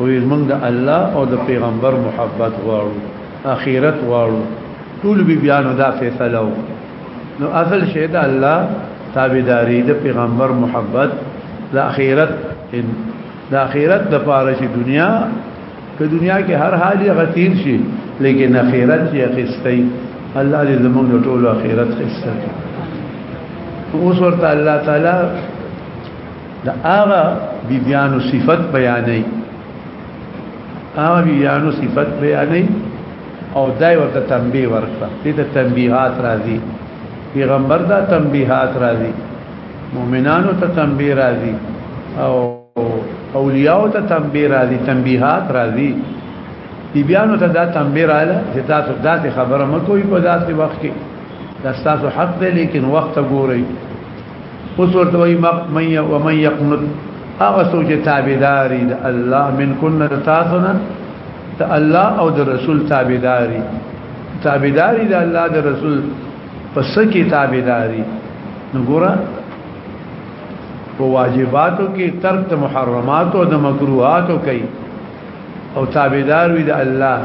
وی موږ د الله او د پیغمبر محبت غواړو اخرت غواړو ټول بی بیانو دا فیصله نو اصل شی د الله تابعداري د پیغمبر محبت د اخرت د اخرت د پاره شي دنیا که دنیا کې هر حال یې غتیر شي لیکن اخرت یې اخیستي الله دې زموږ ټول اخرت خسته اوس ورته الله تعالی دا هغه بیبیانو صفت بیانې هغه بیبیانو صفت بیانې او دای ورته تنبیه ورکړه دې ته تنبیهات راځي پیغمبر دا تنبیهات راځي مؤمنانو ته تنبیه راځي او اولیاء ته تنبیه راځي تنبیهات راځي بیبیانو ته دا تنبیه رااله چې تاسو داسې خبره مکوئ په داسې وخت کې دا تاسو حق دی لیکن وخت ګورئ اوس ورته وي مې او مې يقنط هغه سوچ تابعداري د الله من كنا تاسنا ته الله او د رسول تابعداري تابعداري د الله د رسول پس کې تابعداري نو ګوره په واجباتو کې ترک محرمات او د مکروهاتو کوي او تابعدار وي د الله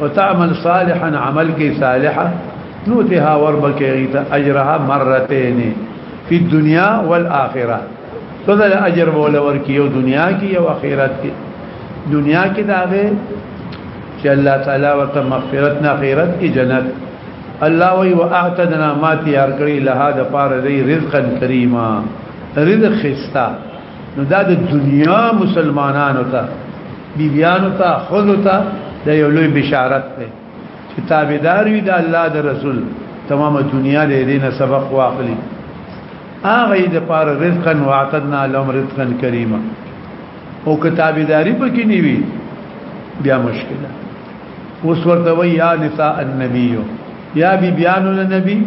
او تعمل صالحا عمل کې صالحه نوتها وربکه ایت اجرها مرتين فی الدنيا والاخره فضل اجر بوله ورکی یو دنیا کې یو اخرت کې دنیا کې داغه چې الله تعالی ورته مغفرت نه اخرت کې جنت الله وی واعتدنا ما تیار کړی لها د پاره دی رزقا کریما رزق خستا نو دا د دنیا مسلمانانو ته بیبیانو ته خود ته د یو لوی بشارت ده چې تابعدار وي د الله د رسول تمامه دنیا دې دینه سبق واخلي هغه د پار رزقا واعتدنا لهم رزقا کریما او کتابداري پکې نیوي بیا مشکله اوس ورته وی یا نساء النبی یا بی بیان النبی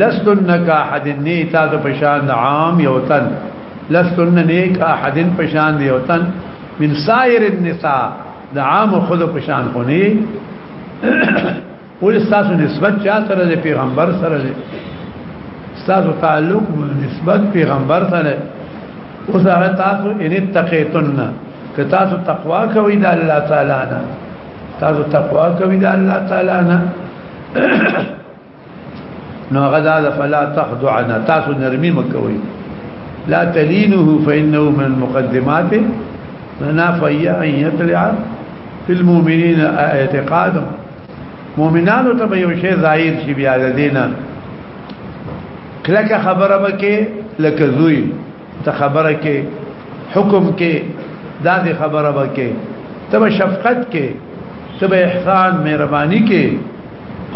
لستن کا احد نی تا د پشان عام یو تن لستن نیک احد پشان یو تن من سائر النساء د عام خود پشان خونی ول تاسو نسبت چا سره دی پیغمبر سره دی تاسو تعلق نسبت پیغمبر سره او سره تاسو ان تقیتن که تاسو تقوا کوي د الله تعالی نه تاسو تقوا کوي د الله تعالی نه نو غدا فلا تخضعنا تاسو نرمي مکوي لا تلينه فانه من المقدمات نافيا ان يطلع في المؤمنين اعتقادهم مؤمنانو ته یو شی ظاهر شي بیا د دینه کلکه خبره وکي لکه زوی ته خبره کې حکم کې داسې خبره وکي تب شفقت کې تب احسان مهرباني کې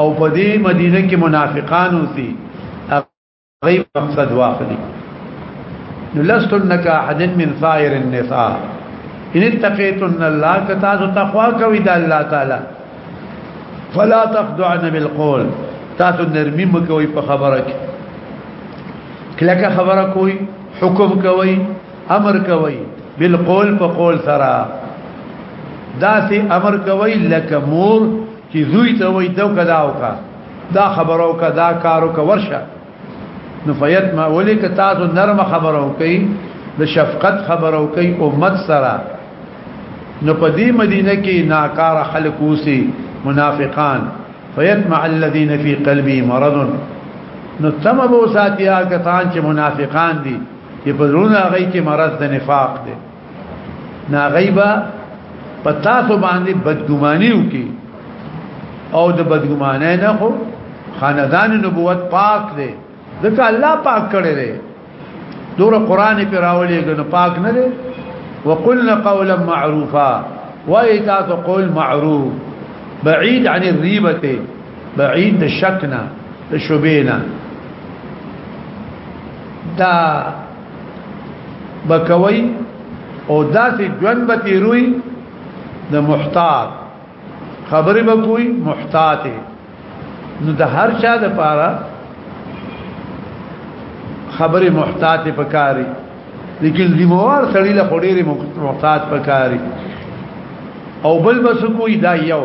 او په دې مدینه کې منافقان اوسي غي مقصد واخلي لستنك احد من ثائر النساء ان اتقيتن الله كتاسو تقوا کوي د الله تعالی فلا تخضعن بالقول تاسو نرمي مکوي په خبره کې کلکه خبره کوي حکم کوي امر کوي بالقول په قول سره داسې امر کوي لکه مور چې زوی ته وي دوکا داوکا دا خبرو کا دا کارو کا ورشه نو فیت ما ولی که تاسو نرم خبرو کوي د شفقت خبرو کوي امت سره نو په دې مدینه کې ناکار خلق اوسي منافقان فیتمع الذين في قلبي مرض نو تم بو ساتیا کتان چې منافقان دي چې په زړه هغه کې مرض د نفاق دي نا غیبا پتا سو باندې بدګماني وکي او د بدګمانه نه خو خاندان نبوت پاک دی ځکه الله پاک کړی دی دور قران په راولې غن پاک نه دی وقلنا قولا معروفا وايتا قول معروف بعيد عن الريبه بعيد الشكنا الشبينا دا بکوي او داسې ژوند به تیروي د محتاط خبرې به کوي محتاط نو د هر چا د پاره خبرې محتاط پکاري لیکن ذمہوار سړی له خډيري محتاط پکاري او بل بس کوئی دا یو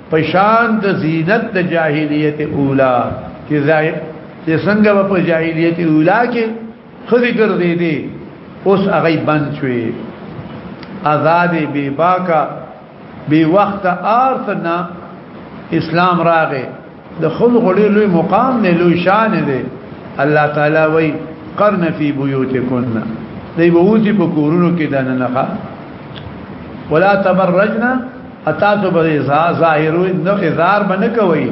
پشان د زینت د جاهلیت اولا چې ځای چې څنګه په جاهلیت اولا کې خدي ګرځې دي اوس هغه بند شوی آزاد بی باکا بی وخت آرتنا اسلام راغې د خود غړي لوی مقام نه لوی شان دی الله تعالی وای قرن فی بیوتکن دی بوتی په کورونو کې دنه نه ولا تبرجنا اتا تو به ظاهرو نو اظهار باندې کوي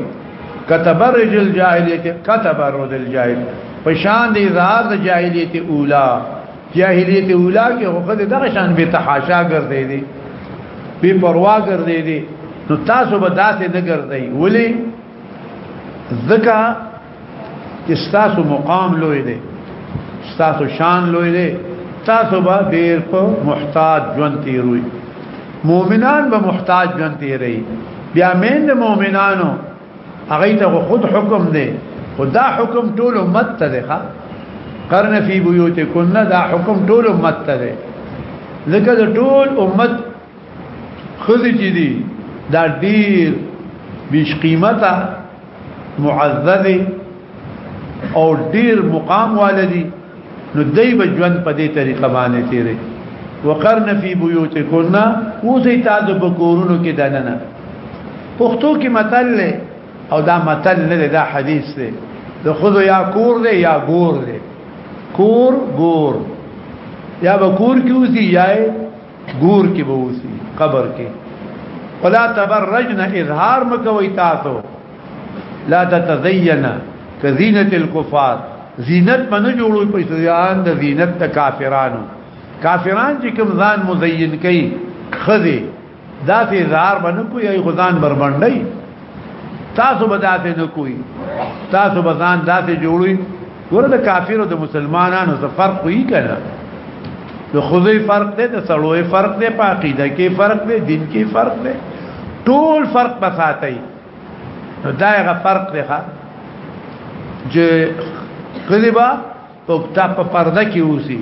کتبرج الجاهلیت کتبرد الجاهل پشان دي اظهار د جاهلیت اولا جاهلیت اولا کې هغه دغه شان به تحاشا ګرځي دي بے پروا ګرځي دي نو تاسو به داسې نه ګرځي ولی ځکه چې تاسو مقام لوی دی تاسو شان لوی دی تاسو به ډیر په محتاج ژوند تیروي مؤمنان به محتاج ژوند تیروي بیا مين مؤمنانو هغه ته خود حکم دی خدا حکم ټول امت ته دی ښا قرن فی بیوتکن دا حکم ټول امت ته دی لکه ټول امت خزي چې دي دا ډیر بیش قیمته معذبه او ډیر مقام والدي نو دای به ژوند په دې طریقه باندې تیرې وقرن فی بیوتکن اوسې تاسو په کورونو کې دننه پښتو کې متل او دا متل نه دا حدیث دی د خود یا کور دی یا ګور دی کور ګور یا به کور کې اوسې یا ګور کې به اوسي قبر کې ولا تبرجن اظهار مکوي تاسو لا تتزين كزينه الكفار زینت باندې جوړوي په ځان د زینت د کافرانو کافران چې کوم ځان مزین کوي خذي دا ته زار باندې کوي ای غزان بربندای تاسو به داسې نه کوي تاسو به ځان داسې جوړوي ګوره د کافرو د مسلمانانو څخه فرق وی کړه د خوځې فرق دی د سړوې فرق دی په عقیده کې فرق دی دین کې فرق دی ټول فرق بساتای نو دا هغه فرق دی ښا چې کلیبا په پرده کې اوسي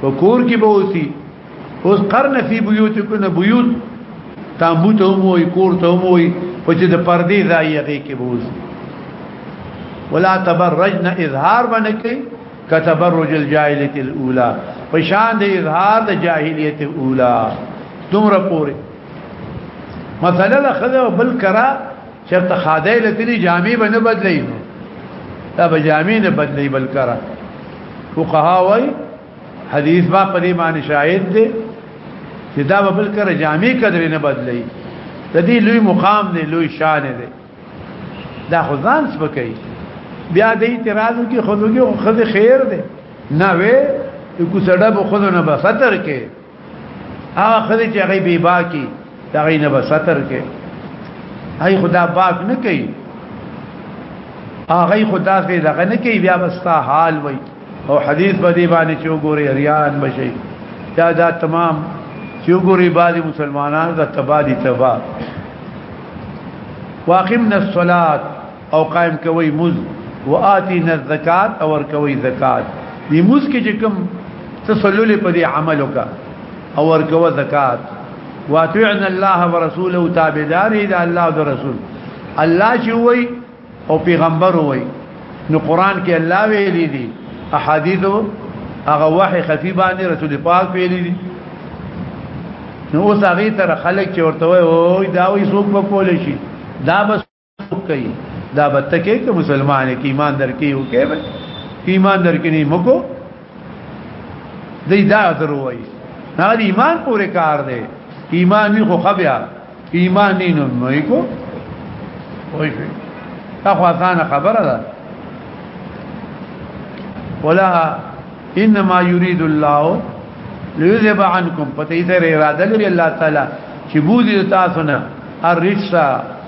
په کور کې به اوسي اوس قرن فی بیوتکن بیوت تابوت هم وي کور ته هم وي او چې د پردې ځای هغه کې بوز ولا تبرجن اظهار باندې کوي کتبرج الجاهلیت الاولى پشان د اظهار د جاهلیت الاولى دومره پوري مثلا لخذ بل کرا شرط خاده لتلی جامع بنه بدلی دا به جامع نه بدلی بل کرا فقها وای حدیث با په دې معنی شاهد دی چې دا به بل کړه جامع قدر نه بدلی د دې لوی مقام دی لوی شان دی دا خو ځان سپکای بیا دې اعتراض کې خودګي خو خیر دی نه وې کو سړه به خود نه بساتر کې هغه خدای چې هغه بي باکي دا غي نه به ستر کې هي خدا باک نه کوي هغه خدا سي دغه نه کوي بیا بستا حال وي او حدیث په دی باندې چې وګوري ریان بشي دا دا تمام چې وګوري بعض مسلمانانو دا تبادی تبا واقمنا الصلاه او قائم کوي مز واتینا الزکات او ور کوي زکات دې مز کې چې کوم تسلل په دې عمل وکا او ور کوي زکات واتعنا الله ورسوله تابعداري دا الله او رسول الله چې وای او پیغمبر وای نو قران کې الله ویلي دي احادیث هغه وحي خفي باندې رسول پاک ویلي دي نو اوس هغه تر خلک چې ورته وای او دا وې څوک په کول شي دا بس کوي دا به تکي ته مسلمان کې ایمان درکې یو کې به ایمان درکې نه مکو دې دا درو وای نه ایمان پورې کار دی ایمان نه خو خبیا ایمان نه نو یې کو وای شي دا خو اسانه خبره ده ولا انما يريد الله ليذهب عنكم پته یې اراده لري الله تعالی چې بوزي تاسو نه الرجسه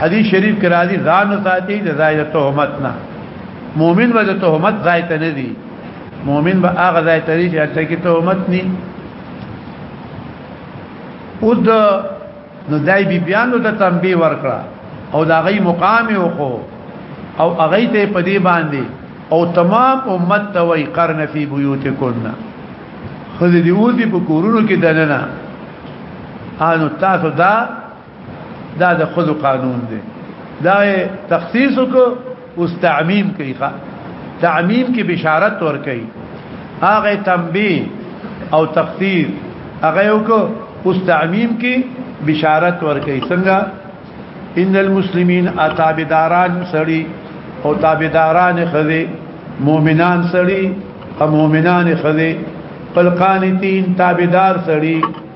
حدیث شریف کې راځي ځان ساتي د ځای د تهمت نه مؤمن به د تهمت ځای ته نه دی مؤمن به هغه ځای ته دی چې کې تهمت نه او د نو دای بی بیانو ته تنبیه ورکړه او دا غي مقام یو خو او هغه ته په دې باندې او تمام امت ته وای قرن فی بیوتکن خذ دی اوتی په کورونو کې دننه انو تاسو دا دا د خود قانون دی دا تخصیص کو اوس تعمیم کوي تعمیم کې بشارت ور کوي هغه تنبیه او تخصیص هغه یو کو اوس تعمیم کې بشارت ور کوي څنګه ان المسلمین اتابداران سړي او تابداران خذي مؤمنان سړي او مؤمنان خذي قلقانتين تابدار سړي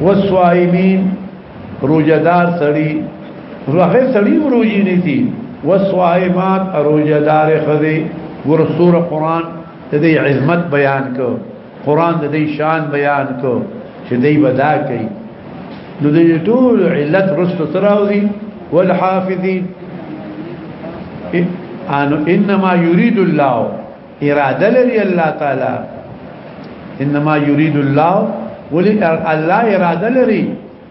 والصائمين روجدار سړي روغه سړي روجي نه دي والصائمات روجدار خدي ورسور قران د دې عظمت بیان کو قران د دې شان بیان کو چې دې بدا کوي نو دې ټول علت رسل تراوي والحافظين انما يريد الله اراده لري الله تعالی انما يريد الله ولي الله اراده لري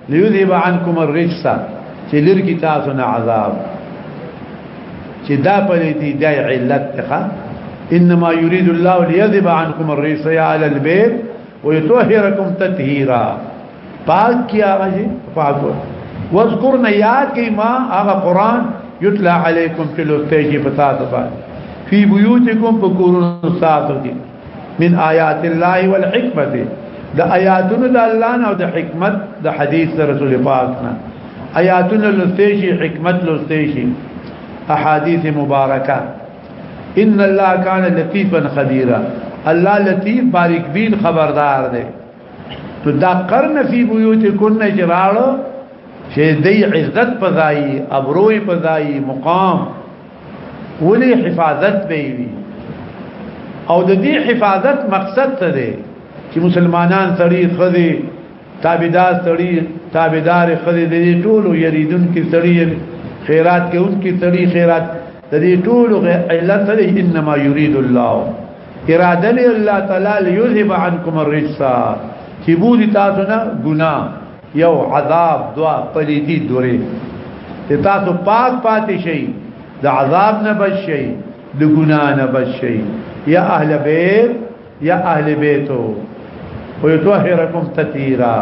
ليذهب عنكم الرجس چې لرګي تاسو نه عذاب چې دا پلي دي د علت ته انما يريد الله ليذهب عنكم الرجس يا اهل البيت ويطهركم تطهيرا پاک کیا غشي پاک واذكرنا یاد کی ما هغه قران یتلا علیکم چې لوستي کې پتا تبا فی بیوتکم بکورن ساتو کې من آیات الله والحکمه د آیاتونو د الله نه او د حکمت د حدیث رسول پاک نه آیاتونو لوستي شي حکمت لوستي شي احادیث مبارکه ان الله کان لطیفا خبیرا الله لطیف باریک بین خبردار دی نو دا قرن فی بیوتکن جراړو چې دی عزت پزای ابروی پزای مقام ولی حفاظت به وي او د دې حفاظت مقصد څه دی چې مسلمانان سړي خدي تابعدار سړي تابعدار خدي دې ټول یریدون کې سړي خیرات کې اون کې سړي خیرات د دې ټول علت دی انما يريد الله اراده لري الله تعالی ليذهب عنكم الرجس چې بوزي تاسو نه ګنا یو عذاب دوا پلیتی دوری ته تاسو پاک پاتې شئ د عذاب نه بچ شئ د ګنا نه بچ شئ یا اهل بیت یا اهل بیتو ويطهركم تطهيرا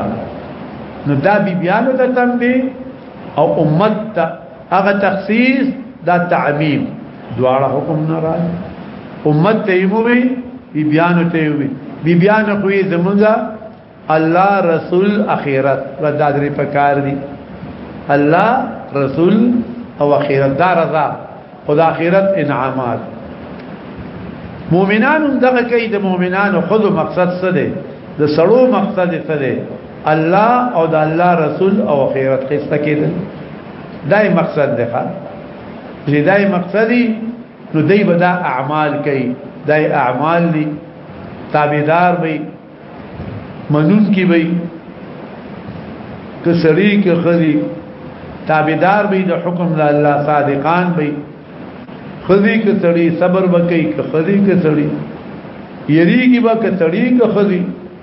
نو دا بي بيانو ته تم دي او امت ته هغه تخصیص دا تعمیم دواړه حکم نه راځي امت ته یې وی بی بیانو ته وی بی بیان خو یې زمونږه الله رسول اخرت رضا درې پکار دي الله رسول او اخرت دا رضا خدا اخرت انعامات مؤمنان دغه کوي د مؤمنانو خود مقصد څه دی د سړو مقصد څه دی الله او د الله رسول او خیرت خسته کېدل دای مقصد ده چې دای مقصدی نو دای بدا اعمال کوي دای اعمال دي تابعدار وي منون کی وي کسری کې خدي تابعدار وي د حکم د الله صادقان وي خدي کسری صبر وکي کسری کسری یریږي وکړي کسری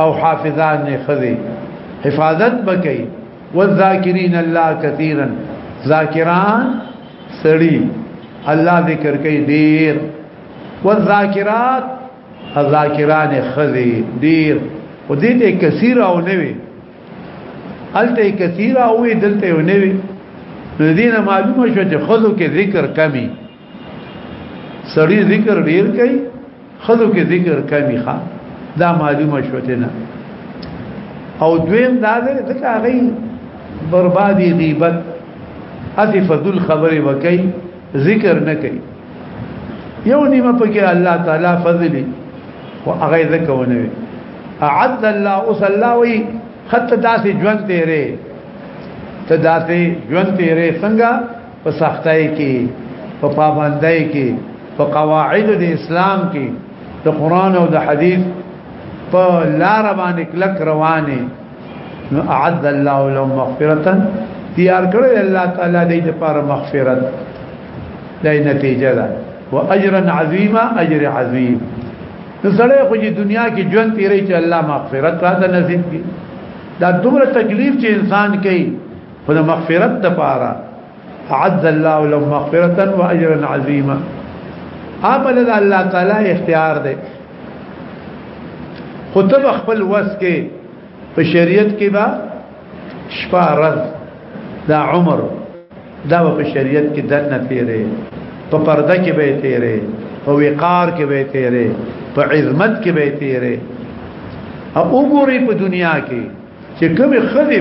او حافظان نه خذي حفاظت بکي والذاکرین الله کثیرا ذاکران سړي الله ذکر کوي ډیر والذاکرات ذاکران خذي ډیر او دې ته کثیر او نوي الته کثیر او دلته او نوي دینه معلومه شو چې خذو کې ذکر کمی سړی ذکر ډیر کوي خذو کې ذکر کمی ښا دا معلومه شوته نه او دویم دا ده ځکه هغه بربادي غیبت اسی فضل خبره وکي ذکر نه کوي یو نیمه پکې الله تعالی فضلی او هغه ذکر ونه وي اعد الله وصلاوي خط داسې ژوند تیرې ته داسې ژوند تیرې څنګه په سختۍ کې په پابندۍ کې په قواعد د اسلام کې د قران او د حديث په لار باندې کلک روانه نو اعد الله لهم مغفرتا تیار کړی الله تعالی دې لپاره مغفرت دای نتیجه ده واجرا عظیما اجر عظیم نو سره خو دې دنیا کې ژوند تیرې چې الله مغفرت راته نصیب کړي دا دومره تکلیف چې انسان کوي خدای مغفرت د پاره عز الله له مغفرتا واجرا عظیما اپل د الله تعالی اختیار دی خطب خپل وس کې په شریعت کې با شپه رز دا عمر دا په شریعت کې دنه تیرې په پرده کې به تیرې په وقار کې به تیرې په عظمت کې به تیرې او وګوري په دنیا کې چې کومه خدي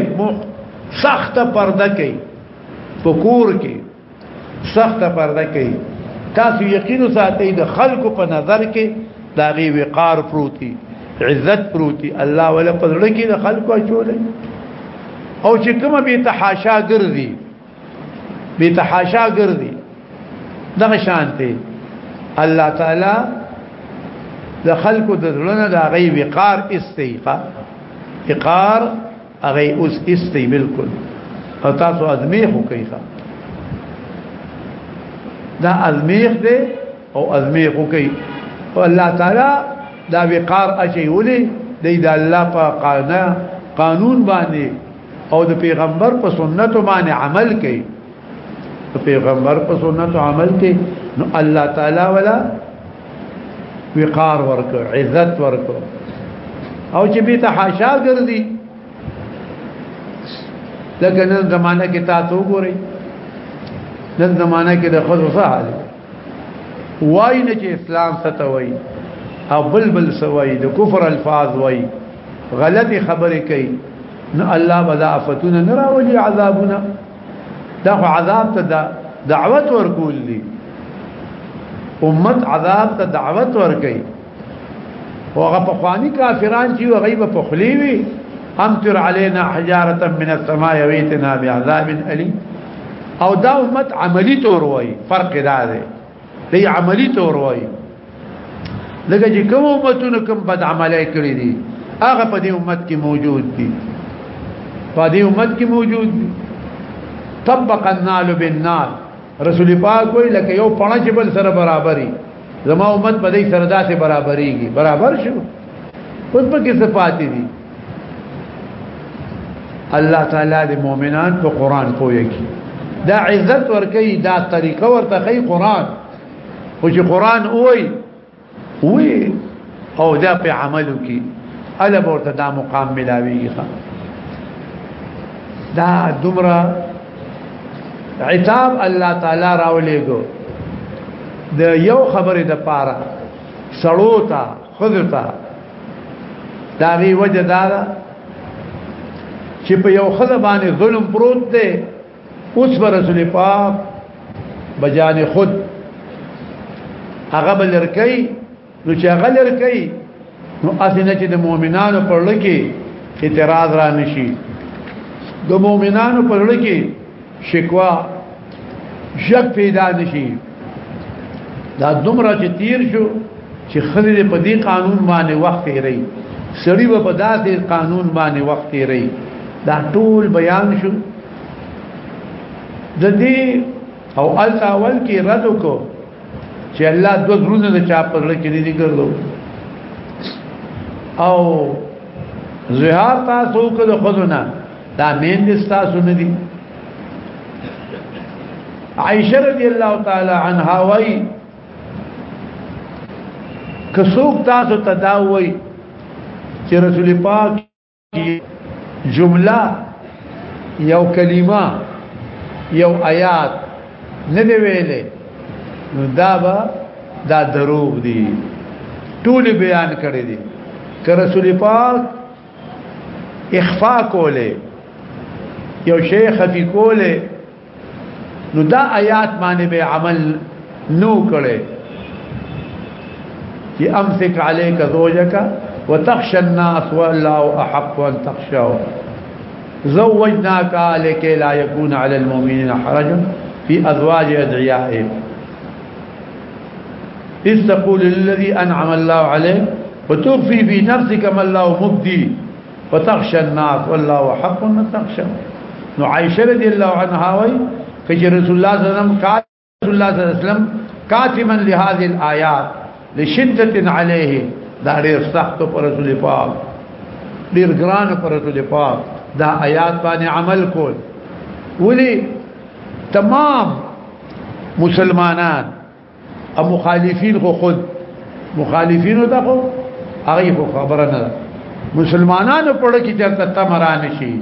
سخت پرده کوي پکور کې سخت پرده کوي تاسو یقین ساتئ د خلکو په نظر کې دا غي وقار پروتي عزت پروتي الله ولا پدړه کې د خلکو اچولې او چې کومه به تحاشا ګرځي بی تحاشا ګرځي دغه شانته الله تعالی د خلکو د زړه د غي وقار استيقا اقار هغه اوس استي بالکل او تاسو ازمیخ وکیخه دا ازمیخ دی او ازمیخ وکي او الله تعالی دا وقار اچي ولي د الله په قانون باندې او د پیغمبر په سنت باندې عمل کوي د پیغمبر په سنت عمل کوي نو الله تعالی ولا وقار ورکو عزت ورکو او چې به تحاشا ګرځي لکه نن زمانہ کې تاسو وګورئ نن زمانہ کې د خصوصا حال وای نه چې اسلام ته وای او بل بل سوای د کفر الفاظ وای غلطي خبرې کوي نو الله بدا افتونه نه راولي عذابونه دا عذاب ته دا دعوت ورکول دي امت عذاب ته دعوت ورکړي او هغه په خواني کافران چې غیب په خلی وي امطر علينا حجاره من السماء ويتنا بعذاب اليم او دا امت عملی تور وای فرق دا دی دی عملی تور وای لکه چې کوم امتونه کوم بد عملای کړی دي هغه په دې امت کې موجود دي په دې امت کې موجود دي طبق النال بالنار رسول پاک وی لکه یو پڼه چې بل سره برابرۍ زما امت په دې سره داسې برابرېږي برابر شو اوس په کې صفات دي الله تعالی د مؤمنان په قران پويږي دا عزت ورکي دا طریقه ورته خي قران او چې قران وای وی او دا په عملو کې الا ورته دا مقام ملاويږي دا دمره عتاب الله تعالی راولېګو د یو خبرې د پاره سړو ته خذو ته دا غي وجه دا ده چې په یو خزه باندې ظلم پروت دی اوس پر رسول پاک بجان خود هغه بلرکې نو چې هغه لر کوي نو اسنه چې د مؤمنانو پر لکه اعتراض را نشي د مؤمنانو پر لکه شکوا شک پیدا نشي دا دومره چې تیر شو چې خلل په دې قانون باندې وخت یې رہی سړی په داسې قانون باندې وخت یې رہی دا ټول بیان شو د دې او التاول کې رد کو چې الله دو زړونه د چا په لړ کې نه دي ګرځو او زهار تاسو کله خودونه دا مين دي تاسو نه دي عائشه رضی الله تعالی عنها وای کڅوک تاسو تداوي چې رسول پاک جمله یو کلمه یو آیات نه دی ویلې نو دا به دا دروغ دي ټول بیان کړی دي که رسول پاک اخفاء کوله یو شیخ فی کوله نو دا آیات معنی به عمل نو کړي چې امسک عليك زوجك وتخشى الناس والله احق ان تخشوا زوجناك لكي لا يكون على المؤمنين حرج في ازواج ادعيائهم إذ تقول الذي أنعم الله عليه وتخفي في نفسك ما الله مبدي وتخشى الناس والله حق تخشى نو عائشه رضی الله عنها وای چې رسول الله صلی الله علیه وسلم کا رسول الله صلی الله علیه وسلم کاتما لهذه الايات لشده عليه دا ډیر سخت پر رسول پاک ډیر ګران پر رسول پاک دا آیات باندې عمل کول ولی تمام مسلمانان او مخالفین خو خود مخالفین ته خو هغه خو خبره نه مسلمانانو په لړ کې چرته تمران شي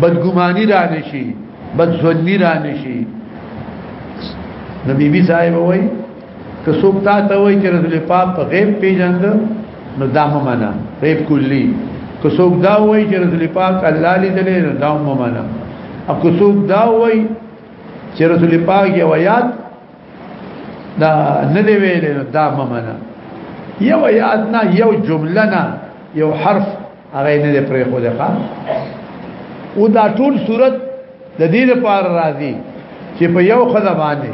بدګماني را نشي بدځونی را نشي نبی بي صاحب وای که څوک تا ته وای چې رسول پاک په غیب پیژند نو دا ممنه غیب کلی که څوک دا وای چې رسول پاک الله لیدلې نو دا ممنه او که څوک دا وای چې رسول پاک یو یاد دا نه دی ویل دا ممنه یو یاد نه یو جمله نه یو حرف هغه نه دی پرې خو ده او دا ټول صورت د دې لپاره راځي چې په یو خدای باندې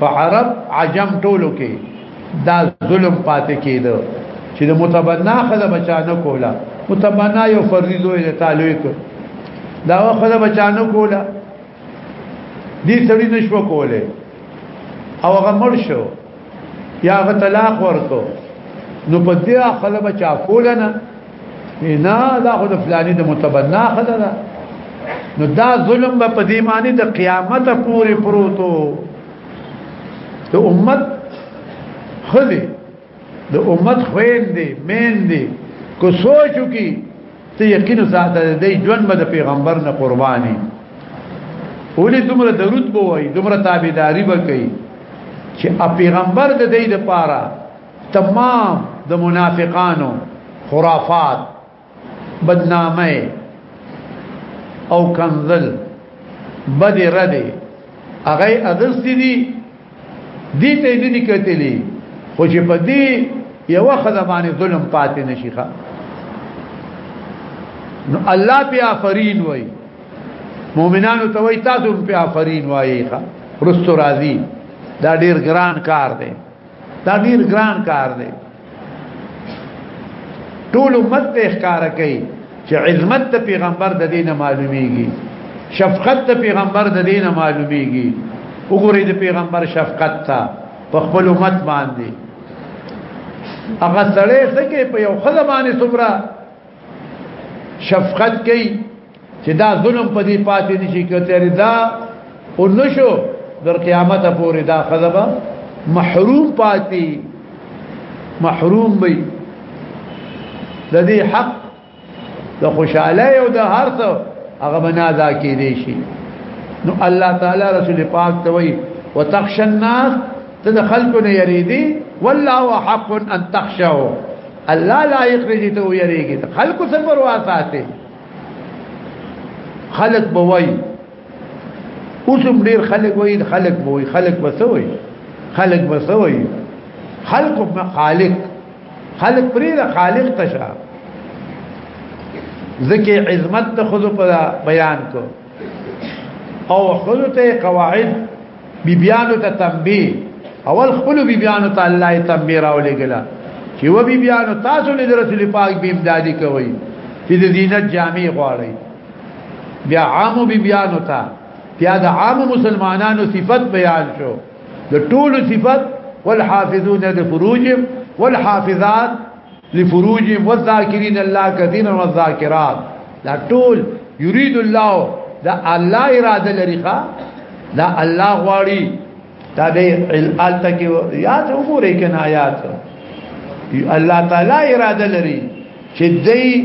په عرب عجم ټولو کې دا ظلم پاتې کېده چې د متبنا خدای بچانه کولا متبنا یو فرض دوی له تعلق دا خدای بچانه کولا دې سړی نشو کوله او هغه مړ شو یا هغه طلاق ورکو نو په دې اخله بچا کول نه نه دا خو د فلانی د متبنا خله ده نو دا ظلم به په دې معنی د قیامت پورې پروتو ته امت خله د امت خوین دی مین دی کو سوچو کی ته یقین ساته دی ژوند مده پیغمبر نه قربانی ولی دومره درود بو وای دومره تابعداری وکي چې ا پیغمبر د دې لپاره تمام د منافقانو خرافات بدنامه او کنزل بد رده هغه اغستی دي دې ته دې نه کتلې خو چې په دې یو خدمانه ظلم پاتې نشي ښا نو الله په آفرین وای مؤمنانو ته وای تاسو په آفرین وای ښا رستو راضی دا ډیر ګران کار دی دا ډیر ګران کار دی ټول امت ته ښکار کوي چې عظمت د پیغمبر د دینه معلومیږي شفقت د پیغمبر د دینه معلومیږي وګورئ د پیغمبر شفقت ته په خپل امت باندې هغه سړی څنګه په یو خدای باندې څومره شفقت کوي چې دا ظلم په دې پاتې نشي کچري دا او نشو در قیامت پورې دا خذبه محروم پاتې محروم وي د دې حق د خوشاله او د هر څه هغه بنا دا کې دي شي نو الله تعالی رسول پاک ته وي وتخشى الناس تد خلق نه يريدي والله حق ان تخشوا الله لا يخرج تو يريږي خلق سفر واساته خلق بوي اوسم ډیر خلق وای خلق بوي خلق بسوي خلق بسوي خلق خالق خلق پرې د خالق تشه ذکر عظمت خود په بیان کو او خلو ته قواعد بیبیانو ته تنبیه اول خلو بیبیانو ته الله تنبیه راولې ګلا چې و بیبیانو تاسو له رسول پاک به امدادي کوي چې د دینت جامع غواړي بیا عامو بیبیانو ته بیا د عامو مسلمانانو صفت بیان شو د ټولو صفت والحافظون لفروجهم والحافظات لفروج والذاکرین الله کثیرا والذاکرات دا ټول یرید الله دا الله اراده لري ښا دا الله غواړي دا دې الالته کې یاد وګورئ کنه آیات الله تعالی اراده لري چې دې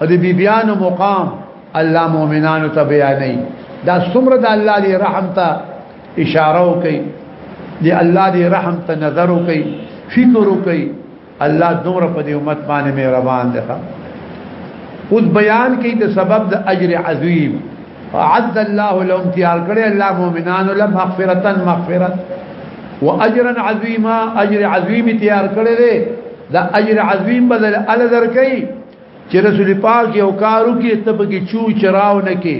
او د بیبیانو مقام الله مؤمنانو ته بیانې دا څومره د الله دی رحم ته اشاره وکي دی الله دی رحم ته نظر وکي فکر وکي الله دومره په دې امت باندې مهربان دی اوس بیان کوي د سبب د اجر عظیم عز الله لهم تیار کړي الله مؤمنانو لم مغفرتا مغفرت واجرا عظیما اجر عظیم تیار کړي دا اجر عظیم بدل ال درکې چې رسول پاک یو کارو کې تب کې چو چراو نه کې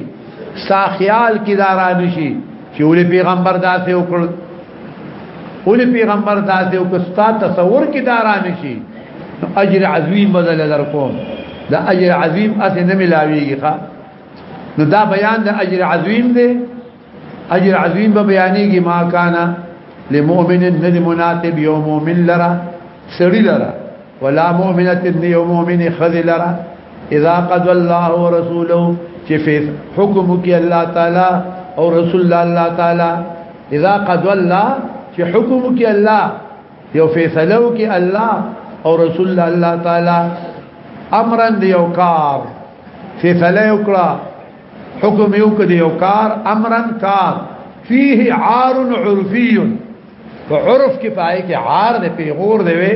ستا خیال کې دارا نشي چې ولې پیغمبر داسې وکړ ولې پیغمبر داسې وکړ ستا تصور کې دارا نشي اجر عظیم بدل درکوم دا اجر عظیم اسې نه ملاويږي ښا نو دا بیان د اجر عظیم دی اجر عظیم به بیانېږي ما کانا لمؤمن ندی مناسب یو مؤمن لرا سړی لرا ولا مؤمنه ندی یو مؤمن خذ لرا اذا قضى الله ورسوله چې حکم کې الله تعالی او رسول الله الله تعالی اذا قضى الله چې حکم کې الله یو فیصله کې الله او رسول الله الله تعالی امرن دی یو کار فیصله وکړه حکم یو کدی یو کار امرن کار فيه عار عرفي په عرف کې پای کې عار دی پیغور دی وي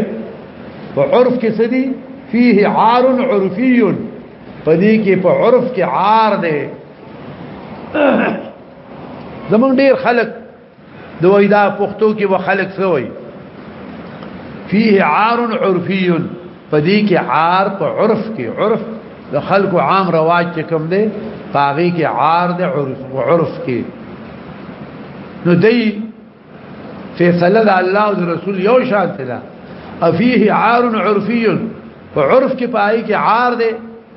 په عرف کې سدي فيه عار عرفي په دې کې په عرف کې عار دی زمون ډیر خلک دوی دا پښتو کې وخلق سوی فيه عار عرفي پدې کې عار په عرف کې عرف د خلکو عام رواج چې کوم دی پاغي کې عار د عرف عرف کې نو دی فیصله د الله او رسول یو شان ده افيه عار عرفي په عرف کې پای کې عار دی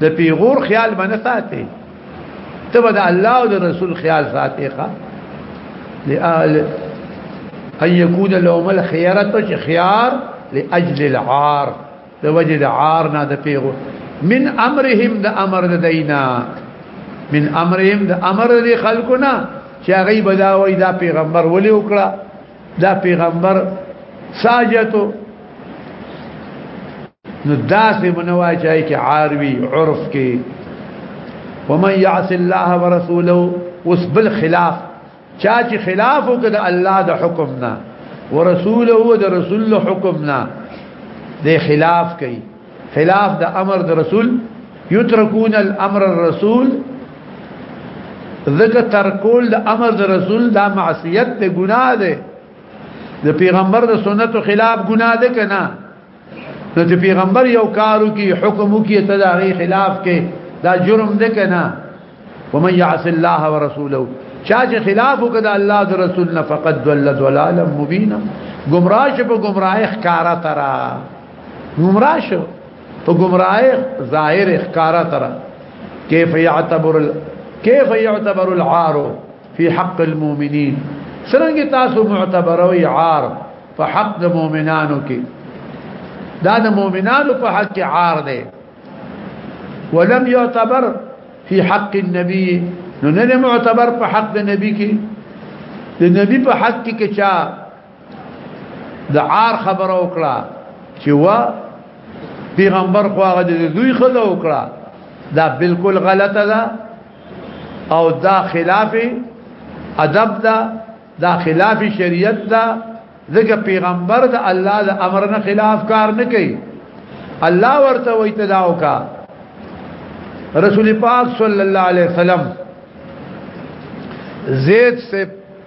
د پیغور خیال باندې ساتي ته به د الله او د رسول خیال ساتي ښا لآل ان يكون لهم الخيارات چې خيار لاجل العار د وجه د عار نه د پیغور من امرهم د امر د دینا من امرهم د امر د خلقنا چې هغه بدا وای دا پیغمبر ولي وکړه دا پیغمبر ساجتو نو داسې منوا چای کې عاروي عرف کې ومن يعص الله ورسوله وسبل خلاف چا چې خلاف وکړ الله د حکم نه ورسوله د رسول حکم نه د خلاف کوي خلاف د امر د رسول یترکون الامر الرسول ذکر ترکول د امر د رسول دا معصیت ته ګناه ده د پیغمبر د سنتو خلاف ګناه ده کنه نو چې پیغمبر یو کارو کې حکم کې تداري خلاف کې دا جرم ده کنه ومن يعص الله ورسوله چا چې خلاف وکړه الله د رسول نه فقد ضل ضلالا مبینا گمراه شه په گمراه ښکارا ترا گمراه شو په گمراه ظاهر اخکارا ترا کیف یعتبر ال... کیف یعتبر العار فی حق المؤمنین سرنګ تاسو معتبروي عار په حق د مؤمنانو کې دا د مؤمنانو په حق کې عار دی ولم يعتبر في حق النبي نو نه معتبر په حق د نبی کې د نبی په حق کې چا د عار خبره وکړه چې وا پیغمبر خو هغه د دوی خزه وکړه دا بالکل غلطه ده او دا خلاف ادب ده دا خلاف شریعت ده ځکه پیغمبر د الله د امر نه خلاف کار نه کوي الله ورته وی تداو کا رسول پاک صلی الله علیه وسلم زید سے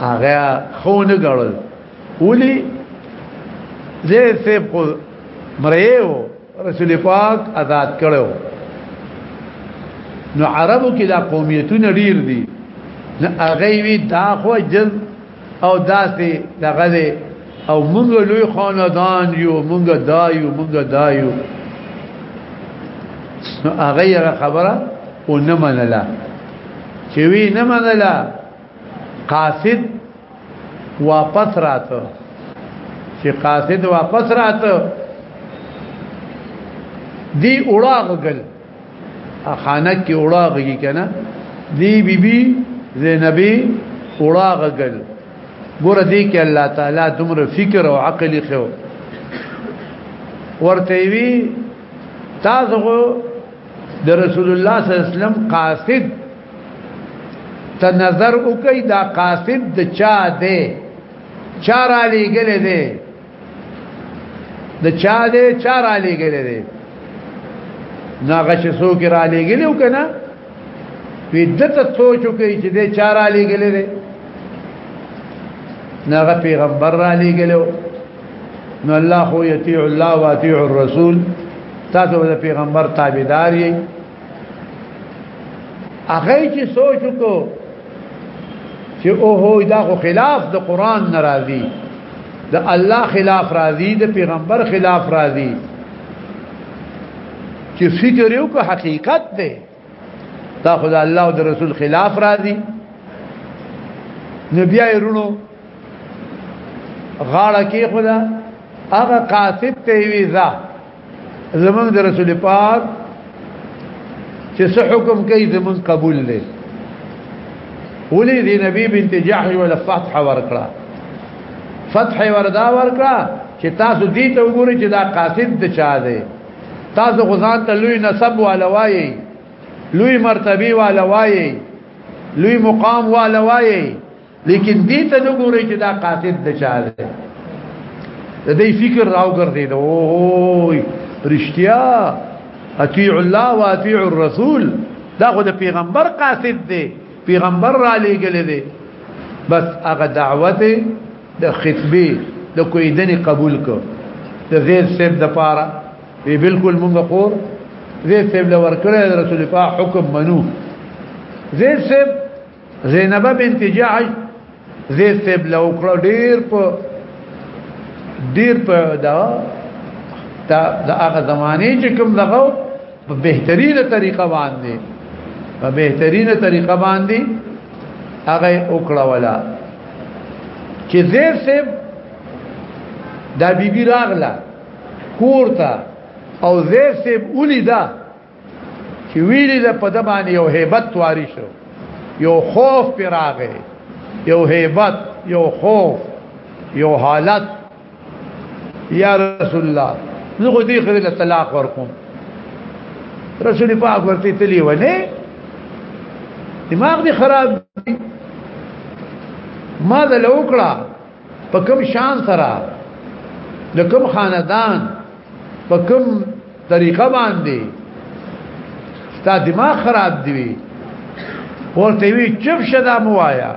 هغه خو نه غړل ولي زه سیب کو مریو رسول پاک آزاد کړو نو عربو کې دا قومیتونه ډیر دي نه هغه وی دا خو جز او داسې دغه دی او موږ لوی خاندان یو موږ دایو موږ دایو نو هغه خبره و نه منله چې وی نه منله قاصد واپس راته چې قاصد واپس راته دی اوړاغل خانه کې اوړاغي کنه دی بیبي بی زینبی اوړاغل ګور دی کې الله تعالی دومره فکر او عقل خو ورته وی تاسو د رسول الله صلی الله علیه وسلم قاصد ته نظر وکي دا قاصد د چا دی چا را لېګل دی د چا دی چا را لېګل دی ناغه شسو کې را لېګل وکنه وی دته سوچ وکي چې د چا را لېګل دی ناغه پیغمبر را لېګلو نو الله خو یطیع الله و اطیع الرسول تاسو د پیغمبر تابعدار یې هغه چې سوچ وکړو چې او هو دا خو خلاف د قران ناراضي د الله خلاف راضي د پیغمبر خلاف راضي چې فکر یو که حقیقت دی دا خدای الله او د رسول خلاف راځي نبي ایرونو غاړه کې خدا هغه قاصد ته وی ځا زمون د رسول پاک چې څه حکم کوي زمون قبول لې ولې دی نبی بنت جحش ولا فتح ورکړه فتح وردا ورکړه چې تاسو دې ته وګورئ چې دا قاصد د چا دی تاسو غزان ته لوی نسب والا وایي لوی مرتبه والا وایي لوی مقام والا وایي لیکن دې ته نو ګوري چې دا قاصد د چا دی د دې فکر راو ګرځي دا اوه رښتیا اطیع الله واطیع الرسول دا خو د پیغمبر قاصد دی پیغمبر را لېګل دی بس هغه دعوت د خطبه د کویدنې قبول کو د زید صاحب د پاره به بالکل مونږ خور زید صاحب لور کړی رسول پاک حکم منو زید صاحب زینب بنت جعش زید صاحب لو کړ ډیر په ډیر په دا دا هغه زمانه چې کوم دغه په بهترینه طریقه باندې په بهترینه طریقه باندې هغه وکړه ولا چې زیر سیب دا بیبی راغله کور ته او زیر سیب اولی دا چې ویلی دا په دبان یو هیبت تواری شو یو خوف پر راغی یو هیبت یو خوف یو حالت یا رسول الله زه خو دې خره طلاق ورکوم رسول پاک ورته تلی ونه دماغ دې خراب ما د لوکړه په کوم شان سره د کوم خاندان په کوم طریقه باندې ستا دماغ خراب دی ورته وی چپ شدا موایا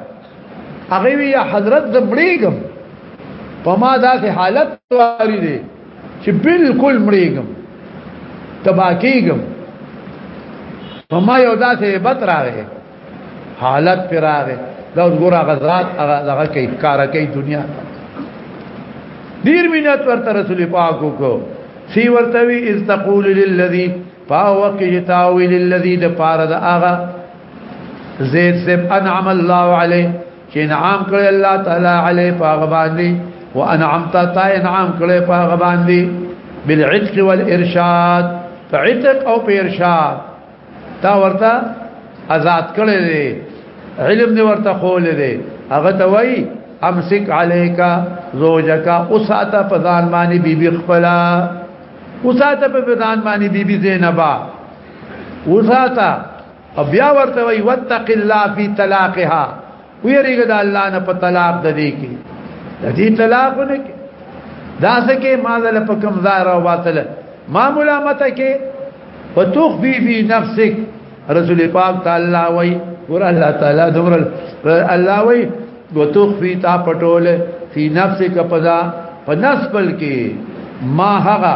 هغه وی یا حضرت زمړیګم په ما داسې حالت واري دي چې بالکل مړیګم تباکیګم په ما یو داسې بت راغی حالت پر راغی دا اوس ګور هغه ذات هغه هغه کوي کار کوي دنیا ډیر مینت ورته رسول پاک کو سی ورته وی استقول للذي فاوقه تاويل الذي د پاره د هغه زید سب انعم الله علیه چې انعام کړی الله تعالی علیه پاغه باندې وانعمت تا انعام کړی پاغه باندې بالعتق والارشاد فعتق او په ارشاد تا ورته آزاد کړی دی علم دی ورته خول دی هغه ته وای امسک علیکا زوجکا اوساته په ځان باندې بیبي خپلا اوساته په ځان باندې بیبي زینبا وساته او بیا ورته وی وتق الله فی طلاقها ویریګه د الله نه په طلاق د دې کې د دې طلاق نه کې دا سکه ما له په کم ځای را واتل ما ملامت کې وتخفي فی نفسک رسول پاک تعالی وی ور الله تعالی دمر الله وی وتخفي تا پټول فی نفسک پدا په نسبل کې ما هغه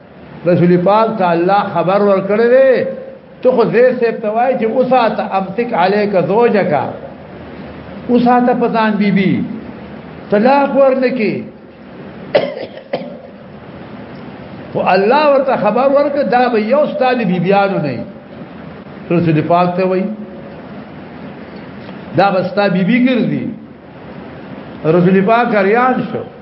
رسول پاک ته الله خبر ورکړی دی ته خو زه سیب توای چې اوسات امسک علیک زوجک اوسات پزان بیبي بی طلاق ورنکي او الله ورته خبر ورک دا به یو ستاد بیبیانو نه رسول پاک ته وای دا بستا بیبي ګرځي رسول پاک اریان شو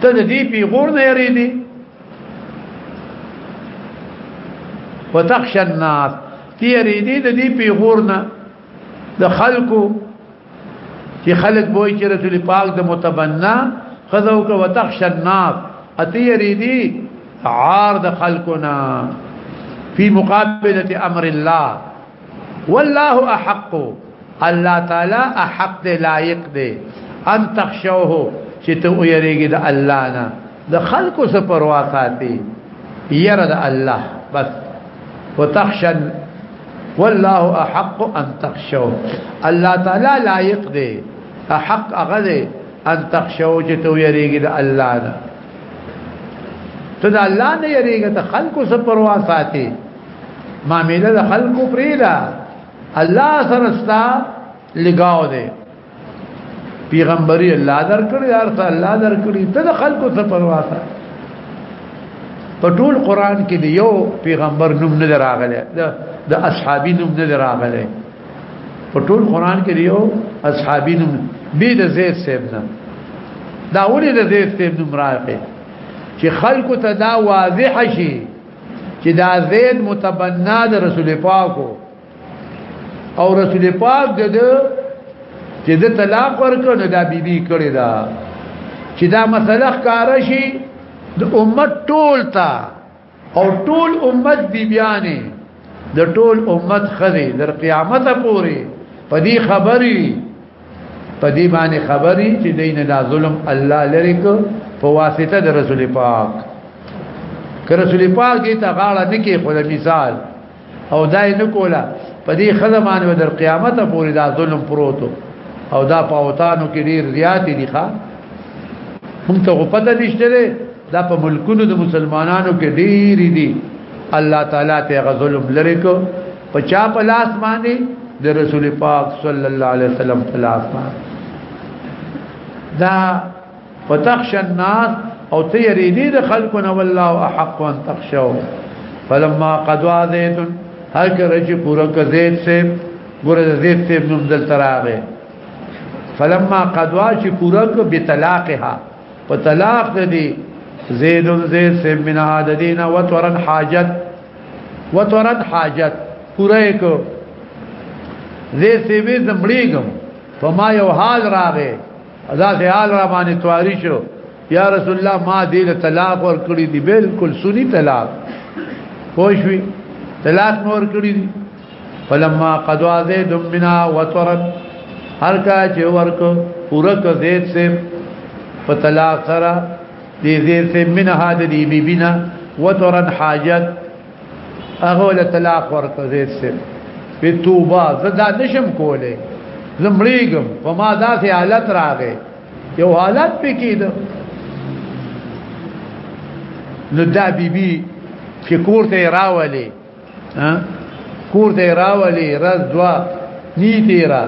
ته د دې پیغور نه یری دي وتخشى الناس تیری دي د دې پیغور نه د خلکو چې خلک بوې چې رسول پاک د متبنا خذو کو وتخشى الناس اتیری دي عار د خلقنا في مقابله امر الله والله احق الله تعالی احق دی لایق دی ان تخشوه چې ته ویریږي د الله نه د خلکو څخه پروا ساتي یره د الله بس وتخشن والله احق ان تخشو الله تعالی لایق دی احق هغه دی ان تخشو چې ته ویریږي د الله نه ته د الله نه یریږي ته خلکو څخه پروا ساتي معاملې د خلکو پریدا الله سره ستا لګاو دی پیغمبري الله درکړي ارته الله درکړي ته د خلکو څخه پروا ده په ټول قران کې دی یو پیغمبر نوم نه راغلی د اصحابي نوم نه راغلی په ټول قران کې دی یو اصحابي نوم به د زید صاحب نه دا ولې د زید صاحب نوم راغی چې خلکو ته دا واضح شي چې دا زید متبنا د رسول پاک او رسول پاک د چې د طلاق ورکړ نو دا بیبي کړی دا چې دا مسله ښکار شي د امت ټول تا او ټول امت بیبيانې د ټول امت خزه در قیامت پورې په دې خبرې په دې باندې خبري چې دین دا ظلم الله لری کو په واسطه د رسول پاک که رسول پاک دې ته غاړه نکي خو مثال او دای نه کولا په دې خدمانه در قیامت پورې دا ظلم پروتو او دا پاوتانو کې ډیر زیات دي ښا هم ته پته نشته دا په ملکونو د مسلمانانو کې ډیر دي الله تعالی ته غزل لری کو په چا په لاس باندې د رسول پاک صلی الله علیه وسلم په لاس باندې دا فتخش الناس او تیری دې د خلقنا والله احق ان تخشوا فلما قضوا زيد هر کله چې پورا ک زید سے ګور زید سے نوم دل تراغه فلما قضوا چې پورا ک بتلاقها په طلاق دې زید زید سے من عددین وترن حاجت وترت حاجت پوره کو زه سیوی زمړیګم په ما یو حال راغې ادا سه حال را باندې تواری شو یا رسول الله ما دې له طلاق ور کړی دی بالکل سنی طلاق پوښوي طلاق نور کړی دی فلما قضا زید منا وترت هر کا چې ورکو پوره کو زید سیف په طلاق سره دی زیر سے منها د دی بی بنا وترن حاجت هغه ول طلاق ورکړ زیر سے په توبه زدا نشم کوله زمړیګم په ما داسې حالت راغې یو حالت پکید نو دا بی بی چې کور ته راولې ها کور ته راولي رز دوا نی تیرا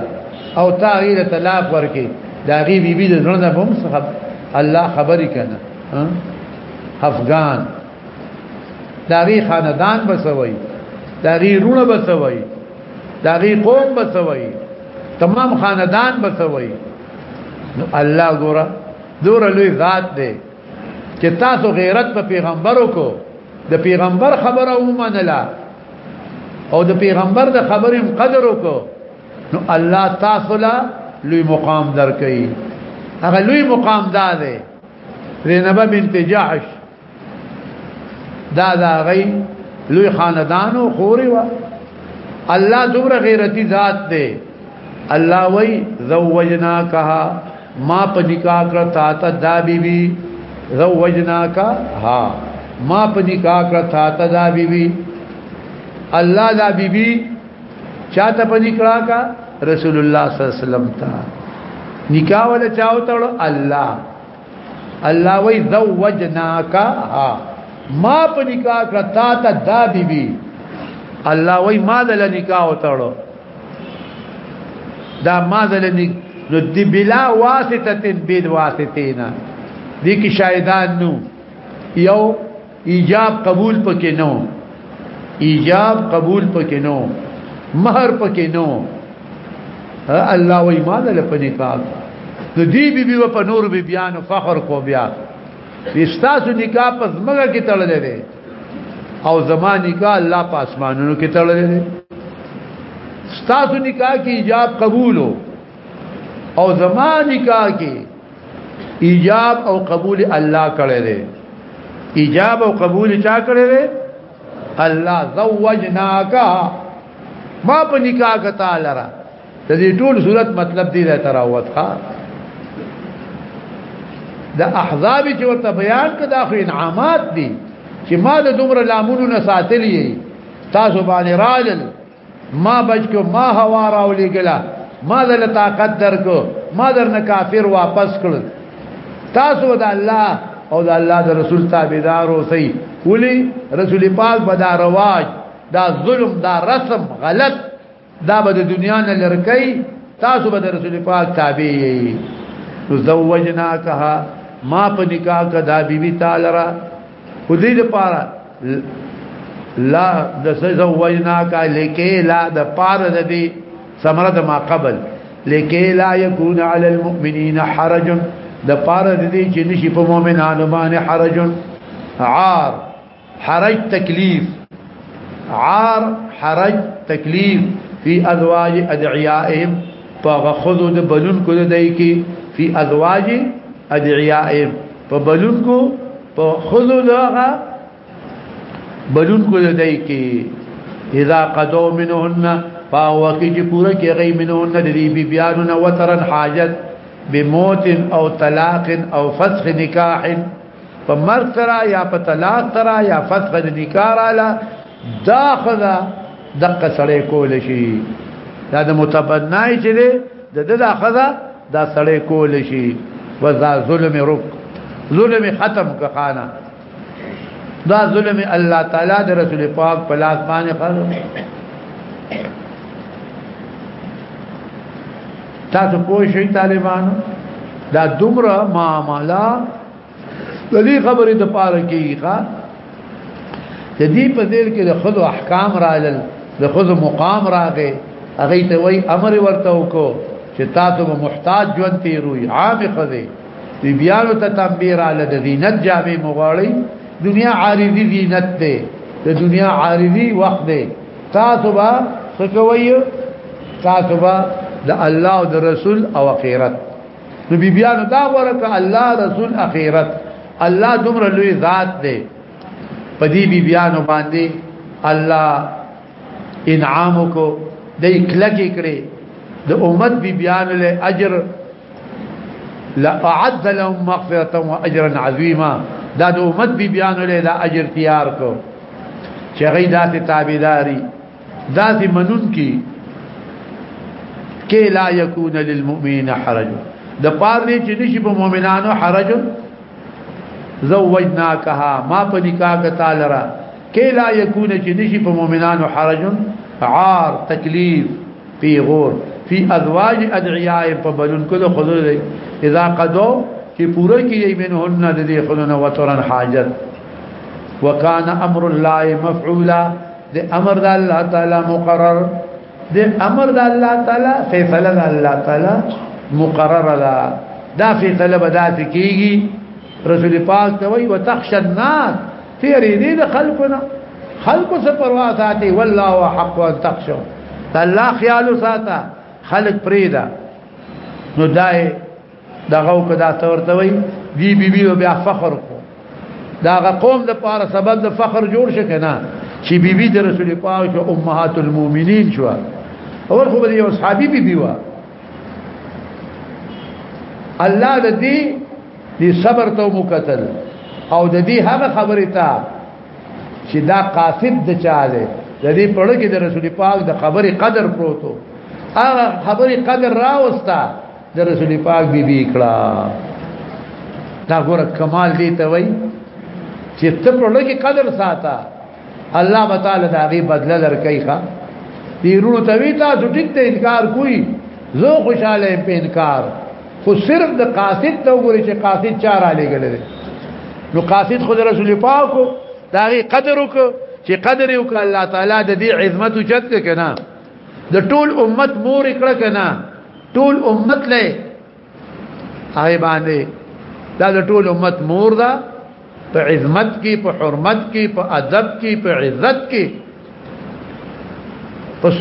او تغیر طلاق ورکی دا غي بي بي د زړه نه بم صاحب الله خبرې کنه افغان دا غي خاندان بسوي دا غي رونه بسوي دا غي قوم بسوي تمام خاندان بسوي الله ګوره دور لوی ذات دی چې تاسو غیرت په پیغمبرو کو د پیغمبر خبره ومنله او د پیغمبر د خبرې قدر وکړو نو الله تاسو لا لوی مقام درکړي هغه لوی مقام دا دی زینب بنت جحش دا دا غي لوی خاندانو خوري وا الله دومره غیرتی ذات دی الله وی زوجنا کها ما په نکاح کړ تا ته دا بیبي زوجنا کا ها ما په نکاح کړ تا ته دا بیبي الله دا بیبي چاته په نکاح کا رسول الله صلی الله علیه وسلم تا نکاح ولا چاو تړ الله الله وی زوجنا کا ها ما په نکاح کړ تا ته دا بیبي الله وی ما دل نکاح وتړو دا ما ظلمی نو دی بلا واسطه بيد واسطینا دی کی شاهدان نو یو ایجاب قبول پکې نو ایجاب قبول پکې نو مہر پکې نو الله وای ما له پني کاغ نو دی بی بی په نور بی بیان فخر کو بیا استاسو نکاح پس مګه کې تړلې او زما نکاح الله په اسمانونو کې تړلې دي ستاسو نکاح کې ایجاب قبول او زما نکاح کې ایجاب او قبول الله کړی دی ایجاب او قبول چا کړی دی الله زوجناکا ما په نکاح کتا لره د دې ټول صورت مطلب دی دا تراوت ښا د احزاب چې ورته بیان کړه خو انعامات دي چې ما د دومره لامونو نه ساتلې تاسو باندې راځل ما بچو ما هوا راولې ګلا ما د طاقت درکو ما در نه کافر واپس کړ تاسو د الله او د الله د رسول تابعدار اوسئ ولی رسول پاک بدا رواج دا ظلم دا رسم غلط دا به د دنیا نه لرکې تاسو به د رسول پاک تابع یې زوجناکها ما په نکاح کدا بیبي تعالی را خو دې لپاره لا د زوجنا کا لکه لا د پاره د دې سمره د ما قبل لکه لا يكون على المؤمنين حرج د پاره د دې چې نشي په مؤمنانو باندې حرج عار حرج تکلیف عار حرج تکلیف فی ازواج ادعیائهم فغخذو د بلون کو دای کی فی ازواج ادعیائهم په بلون کو په خذو دغه بلون کو دای کی اذا قدو منهن فاوکی چې پوره کې غي منهن د دې بی بیانو نو وترن حاجت بموت او طلاق او فسخ نکاح په مرګ سره یا په طلاق سره یا فسخ د نکاح رااله دا خدا دقه سړی کول شي دا د متبنای چې دی د د خدا دا سړی کول شي وذا ظلم رک ظلم ختم که خانه دا ظلم الله تعالی د رسول پاک په لاس باندې خرو تاسو پوه شئ طالبانو دا دومره معاملہ د دې خبرې د پاره کېږي ښا د دې په ځل کې د خود احکام راغل د خود مقام راغې هغه ته وای امر ورته وکړو چې تاسو به محتاج ژوند تیروي عام خدي دی بیا نو ته تنبیر علی د زینت جامې مغاړي دنیا عارضی زینت ده د دنیا عارضی وخت ده تاسو با څه کوي تاسو با د الله او د رسول او اخرت نو بی بیانو دا غوړه ک الله رسول اخرت الله دومره لوی ذات دی په دې بی بیانو باندې الله انعام کو د کلګي کړي د امت بی بیان له اجر لأعد لهم مغفرة وأجرا عظيما دا د امت بی بیان له دا اجر تیار کو چې غي داسې تابعداري داسې منون کی کې لا یکون للمؤمنین حرج د پار دې چې نشي په مؤمنانو حرج زوجناکها ما په نکاح کې تعالی را کې لا یکون چې نشي په مؤمنانو حرج عار تکلیف پیغور فی ازواج ادعیائم په بلون کله خذو دی اذا قدو چې پوره کیږي منهن د دې خلونه وترن حاجت وکان امر الله مفعولا د امر د الله تعالی مقرر د امر د الله تعالی فیصله د الله تعالی مقرر ده دا فیصله بدات کیږي رسول پاک ته وی وتخشى الناس تیری دی د خلکو نه خلکو څخه پروا ساتي والله حق ان تخشو الله خیال ساته خلق پریدا نو دای دغه کدا تورته وی دی بی بی بیا فخر کو داغه قوم د پاره سبب د فخر جوړ شکه نه چې بی بی د رسول پاک او امهات المؤمنین شو اول خو به یو صحابي بی بی وا الله د دې دی صبر ته مو قتل او د دې هغه خبره ته چې دا قاصد د چا دی د دې په اړه کې د رسول پاک د خبرې قدر پروتو هغه خبرې قدر راوستا د رسول پاک بي بي کړه دا ګوره کمال دی ته وای چې ته په اړه کې قدر ساته الله تعالی دا غي بدله درکې ښا پیرونو ته وی تاسو ټیک ته انکار کوی زه خوشاله په انکار خو صرف د قاصد ته وګورئ چې قاصد چا را لګل دي نو قاصد خو رسول پاک دا غي قدر وک چې قدر وک الله تعالی د دې عظمت او جد کنا د ټول امت مور کړه کنا ټول امت له هغه باندې دا د ټول امت مور ده په عظمت کې په حرمت کې په ادب کې په عزت کې پس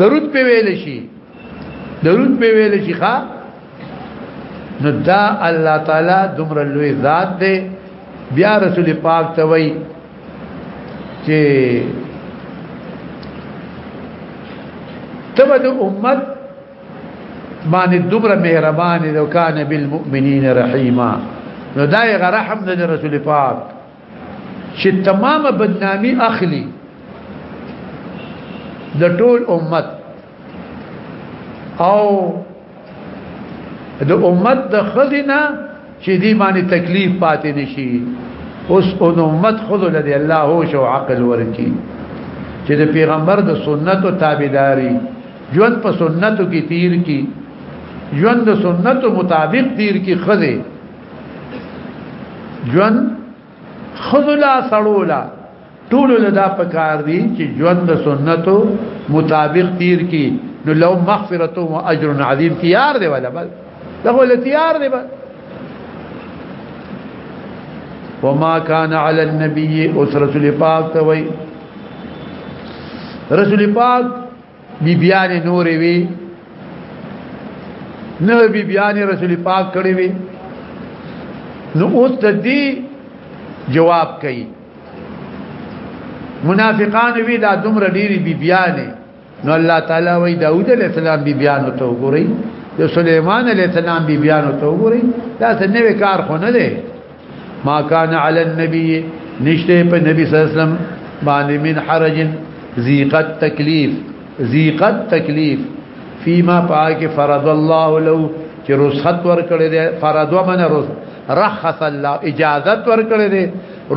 درود په ویل شي درود په ویل شي ښا نو دا الله تعالی دومره لوی ذات دی بیا رسول پاک ته وای چې تبد امت باندې دومره مهربان دی او کان بالمؤمنین رحیما نو دای غرحم د رسول پاک چې تمامه بدنامي اخلي د ټول امت او د امت د خزینه چې دی باندې تکلیف پاتې نشي اوس اون امت خود لدی الله هوش او عقل ورکی چې د پیغمبر د سنت او تابعداري ژوند په سنتو کې تیر کی ژوند د سنتو مطابق تیر کی خزه ژوند خذلا سړولا ټول لدا پکار دي چې ژوند د سنتو مطابق تیر کی نو لو مغفرت او اجر عظیم تیار دی ولا بل له ول تیار دی بل وما كان على النبي اسره لپاک توي رسول پاک بی بیان نورې وی نه بی بیان رسول پاک کړي وی نو اوس د دې جواب کوي منافقان وی دا دومره ډېری بی بیان نو الله تعالی وی داوود علیہ السلام بی بیان ته وګورئ د سليمان عليه السلام بي بيانو ته وګوري دا څه نوې کار خو نه دی ما کان علی النبی نشته په نبی صلی الله علیه وسلم باندې من حرج ذیقت تکلیف ذیقت تکلیف فيما پاک فرض الله لو چې رخصت ورکړي دي فرض ومن رخص الله اجازت ورکړي دي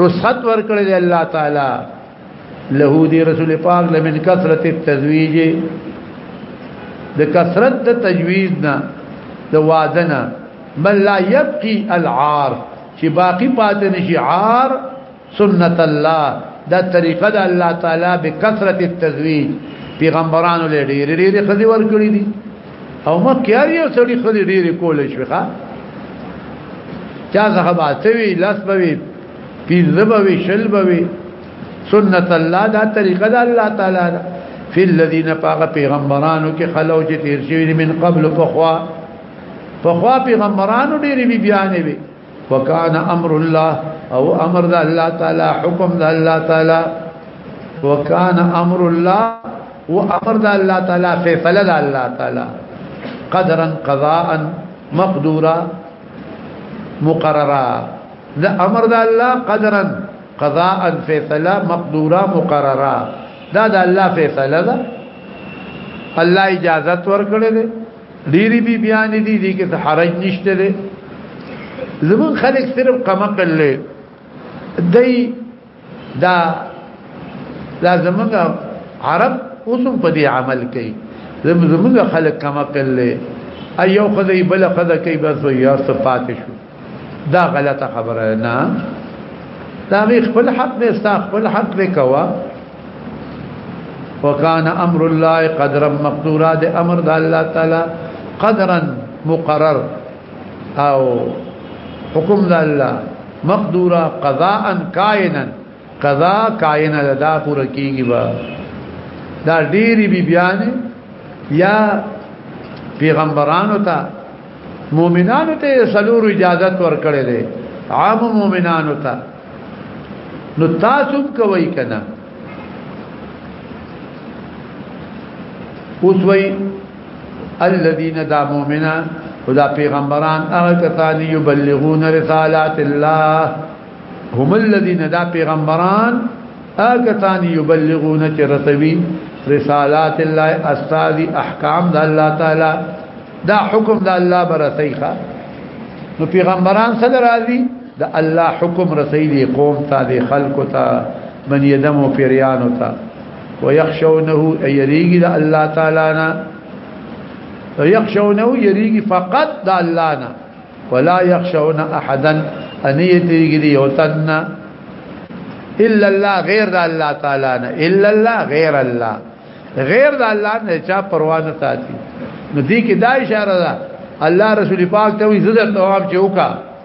رخصت ورکړي دي الله تعالی له دې رسول پاک لمن کثرت التزویج د کثرت د تجویز نه د وادنه من لا يبقي العار چې باقی پاتې نشي عار سنت الله دا طریقه د الله تعالی به کثرت التزویج پیغمبرانو لري ډېر ډېر خدي ور کړی دي او ما کیار یو سړي خدي ډېر کول شي ښا چا زه به اتوي لاس به پینځه به وي شل به وي سنت الله دا طریقه د الله تعالی ده فی الذین پاغه پیغمبرانو کې خلو چې تیر شوی من قبل فخوا فخوا پیغمبرانو ډېری بی بیانې وي وکانه امر الله او امر د الله تعالی حکم د الله تعالی وکانه امر الله او امر د الله تعالی فیصله د الله تعالی قدرا قضاء مقدورا مقررا د امر د الله قدرا قضاء فیصله مقدوره مقرره دا د الله فیصله ده الله اجازه ورکړي دي ډيري بي بیان دي دي کې حرج نشته دي زمون خلک صرف قمقل لې دای دا دا زمونږ عرب اوسم په دې عمل کوي زمونږ خلک کما کړلې ايو خدای بل خدای کوي بس یو صفات شو دا غلطه خبره نه دا وی خپل حق دې ستا خپل حق دې کوا وکان امر الله قدرا مقدورا دې امر د الله تعالی قدرا مقرر او حکم د الله مقدورا قضاء کائنا قضا کائنا دا پور کیږي با دا ډېری بی بیان یا پیغمبرانو ته مؤمنانو ته سلور اجازه ورکړې ده عام مؤمنانو ته نو تاسو کوي کنه اوس وای الذين دا مؤمنان خدا پیغمبران هغه کسان یبلغون رسالات الله هم الذين دا پیغمبران هغه کسان یبلغون چې رسوي رسالات الله استاد احکام د الله تعالی دا حکم د الله برسیخه نو پیغمبران سره راځي د الله حکم رسیدي قوم ته د خلکو ته من یدم او پیریانو ته ويخشونه ايريږي د الله تعالی نه ويخشونه يريږي فقط د الله نه ولا يخشون احدا ان يتيږي دي وتنا الا الله غير د الله تعالی نه الا الله غير الله غير د الله نه چا پروا نه ساتي نو دې کې دا اشاره ده الله رسول پاک ته وي زړه ته واب چې وکړه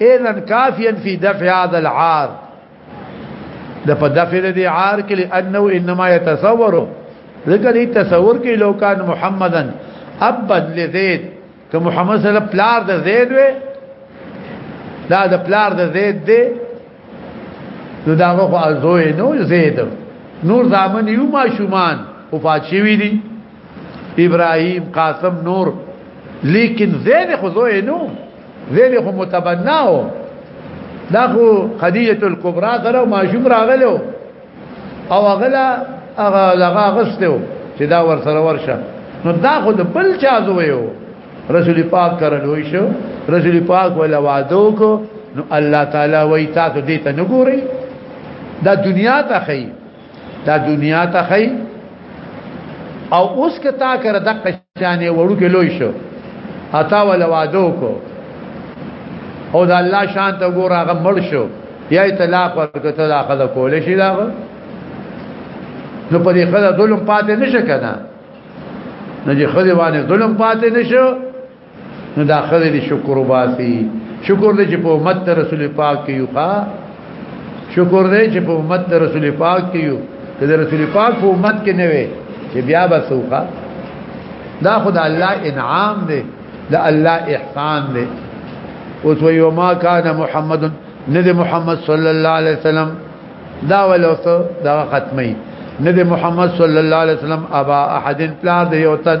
اذا كافيا في دفع هذا العار ده په دفع دي عار کې لانه انما يتصور ذکر هي تصور کې لو كان محمدا ابا لزيد که محمد صلی الله پلار د زید وي دا د پلار د زید دی نو دا غو ازوی نو زید نور زامن یو ما شومان او فاچوی دي ابراهيم قاسم نور لیکن زید خو زوی نو ویل خو متبناو دا خو خدیجه الکبرى سره ماشوم راغلو او غلا هغه لغه غستو چې دا ور سره ورشه نو دا خو د بل چا زویو رسول پاک کرلوې شو رسول پاک ولا وعده کو نو الله تعالی وای تاسو دې ته نګوري دا دنیا ته خی دا دنیا ته خی او اوس که تا کر د قشانې وړو کې لوی شو اتا ول وادو کو او دا الله شان ته ګور هغه مړ شو یا طلاق ورکړه ته دا خدای کول شي دا نو په دې خدای ظلم پاتې نشه کنه نو چې خدای باندې ظلم پاتې نشه نو دا خزه دې شکر وباسي شکر دې چې په امت رسول پاک کې یو ښا شکر دې چې په امت رسول پاک کې یو که رسول پاک په امت کې نه وي چې بیا به سوخه دا خدای الله انعام دې دا الله احسان دې اوس ویو ما کان محمد ندی محمد صلی الله علیه وسلم دا ولوسه دا ختمي ندی محمد صلی الله علیه وسلم ابا احد پلار دی یو تن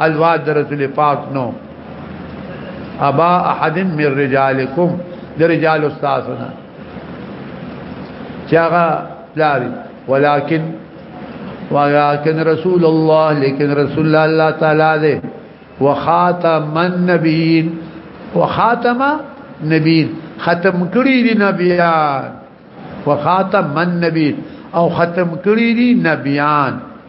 الواد در رسول پاک نو ابا احد من رجالکم در رجال استادنا چاغه لاري ولكن ولكن رسول الله لیکن رسول الله الله تعالی دې وخاتم النبیین وخاتم نبیین ختم کړی دي نبیان وخاتم النبیین او ختم کړی دي نبیان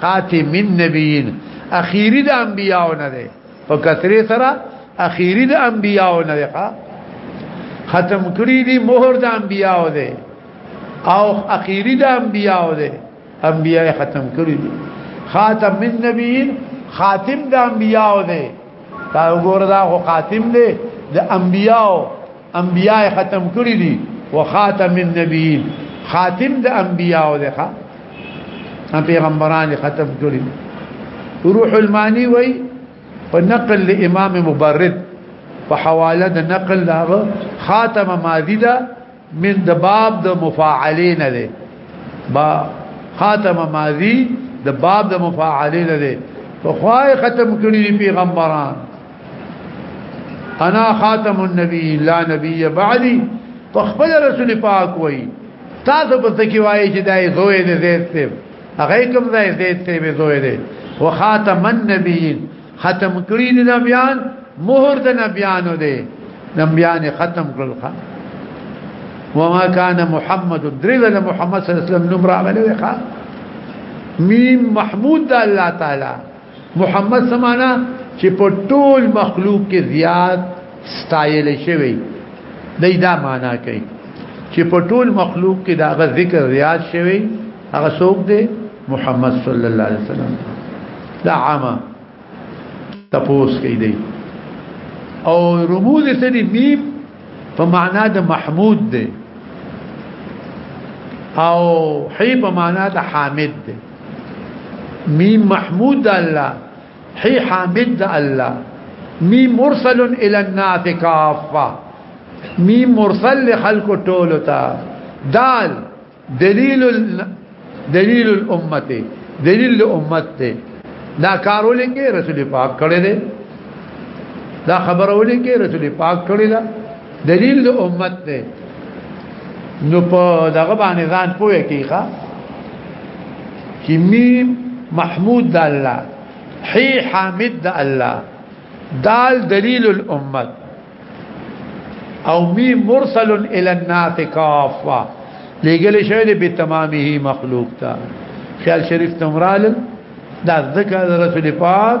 خاتم النبیین اخیری د انبیاو نه ده په کثرې سره اخیری د انبیاو نه ده ختم کړی دی مہر د انبیاو ده او اخیری د انبیاو ده انبیا ختم کړی دی خاتم من نبیین خاتم د انبیاو ده دا وګوره دا خاتم دی د انبیاو انبیاء ختم کړی دي وخاتم النبیین خاتم د انبیاء ولخه پیغمبران ختم کړی روح المانی وای په نقل له امام مبرد په حواله د نقل له خاتم ماضی ده من د باب د مفاعلین ده با خاتم ماضی د باب د مفاعلین ده په خوای ختم کړی پیغمبران انا خاتم النبی لا نبی بعدی په خپل رسول پاک وای تاسو په څکی وای چې دای زوی دې زید ته هغه کوم ځای زید ته به زوی دې وخاتم النبی ختم کړی د نبیان مہر د نبیانو دې نبیان ختم کړل خان وما كان محمد دريد محمد صلى الله عليه وسلم نمر عمله ميم محمود الله تعالى محمد سمانا چې په ټول مخلوق کې زیات ستایل شوی دی دا معنا کوي چې په ټول مخلوق کې دا غ ذکر زیات شوی هغه څوک دی محمد صلی الله علیه وسلم دا عامه تپوس کوي دی او رموز سری میم په معنا د محمود دی او حی په معنا د حامد دی میم محمود د الله حی حامد د الله میم مرسل الى الناس کافه میم مرسل لخلق ټولو ته دال دلیل دلیل الامه دلیل امت ته دا کارول کې رسول پاک کړی دی دا خبرول کې رسول پاک کړی دی دلیل د امت دی نو په دغه باندې ځان پوهه کیخه چې میم محمود د الله حی حامد د الله دال دلیل الامت او میم مرسل الى الناس کافه لګل شوی دی به تمامه مخلوق تا خیال شریف تمرال دا ذکر رسول پاک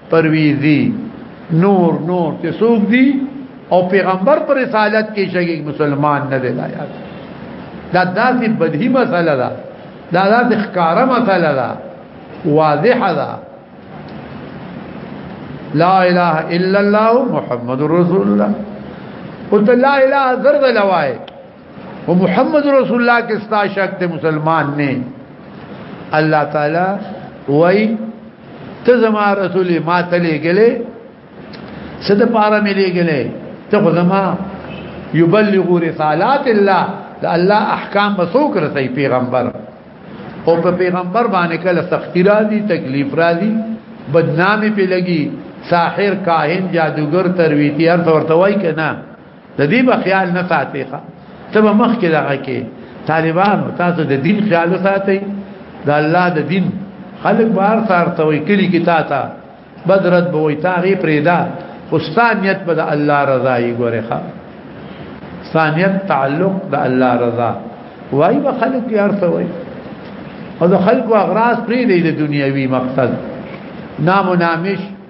پرویزی نور نور چې څوک دي او پیغمبر پر رسالت کې شګي مسلمان نه دی دا یاد دا داسې بدهي مسله ده دا داسې ښکارا مسله ده واضحه ده لا اله الا الله محمد رسول الله قلت لا اله زرد لوائے و محمد رسول الله کې ستا شک ته مسلمان نه الله تعالی وای ته زما رسول ما ته لګلې صد پاره مې لګلې ته خو زما یبلغ رسالات الله دا الله احکام مسوک رسي پیغمبر او په پیغمبر باندې کله سختی راځي تکلیف راځي بدنامي په لګي ساحر کاهن جادوګر ترویتی هر څورته وای کنه د دې په خیال نه ساتي ښه ته به مخ کې دغه کې طالبانو تاسو د دین خیال ساتي د الله د دین خلک بار سارته وي کلی کې تا ته بدرت به وي تاغي پرېدا خوستانیت به د الله رضا یې ګوره ښه ثانیت تعلق د الله رضا وای به خلک یې ارته وي او د خلکو اغراض پرې دی د دنیوي مقصد نام و نامش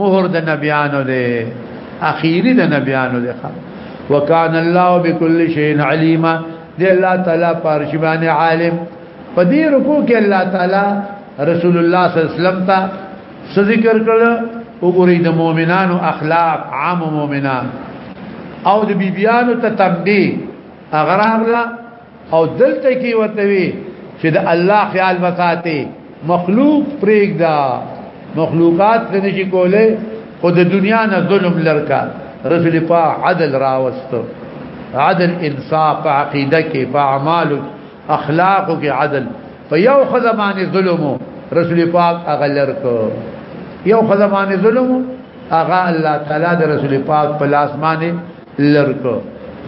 مهر د نبيانو دی اخیری د نبيانو دی وکانه الله بكل شيء عليما دی الله تعالی پارشبان عالم په دې رکو کې الله تعالی رسول الله صلی الله علیه وسلم ته ذکر کړل وګورئ د مؤمنانو اخلاق عام مؤمنان او د بیبیانو ته تنبیه اغراغلا او دلته کې ورته وی چې د الله خیال وساتي مخلوق پرېږدا مخلوقات څه نشي کولای خو د دنیا نه ظلم لرکا رسول پاک عدل راوستو عدل انصاف په عقیده کې په اعمال اخلاق کې عدل په یو خزمانه ظلم رسول پاک اغلر کو یو خزمانه ظلم اغا الله تعالی د رسول پاک په لاس باندې لرکو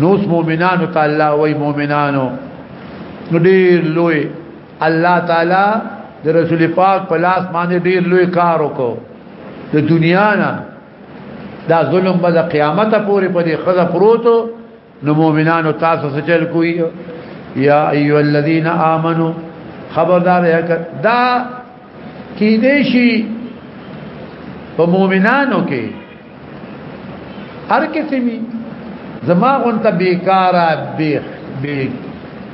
نو اس مؤمنانو ته الله وای مؤمنانو ډیر لوی الله تعالی د رسول پاک په لاس باندې ډیر لوی کار وکړو د دنیا نه دا ظلم به د قیامت پورې په دې خزه پروتو نو مؤمنانو تاسو څه چل کوی یا ایو الذین آمنو خبردار یا دا کې دې شي په مؤمنانو کې هر قسمي زما غونت بیکارا بی بی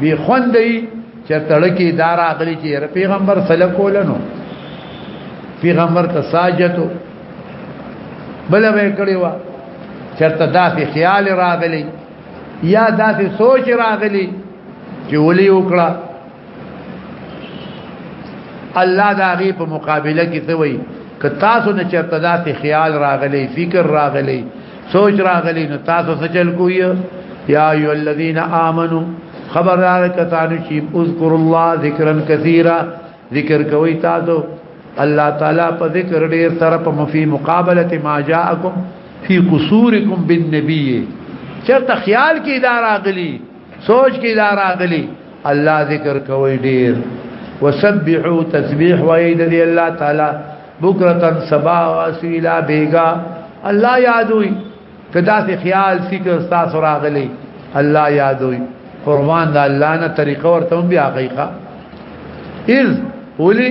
بی خوندې چې تړکی دار اغلی چې پیغمبر صلی کولنو پیغمبر ته ساجتو بل به کړی و چرته داسې خیال راغلی یا داسې سوچ راغلی چې ولي وکړه الله دا غي په مقابله کې ته وي که تاسو نه چرته داسې خیال راغلی فکر راغلی سوچ راغلی نو تاسو څه چل کوی یا ای الذین آمنو خبر را کتانو چې اذکر الله ذکرا کثیرا ذکر کوي تاسو الله تعالی په ذکر ډیر سره په مفی مقابله ما جاءکم فی قصورکم بالنبی چرته خیال کې دا راغلی سوچ کې دا راغلي الله ذکر کوي ډیر وسبحوا تسبيح ويد دي الله تعالى بكره صبا واسيلا بيغا الله يادوي کدا سي خیال فکر تاسو راغلي الله يادوي قربان د الله نه طریقه ورته بیا حقیقت اذ ولي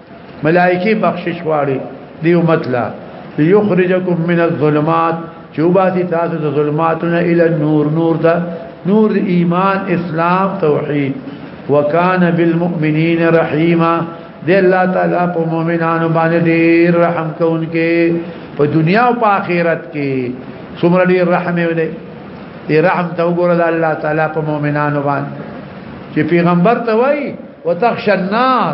ملائکی بخشش واری دی امت لا ليخرجكم من الظلمات چوباتی تاسو د ظلماتنا الى النور نور دا نور ایمان اسلام توحید وکانه بالمؤمنین رحیما دی الله تعالی په مؤمنانو باندې ډیر رحم کوونکې په دنیا او په آخرت کې څومره ډیر رحم دی دی رحم ته وګوره د الله تعالی په مؤمنانو باندې چې پیغمبر ته وای وتخش النار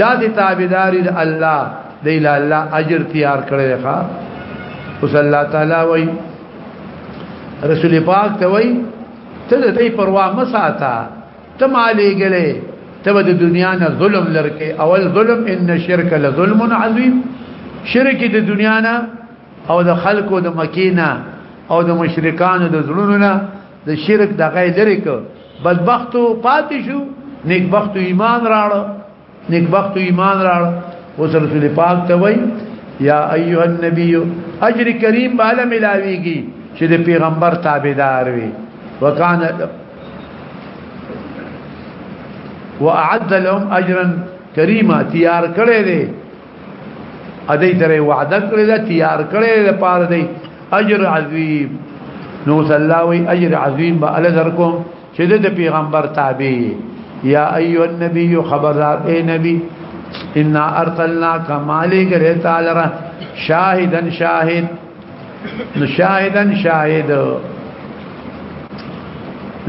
دا دي تابعداري د الله دی له الله اجر تیار کړی ښا اوس الله تعالی وای رسول پاک ته وای ته د دې پروا مساته ته مالې ګلې ته د دنیا نه ظلم لرکې اول ظلم ان شرک لظلم عظیم شرک د دنیا نه او د خلکو د مکینا او د مشرکانو د زړونو نه د شرک د غیر لري بدبختو پاتې شو نیکبختو ایمان راړ نیکبختو ایمان راړ اوس رسول پاک ته وای یا ایها النبی اجر کریم بالا ملاویږي چې د پیغمبر تابعدار وي وکانه واعد لهم اجرا کریما تیار کړی دی ا دې ترې وعده کړې ده تیار کړې ده پاره دې اجر عظیم نو صلی الله وی اجر عظیم به ال درکو چې د پیغمبر تابع یا ایو النبی خبردار اے نبی ان ارسلنا کمالی گره تعالی را شاهدن شاهد شاهدن شاهد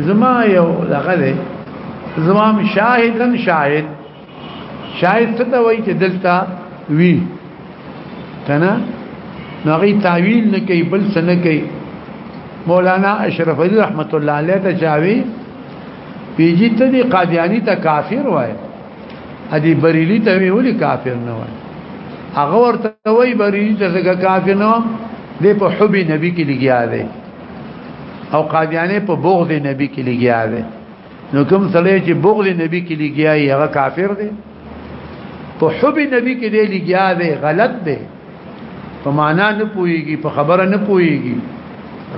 زما یو لغه زما شاهدن شاهد شاید څه ته وایي چې دلته وی کنه نو غي تعویل نه کوي بل څه نه کوي مولانا اشرف علي رحمت الله علیه ته چاوي پیجی ته دی قادیانی ته کافر وای ادي بریلی ته ویولي کافر نه وای هغه ورته وای بریلی ته څنګه کافر نه دی په حب نبی کې لګیا دی او قادیانی په بغض نبی کې لګیا دی نو کوم سړی چې بغل نبی کې لګیای هغه کافر دی په حب نبی کې دی لګیا دی غلط دی په معنا نه پويږي په خبره نه پويږي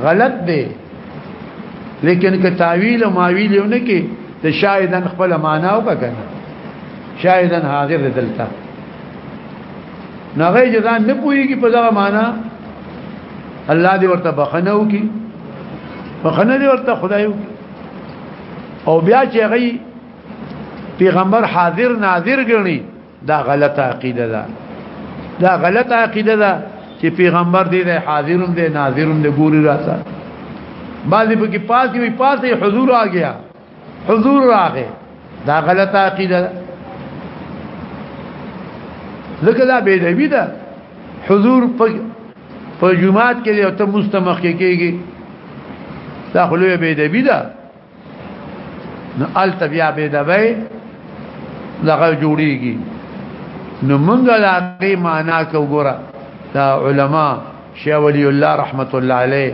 غلط دی لیکن که تعویل او ماویل یو نه کې ته شاهدن خپل معنا وکړه شاهدن حاضر دلته نغه جزان نه پويږي په دغه معنا الله دې ورته بخنه وکي بخنه دې ورته خدای وکي او بیا چې غي پیغمبر حاضر ناظر ګڼي دا غلطه عقیده ده دا غلطه عقیده ده چې پیغمبر دې ده حاضرون دې ناظرون دې ګوري راځه بعضی په کې پاتې وي پاتې حضور آ گیا حضور راغې دا غلطه عقیده ده لکه دا بيدوي ده حضور په په جمعات کې یو ته مستمخ کېږي دا خلوی به دی بيدا نو ال تبیا به دی به لغه جوړیږي نو موږ لا قیمانا کو ګره دا علما شیخ ولی الله رحمت الله علیه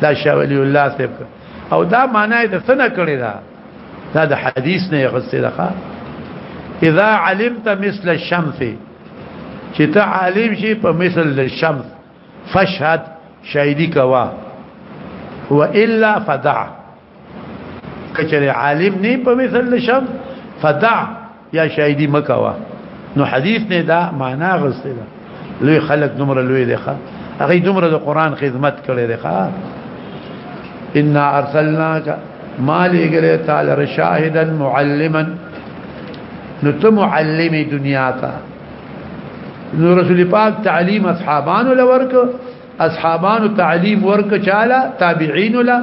دا شاه ولی الله صاحب او دا معنی د سنه کړی دا دا د حدیث نه غسه ده اذا علمت مثل الشمس چې ته عالم شي په مثل الشمس فشهد شاهدی کوا والا فدع کچره عالم نه په مثل الشمس فدع یا شاهدی مکوا نو حدیث نه دا معنا غسته ده لوی خلق دومره لوی دی ښا هغه دومره د قران خدمت کړي دی ښا ان ارسلناک مالی ګره تعالی رشاهدا معلما نو ته معلم دنیا ته نو رسول پاک تعلیم اصحابانو لورک اصحابانو تعلیم ورک چاله تابعین له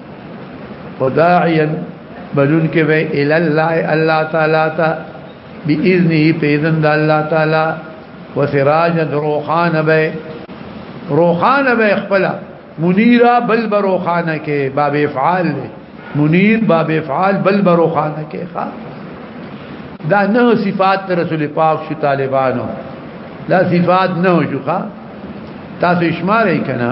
وداعيا بلون کې به ال الله الله تعالی تا باذنه باذن د الله تعالی وسراج روحان به روحان به خپل منیرا بل بروخان کې باب افعال دی منیر باب افعال بل بروخان کې ښا دا نه صفات رسول پاک شو طالبانو دا صفات نه شو ښا تاسو شمارې کنا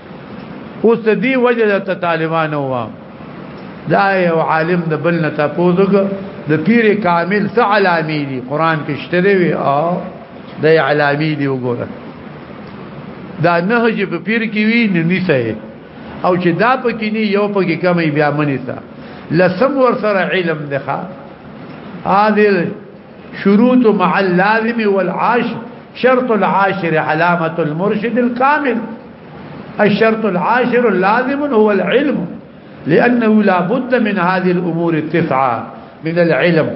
اوس د دې وجه د طالبانو و دا یو عالم د بل نه تاسو د پیر کامل څه علامې دي قران کې شته دی او د علامې دي وګوره دا نهج په پیر کې وی نه نیسه او چې دا پکې نه یو پکې کمې بیا منی تا لسم ور سره علم ده ها شروط مع اللازم والعاشر شرط العاشر علامة المرشد الكامل الشرط العاشر اللازم هو العلم لأنه لا بد من هذه الأمور التسعة من العلم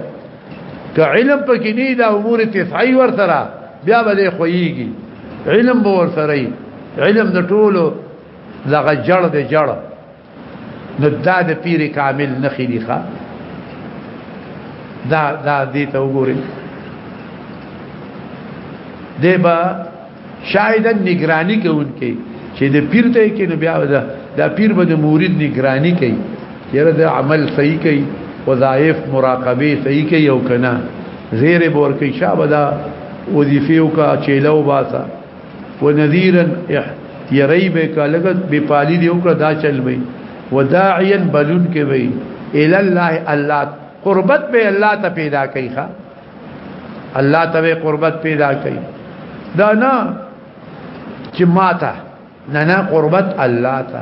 كعلم بكني دا امور التسعة ور سره بیا به علم ور سره علم د ټولو دغه جړ د جړ نو دا د پیر کامل نخې دي ښا دا دا دې ته وګورئ دیبا شاهدا نگرانی کوونکې چې د پیر ته کې نو بیا دا د پیر به د مورید نگرانی کوي یره د عمل صحیح کوي وظایف مراقبه صحیح کوي او کنه زیر بور کې شابه دا وظیفه او کا چیلو باسا ونذيرا يري به کالګت به پالي دی وکړه دا چل وي وداعيا بلون کې وي الى الله الله قربت به الله ته پیدا کوي ښا الله ته قربت پیدا کوي دا نه چې ماته نه نه قربت الله ته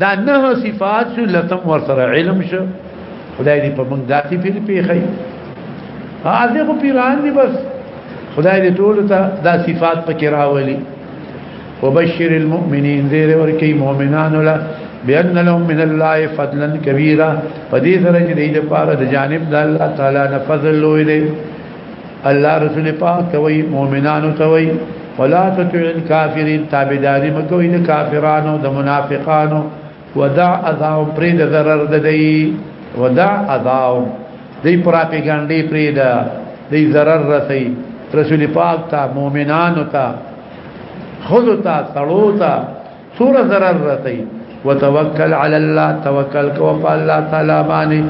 دا نه صفات شو لتم ور سره علم شو خدای دې په موږ داسې پیر پیخی هغه خو پیران دي بس خدای دې ټول ته دا صفات پکې راولي وبشر المؤمنين ذير ورکی مؤمنان له بأن لهم من الله فضلا كبيرا فدي سره چې د پاره د جانب د الله تعالی نه فضل لوی دی الله رسول پاک توي مؤمنانو توي ولا تطع الكافرين تابعداري مکوې د کافرانو د منافقانو ودع اذاو پرې د ضرر د دی ودع اذاو دی پراپګانډي پرې د دی ضرر رسي رسول پاک ته مؤمنانو ته خود ته تړو ته سور ضرر رسي وتوكل على الله توكل کو الله تعالى باندې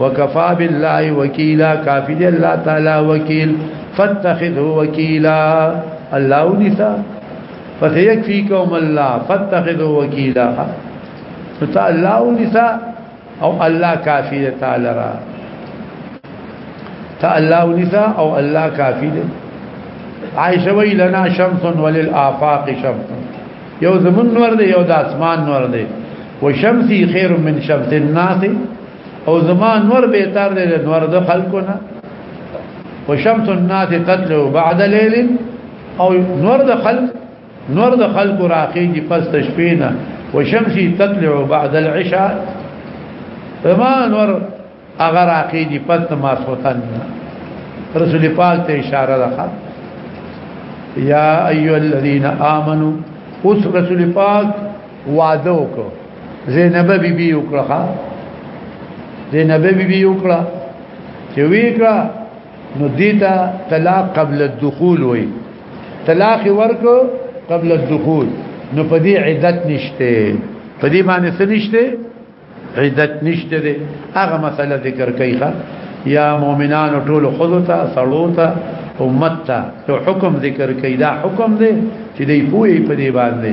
وكفى بالله وكيلا كافي الله تعالى وكيل فاتخذه وكيلا الله نساء فيكم الله فاتخذوا وكيلا فتا الله نساء او الله کافی دی تعالی را تا الله ونسا او الله کافی دی عائشه وی لنا شمس وللآفاق شمس یو زمون نور دی یو د اسمان نور دی وشمسی خیر من شمس الناس او زمان نور به تر دی نور د خلقنا وشمس الناس تطلع بعد ليل او نور د خلق نور د خلق راخیږي پس تشپینا وشمسي تطلع بعد العشاء فما نور اگر راخیږي پس ماسوتن رسول پاک ته اشاره ده یا ایو الذین آمنو اوس رسول پاک وعده وکړه زینب بی بی وکړه زینب بی بی وکړه چې وی کړه نو دیتا طلاق قبل الدخول وای طلاق ورکو قبل الدخول نو پدی عدت نشته پدی باندې څه نشته عدت نشته دی هغه مسله ذکر کوي یا مؤمنان ټول خذتا سلوتا امتا تو حکم ذکر کوي دا حکم دی چې دی پوي پدی باندې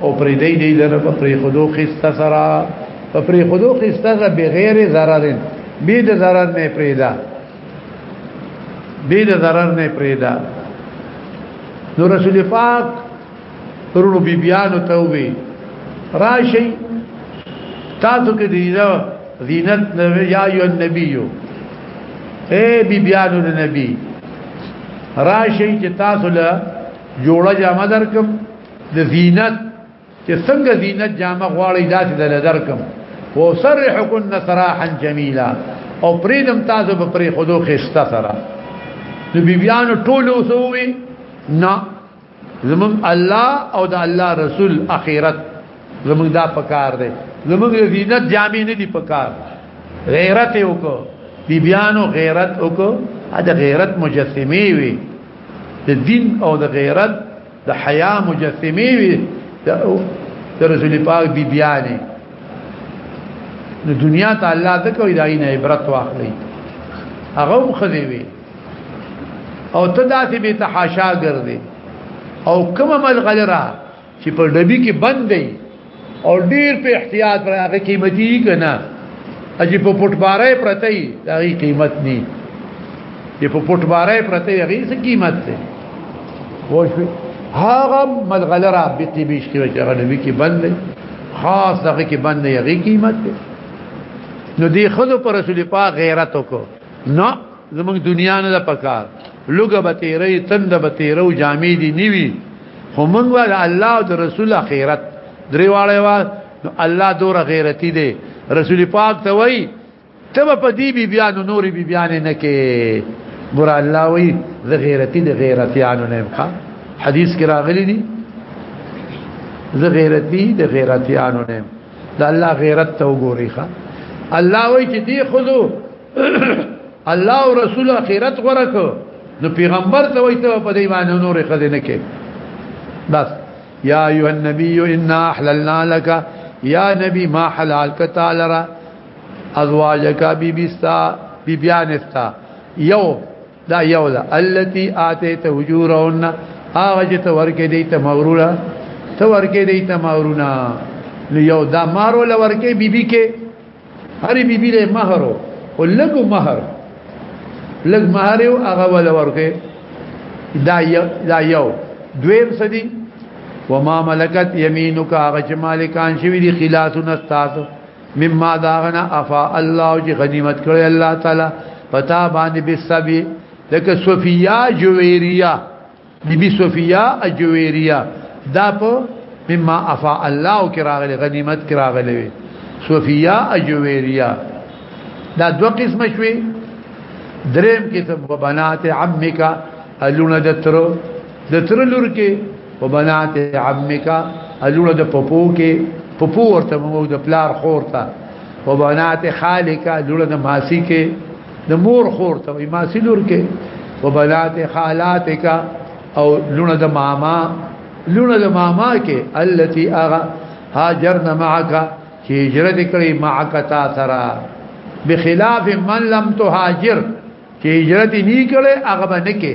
او پرې دی دی لره په پرې خودو خسته سره په پرې خودو خسته سره بغیر zarar به د zarar نه پرې دا به د zarar نه پرې دا نو رسول پاک پرونو بی بیانو ته وی راشي تاسو کې دی دا زینت نو یا یو نبیو اے بی بیانو د نبی راشي چې تاسو له جوړه جامه درکم د زینت چې څنګه زینت جامه غواړي داسې د لدر کم او سرحکن سراحا جمیلا او پریدم تاسو په پری خودو خسته سره د بیبیانو ټول وسوي نه زمون الله او د الله رسول اخرت زمون دا پکار دی زمون زینت جامې نه دی پکار غیرت وکړو بیبیانو غیرت وکړو دا غیرت مجسمه وي د دین او د غیرت د حیا مجسمه وي د رسول پاک بی بیانې نو دنیا ته الله د کوي دای نه عبرت واخلي هغه مخدي وي او ته داسې به تحاشا ګرځي او کومه ملغلره چې په ډبي کې بندې او ډیر په احتیاط پر هغه قیمتي کنا اجي په پټبارې پرتې دا غي قیمت ني چې په پټبارې پرتې غي څه قیمت ده وښوي هغه ملغله را بيتي بيش کې چې هغه نبی کې بند خاص هغه کې بند غي قیمت ده نو دی خود پر رسول پاک غیرت وکړه نه زموږ دنیا نه د پکار لوګه به تیرې تند به تیرو جامې دي نیوي خو موږ ول الله او رسول اخرت درې واړې وا الله دور غیرتی دی رسول پاک ته وای ته په دې بی بیان نورې بی بیان نه کې ګور الله وای د غیرتی د غیرتیانو نه ښه حدیث کې راغلي دي د غیرتی د غیرتیانو نه د الله غیرت ته وګوري ښه الله وای چې دی خذو الله او رسول اخرت غره کو نو پیغمبر ته وای ته په دې باندې نور خدای نه کې بس یا ایه النبی انا احللنا لك یا نبی ما حلال کتا لرا ازواجک بی بیستا بی بیانستا یو دا یو دا التي اتیت وجورهن هغه چې ته ورکې دی ته مغروره ته ورکې دی ته مغرونه نو یو دا مارو لورکې بیبي کې هرې بیبي له مہر او لګ مہر لګ مہر او هغه ول ورکه دا یو دا یو دویم سدي وما ملکت یمینک هغه چې مالکان شوی دي خلاصون استاد مما داغنا افا الله چې غنیمت کړی الله تعالی پتا باندې بسبی لکه صوفیا جویریه بیبي صوفیا اجویریا دا په مما افا الله کې راغلي غنیمت کې راغلي وي صوفیا اجویریا دا دوه قسمه شوي دریم کې ته بنات عمک الونه د تر د تر لور کې وبنات عمک الونه د پپو کې پپو ورته موږ د پلار خورته وبنات خالک الونه د ماسی کې د مور خور ته وي ماسی لور کې وبنات خالاتک او لونه د ماما لونه د ماما کې التي اغا هاجرنا معك چې هجرت کړی معك تا سره بخلاف من لم تهاجر چې هجرت نه کړي هغه باندې کې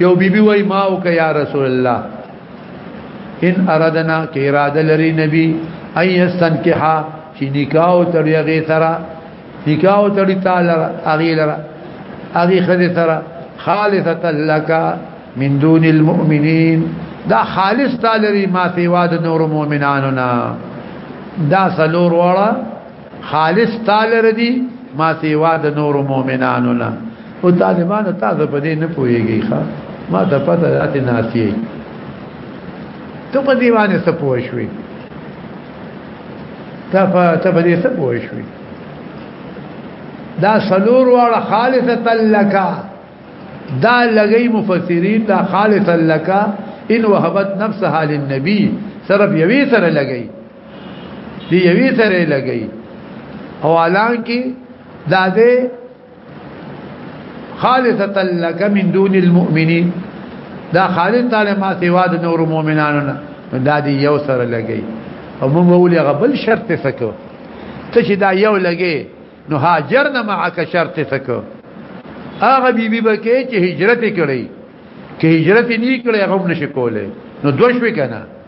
یو بیبي بی وای ما او که یا رسول الله ان اردنا کې اراده لري نبی اي استنکحا چې نکاح او تړي هغه سره نکاح او تړي تعالی هغه لره هغه خدي سره خالصه لك من دون المؤمنين دا خالص تعالی ما سیوا د نور مؤمنانو نه دا سلور وړه خالص تعالی ردی ما سیوا د نور مؤمنانو نه او طالبانو تاسو په دې نه پويږي ښا ما د پته راته ناسي ته په دې باندې څه پوه شوې ته په ته په دې څه پوه شوې دا سلور واړه خالصه لك دا لګي مفسرین دا خالصه لك ان وهبت نفسها للنبي صرف یوی سره لګي دی یوی سره لګی او الان کې دا دې خالصتا لك من دون المؤمنين دا خالص تعالی ما سوا د نور مؤمنانو نه دا دی یو سره لګی او موږ ولې غبل شرط فکر ته چې دا یو لګی نو هاجرنا معك شرط فکر هغه بیبي بکې چې هجرت کړي کې هجرت نه کړي هغه نشي کولای نو دوش وکنه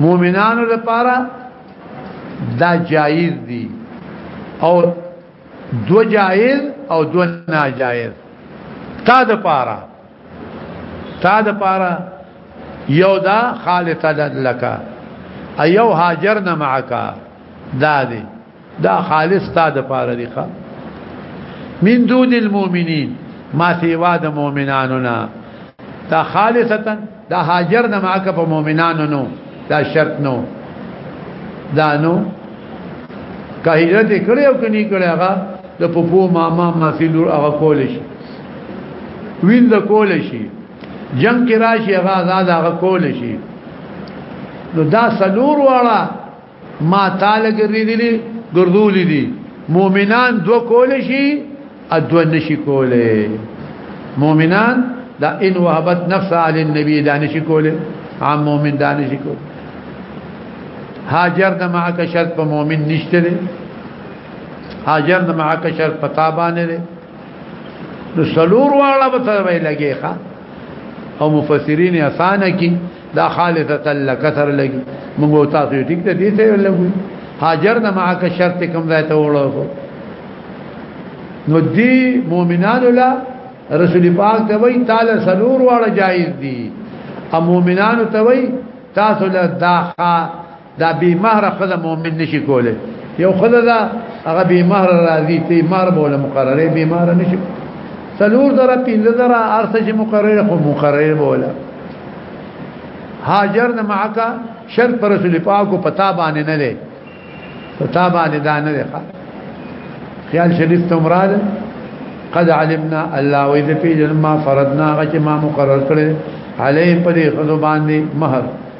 مؤمنانو لپاره دا جایز دي او دو جایز او دو ناجایز تا د پاره تا د پاره یو دا خالصه لکا ایو هاجرنا معکا دا دی دا خالص تا د پاره دی ښا من دون المؤمنین ما سیوا د مؤمنانو نه دا خالصتا دا هاجر نه ماک په مؤمنانو نو دا شرط نو دا نو که هجرت کړي او کني کړي هغه د پپو ماما ماسی لور هغه کول شي وین د کول شي جنگ کې راشي هغه آزاد هغه کول شي نو دا سلور واړه ما تعالی ګرځیدلی ګرځولې دي مؤمنان دو کول شي ادو نشي کوله مؤمنان دا ان وهبت نفس علی النبي دا نشي کوله عام مؤمن دا نشي کوله هاجر د معک شرط په مؤمن نشته دي هاجر د معک شرط په تابانه دي نو سلور واړه به ته وی لګي ښا او مفسرین اسانه کی دا خالصه لک سره لګي موږ تاسو ټیک ته دي ته لګو هاجر نه معک شرط کوم ځای ته وړو نو دی مؤمنانو لا رسول پاک ته وی تعالی سلور واړه جایز دي ا مؤمنانو ته وی تاسو له داخه دا بی مہر خزه مؤمن نشي کوله یو خزه دا هغه بی مہر راضی تی مہر بوله مقرره بی مہر نشي سلور درا پینځه درا ارسه چې مقرره خو مقرره بوله هاجر نه معاکا شرط پر رسول پاک پتا باندې نه لې پتا باندې دا نه لې خیال شریف تمراد قد علمنا الله واذا في جنما فرضنا غچ ما مقرر کړي عليه پرې خدو باندې مہر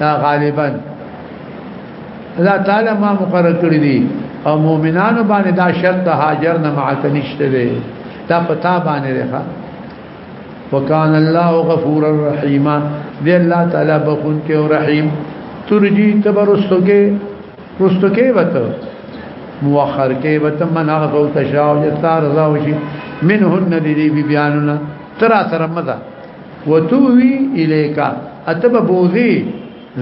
دا غالبا الله تعالی ما مقرر کړی دي او مؤمنانو باندې دا شرط هاجر نه معاک نشته دی دا پتا باندې ده وکان الله غفور الرحیم دی الله تعالی بخون کې او رحیم ترجی تبرستو کې رستو کې وته مؤخر کې وته من هغه کو تشاو جتا رضا وشي منهن دی بی بیانونه ترا سره مزه وتوي الیک اتب بوزي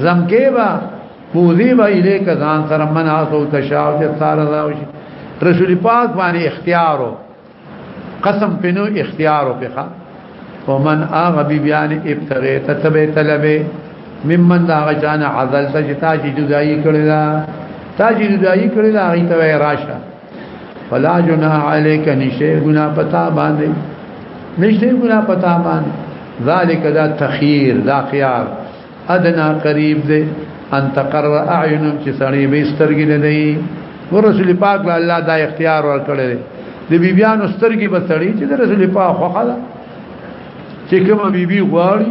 زمکه با بوزي با الیک ځان سره مناسو تشاو چې سره راوشي رسول پاک باندې اختیارو قسم پنو اختیارو په ومن اغه بیان ابتغی تتبه طلبه ممن دا غچانه عزل ته چې تا چې جدائی کړی دا تا چې جدائی کړی دا غي ته راشه فلا جناح عليك نشته ګنا پتا باندې نشته ګنا پتا باندې ذالک دا تخیر دا خيار ادنا قریب دی ان تقر اعین چې سړی به سترګې نه دی ورسول پاک له الله دا اختیار ورکړل دی بیبیان سترګې به سړی چې رسول پاک خوخه چې کوم بیبي غواړي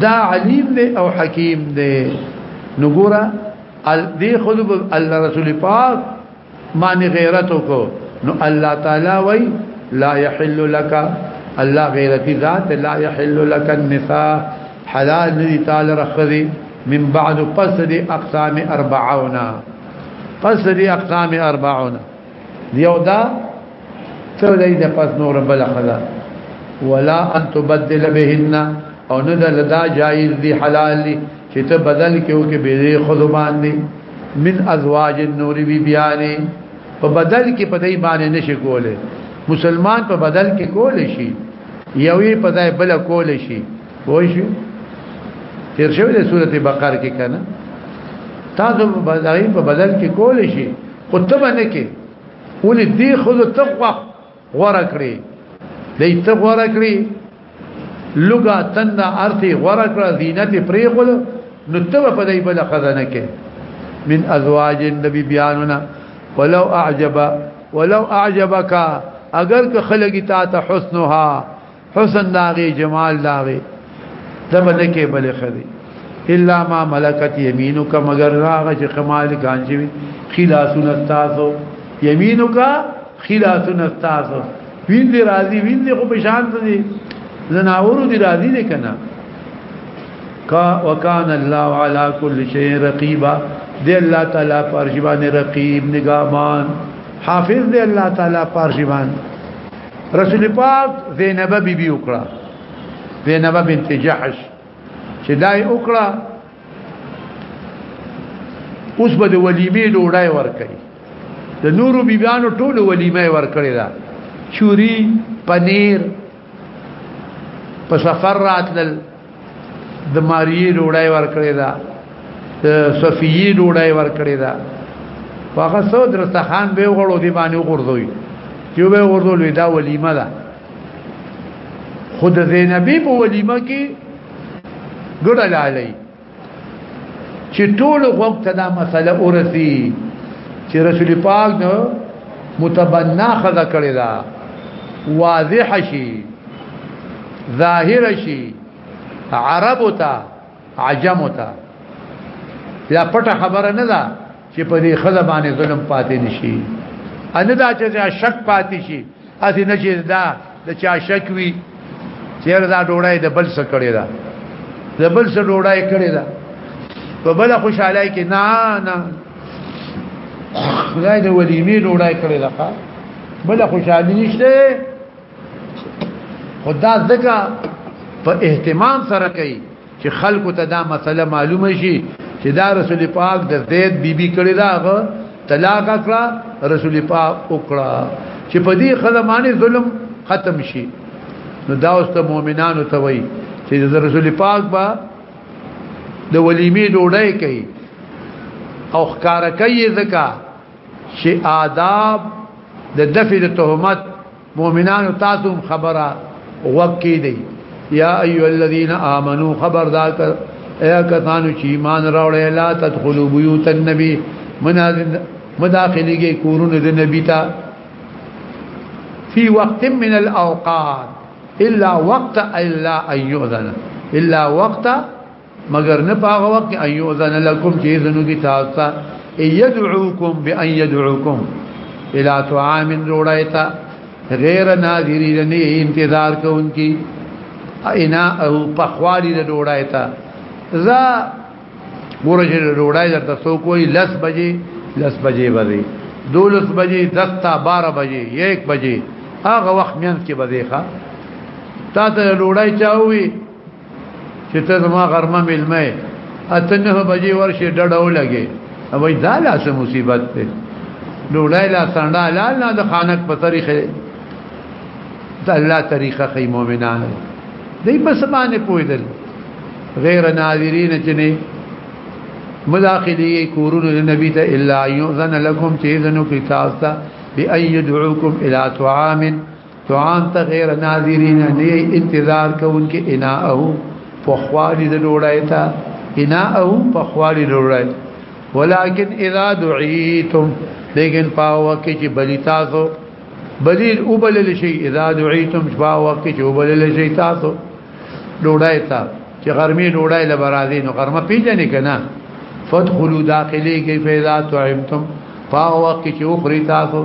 دا علیم دی او حکیم دی نو ګورا دې خود الله رسول پاک معنی غیرت کو نو الله تعالی وای لا يحل لك الله غیرتی ذات لا يحل لك النساء حلال ندی تعالی رخذی من بعد قصد اقسام 40 قصد اقسام 40 یو دا ته دې د پس نور بل خدا ولا ان تبدل بهن او نه دا, دا جائز دی حلال دی چې ته بدل کېو کې به خود باندې من ازواج النور بی بیانې په بدل کې په دې باندې نشي کوله مسلمان په بدل کې کول شي یوې په ځای بل کول شي وای شي تیر شوی د سورته بقره کې کنه تاسو په بدل کې کول شي خو ته باندې کې ولې دې خود ته غوړه کړې دې ته غوړه کړې لګا تنه ارتي غوړه کړې زینت پرې خود نو ته په دې بل خزانه کې من ازواج النبي بياننا ولو اعجب ولو اعجبك اگر که خلقی تا ته حسنها حسن داغي جمال داغي دبل کې بل خدي الا ما ملکت یمینک مگر هغه چې کمال کان شي خلاصون استاسو یمینک خلاصون استاسو وین دی راضی وین دی خو بشان دی زناورو دی راضی دی کنه کا وکان الله علی کل شی رقیبا دی الله تعالی پرشبان رقیب نگامان حافظ دی الله تعالی پرشبان رسول پاک زینب بی بی وکړه زینب بنت جحش چې دای وکړه اوس به د ولیمې ډوډۍ ورکړي د نورو بیبانو ټول ولیمه ورکړي دا چوری پنیر په سفر راتلل د ماریه ډوړای ور کړی دا د صفیه ډوړای ور کړی دا واغه سو درستخان به غړو دی باندې وګرځوي چې به ورزول دا ولیمه ده خود زینبی په ولیمه کې ګډه لالي چې ټول غوږ ته دا مسله ورسی چې رسول پاک نو متبنا خذا کړی دا واضح شي ظاهر شي عرب ته عجم ته یا پټه خبره نه ده چې په دې خذا باندې ظلم پاتې نشي ان دا چې شک پاتې شي اسی نه چې دا د چا شک وی چیر دا ډوړای د بل څه کړی دا د بل څه ډوړای کړی دا په بل خوشاله کې نه نه خدای د ولیمې ډوړای کړی دا بل خوشاله نشته خدا ځکه په اهتمام سره کوي چې خلکو ته دا مسله معلومه شي چې دا رسول پاک د زید بیبي کړی دا غو طلاق کړه رسول پاک وکړه چې په دې خدمانه ظلم ختم شي نو دا اوس ته مؤمنانو ته وایي چې د رسول پاک با د ولیمې ډوډۍ کوي او ښکارا کوي ځکه چې آداب د دفع د تهمت مؤمنانو تاسو خبره وکي دی یا ایو الذین آمنو خبردار کر اے کسانو چې ایمان راوړې لا تدخلوا بیوت النبی منازل مداخليږي کورونه د نبی ته فی وقت من الاوقات الا وقت الا ان یؤذن الا وقت مگر نه پاغه وخت کې ايو ذن لكم چې زنو کې تاسو ته يدعوكم بان يدعوكم الى طعام روړایتا غیر ناظری نه انتظار کوونکی اینا او پخوالی د روړایتا ز ورجه روړای درته سو کوئی لس بجې لس بجې بری دولس بجې دستا 12 بجې 1 بجې هغه وخت مینس کې بده ښه تا ته روړای چاوي چې ته زما غرمه ملمه اته نه بجې ورشي ډډو لګي او دا لاس مصیبت ته ډوړای لا سانډا لال نه د خانک په طریقې د الله طریقه خې مؤمنان دی په سبانه پویدل غیر ناظرین چې نه مداخلی کورون النبی ته الا یؤذن لكم تیذنو کی تاسو ته بأن يدعوكم الى طعام طعام ته غیر ناظرین نه انتظار کوونکې انا او په خوالي د ډوړای ته انا او په خوالي ډوړای ولكن اذا دعيتم لیکن پاو کې چې بلی تاسو بلیل او بلل شي اذا دعيتم پاو کې چې او بلل شي تاسو ډوړای ته چې غرمې ډوړای لبرازي نو غرمه پیژنې کنه فدخلوا داخلي کې فاذا تعمتم پاو کې چې او خري تاسو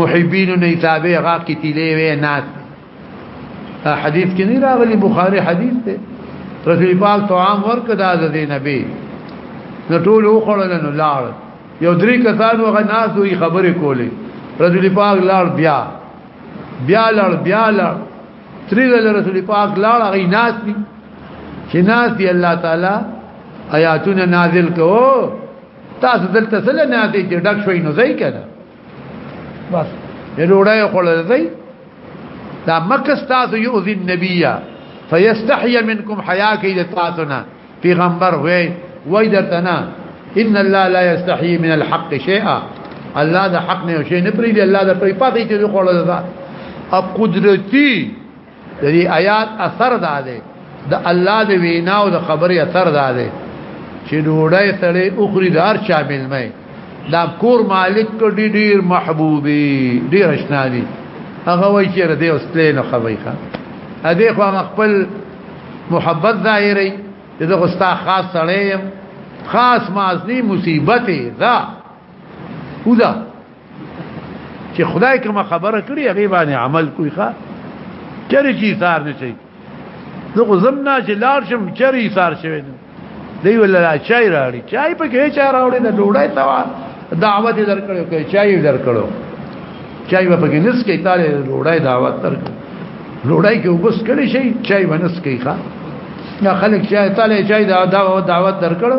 محبین نه تابع غا کتلې وې ناس حدیث کې نه راغلی بخاری حدیث ته رسول پاک طعام ورک دا د نبی نو ټول وخړل نو لاړ یو درې کسان وغه ناس وی خبرې کولې رسول پاک لاړ بیا بیا لاړ بیا لاړ تری له رسول پاک لاړ غي ناس دي چې ناس دي الله تعالی آیاتونه نازل کوو تاسو دلته سره نه دي چې ډک شوي نو ځای کړه بس ډوړای خپل ځای دا مکس تاسو یو ذی نبیه فیستحی منکم حیا کی تاسو نه پیغمبر وای وای درته نه ان الله لا یستحی من الحق شیئا الله دا حق نه شي نه پریږي الله دا پری پاتې چې خپل ځای اب قدرتی د دې آیات اثر دا دی د الله د وینا او د خبرې اثر دا دی چې ډوډۍ سړې اخري دار شامل مې دا کور مالک کډي ډیر محبوبي ډیر اشنا دي هغه وایي چې ردی اوس پلین خوي ښه ا دې خو خپل محبت ظاهري دغه غستا خاص سړی خاص مازنی مصیبت دا ودا چې خدای کوم خبره کړی هغه باندې عمل کوي ښا چری چی سار نه شي نو خو زمنا چې لار شم چری سار شوی نه دی ولا چای راړي چای په کې چای راوړي نه ډوډۍ توا دعوت درکړو کوي چای درکړو چای په کې نس کې تاله ډوډۍ دعوت درکړو ډوډۍ کې وبس کړي شي چای ونس کې ښا یا خلک چای تاله چای دعوت درکړو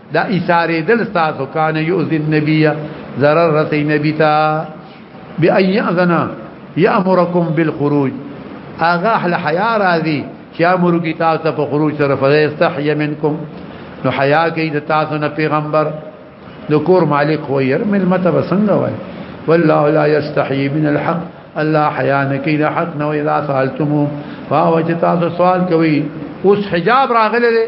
دا ایثارې دل تاسو کان یؤذی النبی ضرر رسی نبی تا بأن یأذن یأمرکم بالخروج اغه اهل حیا راضی چې امر کی تاسو په خروج سره فیستحی منکم نو حیا کوي د تاسو نه پیغمبر د کور مالک خو ير ملمت بسنګ وای والله لا یستحی من الحق الله حیا نه کوي د حق نو اذا سالتمو فاوجتا سوال کوي اوس حجاب راغله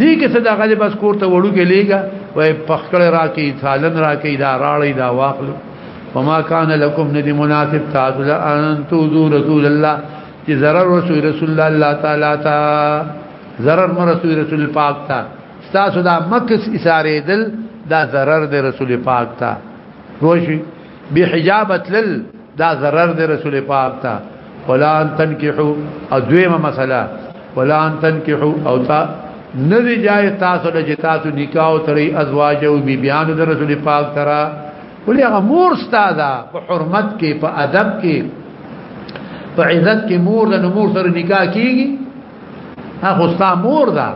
دې کې څه دا غلې بس کور ته وړو کې لېګا وای پخکړه راکې سالن راکې دا راړې دا واخلو وما كان لكم ندي مناسب تاسو لا ان تذو رسول الله چې zarar رسول رسول الله الله تعالی تا zarar مر رسول رسول پاک تا تاسو دا مکس اشاره دل دا zarar د رسول پاک تا روشي به حجاب تل دا ضرر دی رسول پاک ته ولا ان تنکحو او دویمه مسله ولا ان تنکحو او تا ندی جای تاسو له جتاسو نکاح او تری ازواج او بی بیان در رسول پاک ترا ولی هغه مور استادا په حرمت کې په ادب کې په عزت کې مور د مور سره نکاح کیږي هغه ستا مور ده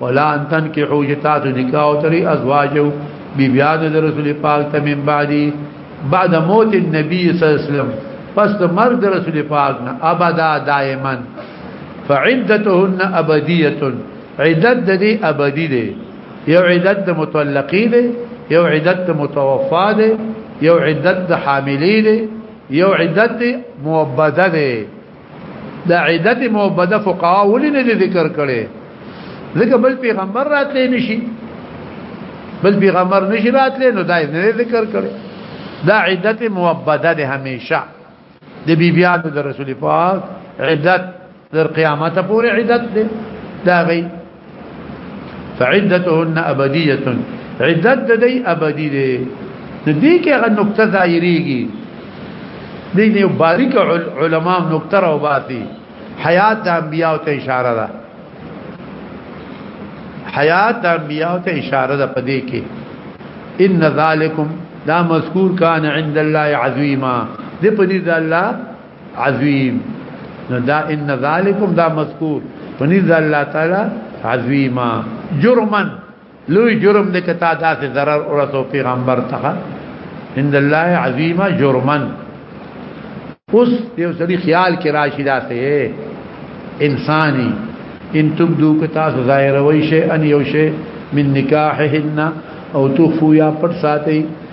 ولا ان تنكحوا جتات نکاح تری ازواجو بی بیاد در رسول پاک ته من بعدی بعد موت النبي صلی الله علیه وسلم پس مرګ در رسول پاک نه ابدا دائما فعدتهن ابدیه عدت د دې ابدی دی یو عدت د متعلقی دی یو عدت د متوفا دی یو عدت د حاملی دی یو عدت موبده دی دا عدت موبده فقها ولې نه ذکر کړي ځکه بل پیغمبر راتلی نشي بل پیغمبر نشي راتلی نو دا نه ذکر کړي دا عدت موبده ده همیشه د بیبیانو د رسول پاک عدت در قیامت پورې عدت ده دا غي فعدتهن ابديه عدت د دې ابدي دي د دې کې هغه نقطه ظاهريږي دې دې باریک علما نقطه راو باسي حیات د انبیاء ته اشاره ده حیات د انبیاء ته اشاره ده پدې کې ان ذالکم دا مذکور کان عند الله عظیما دې پدې د الله عظیم نو دا ان ذالکم دا مذکور پنیز الله تعالی عظیما جرما لوی جرم دې کتا داسې ضرر او رسو پیغمبر ته ان الله عظیما جرما اوس یو سړي خیال کې راشي داسې انساني ان تبدو کتا ظاهر وي شي ان یو شي من نکاحهن او تخفوا یا پټ ساتي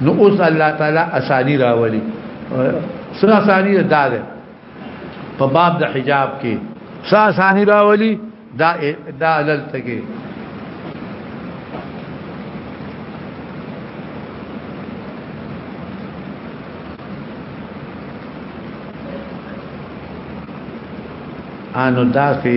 نو اوس الله تعالی اسانی راولي سره اسانی دا ده په باب د حجاب کې سره اسانی راولي دا دا دلته کې انو داسې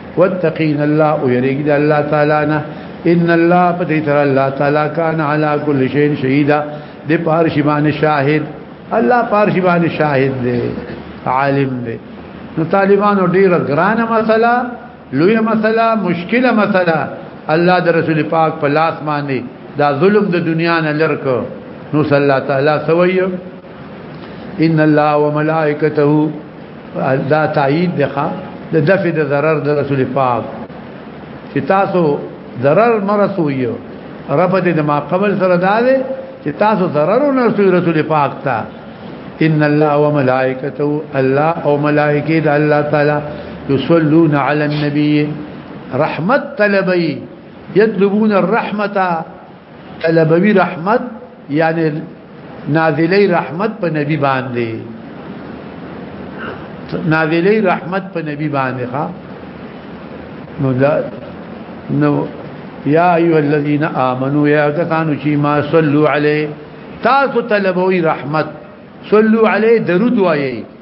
واتقين الله ويريد الله تعالى نه ان الله پتیتر الله تعالی کان علی کل شیء شهیدا د پارشبان شاهد الله پارشبان شاهد دی عالم دی نو طالبانو ډیره ګرانه مسله لوی مسله مشکله مسله الله د رسول پاک په لاس باندې دا ظلم د دنیا نه لرک نو صلی الله تعالی سویو ان الله وملائکته دا تایید دی ښا د دفع د ضرر د رسول پاک چې تاسو ضرر مرسو یو رب دې د ما قبل سره دا دی چې تاسو ضرر نه رسول رسول پاک ته ان الله وملائکته الله او ملائکه د الله تعالی يصلون على النبي رحمت طلبي يطلبون الرحمه طلبوي رحمت یعنی نازلی رحمت په نبی باندې نازلی رحمت په نبی باندې ښا نو دا نو یا ایو الذین آمنو یا کسانو چې ما صلو علی تاسو طلبوي رحمت صلو علی درود وایي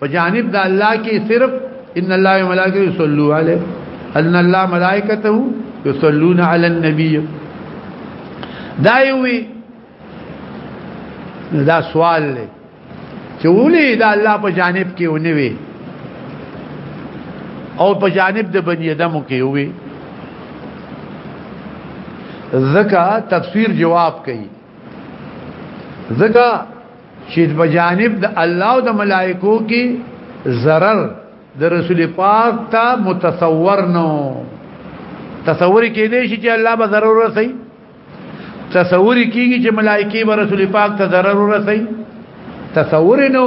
په جانب د الله کې صرف ان الله وملائکته يصلوا عليه ان الله ملائکته يصلون على النبي دا یوي دا سوال دی چې ولې دا الله په جانب کې ونی وي او په جانب د بنی ادم کې وي زکا تفسیر جواب کوي زکا چې په جانب د الله او د ملائکو کې zarar د رسول پاک ته متصور نو تصور کې دې شي چې الله به zarar ورسي تصور کېږي چې ملائکه به رسول پاک ته zarar ورسي تصور نو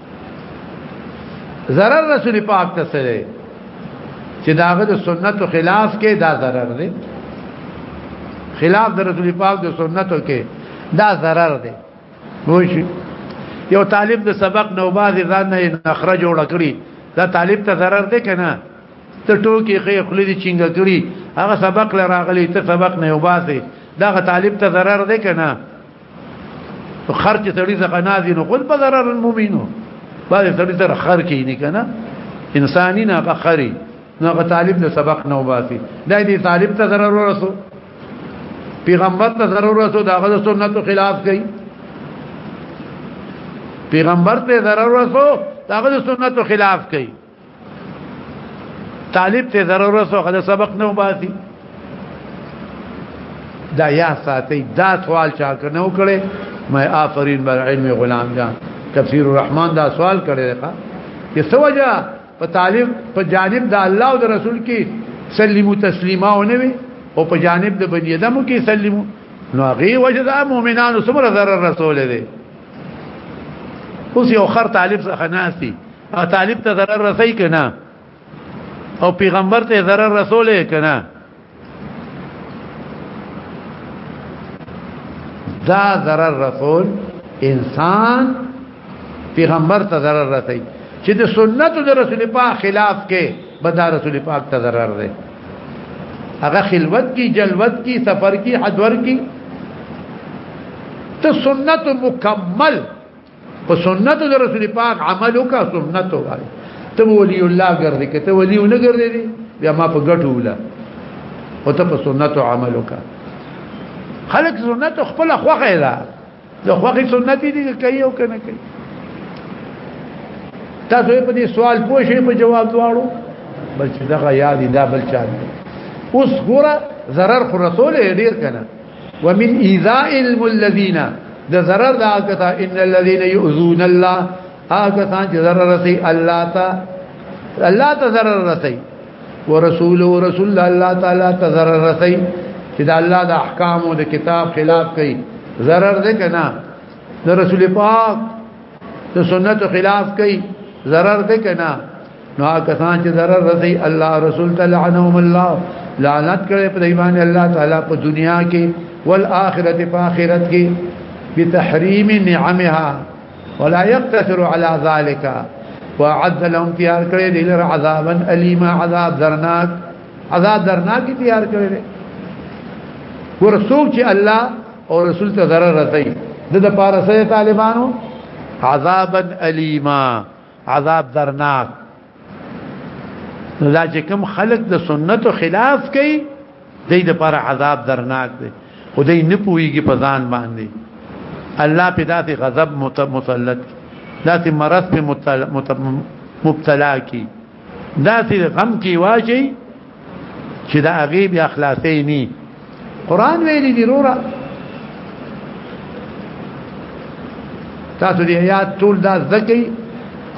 ضرر رسول پاک ته سره چې داغه د سنت خلاف کې دا ضرر دی خلاف د رسول پاک د سنتو کې دا ضرر دی وشي یو طالب د سبق نو باز ځان نه نخره جوړ کړی دا طالب ته ضرر دی کنه ته ټوکی خې خلی دي چنګ کړی هغه سبق لراغلی ته سبق نه وباسي دا طالب ته ضرر دی کنه خر چې سړی څخه نازي نو خود په ضرر المؤمنو باندې سړی سره خر کې نه کنه انساني نه خري نو هغه طالب له سبق نه وباسي دا دې طالب ته ضرر ورسو پیغمبر ته ضرر ورسو دا غو سنتو خلاف کوي پیغمبر ته ضرر ورسو دا غو سنتو خلاف کوي طالب ته ضرر رسو خدای سبق نه وباسي دا یا ساتي دا سوال چا کنه وکړي مې آفرین بر علم غلام جان تفسیر الرحمن دا سوال کړي ښا چې سوجا په طالب په جانب د الله او د رسول کې سلمو تسلیما او نه وي او په جانب د بنی ادم کې سلمو نو هغه وجه د مؤمنانو سمره ضرر رسول دي اوس یو خر طالب څخه ناسي او طالب ته ضرر رسي کنه او پیغمبر ته ضرر رسولې کنه دا ضرر رسول انسان پیغمبر ته ضرر رسي چې د سنت د رسول پاک خلاف کې بدا رسول پاک ته ضرر دی هغه خلوت کی جلوت کی سفر کی حضور کی ته سنت مکمل په سنت د رسول پاک عمل وکا سنت وای ته ولی الله ګرځي کته ولی نه ګرځي دي بیا ما په ګټو ولا او ته په سنت عمل وکا خلق سنت خپل خوخه ده د خوخه سنت دي کوي او کنه کوي تاسو په دې سوال پوښې په جواب دواړو بلکې دغه یاد دا بل چا اوس ګوره zarar خو رسول ډیر کنه ومن ايذاء الذين د zarar دا کته ان الذين يؤذون الله هغه سان چې zarar رسي الله تا الله ته zarar رسي ورسول ورسول الله تعالی ته zarar رسي چې د الله د احکام او د کتاب خلاف کوي zarar ده کنا د رسول پاک د سنت خلاف کوي zarar ده کنا نو کسان چې ضرر رسي الله رسول تعالی عنهم الله لعنت کړي په ایمان الله تعالی په دنیا کې والآخرت په آخرت کې بتحریم نعمها ولا يقتصر على ذلك وعد لهم تیار کړي دلر عذابا الیما عذاب درناک عذاب درناک تیار کړي ورسوک چې الله او رسول ته ضرر رسي د لپاره سره طالبانو عذابا الیما عذاب درناک لا چې کوم خلق د سنتو خلاف کوي د دې لپاره عذاب درناک دی خو دې نه پويږي په ځان باندې الله په ذات غضب مسلط ذات مرض په مبتلا کی ذات غم کی واجی چې دا هغه بیا خلاصې ني قران ویلي دی رورا تاسو دې آیات ټول دا ځکه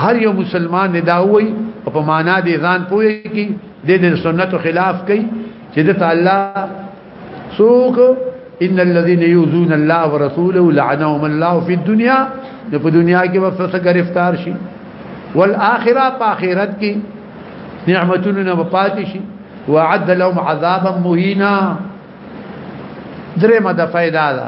هر یو مسلمان نه دا وایي او په معنا دې ځان پوي کی د سنتو خلاف کوي چې د تعالی سوق ان الذين يؤذون الله ورسوله لعنهم الله في الدنيا نو په دنیا کې وفسه گرفتار شي والاخره په اخرت کې نعمتونه نه پاتې شي وعد لهم عذابا مهینا درې مده فائدہ ده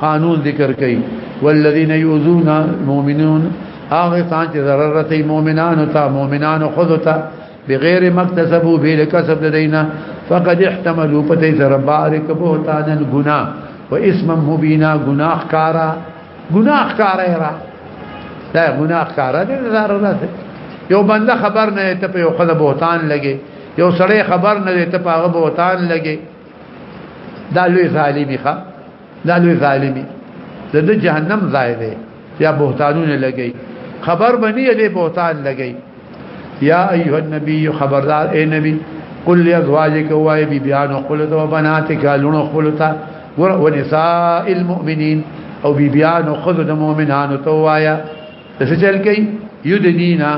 قانون ذکر کوي والذین یؤذون المؤمنون هغه سان چې ضرر رسي مؤمنانو ته مؤمنانو خود ته بغیر مکتسبو به کسب دینا فقد احتملوا پته سره بارک بهتانن گنا و اسم مبینا گناہ کارا گناہ کارا را دا گناہ کارا دې ضرر رسي یو بنده خبر نه ته په یو خدای بهتان لګي یو سړی خبر نه ته په هغه بهتان لګي دا لوی ظالمی ښا دا لوی ظالمی د د جهنم ځای دی یا بهتانونه لګي خبر بنی دې بهتان لګي یا ایها النبی خبردار اے نبی قل لازواجک و ای بی بیان خلت و بناتک لون خلت و نساء المؤمنین او بی بیان خذ د مؤمنانو توایا څه چل کوي یدنینا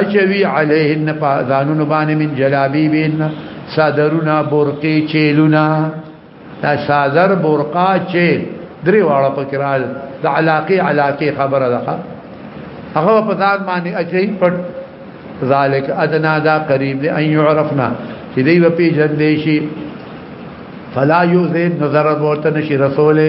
اجوی علیهن په ځانونو باندې من جلابی بین صادرونا برقی چیلونا دا صادر برقا چیل درې واړه پکې راځ د علاقه علاقه خبره ده هغه په ځان باندې اچي پټ ذالک ادنا دا قریب دی ان يعرفنا چې دی په پیژندې شي فلا یوزین نظر ورته نشي رسوله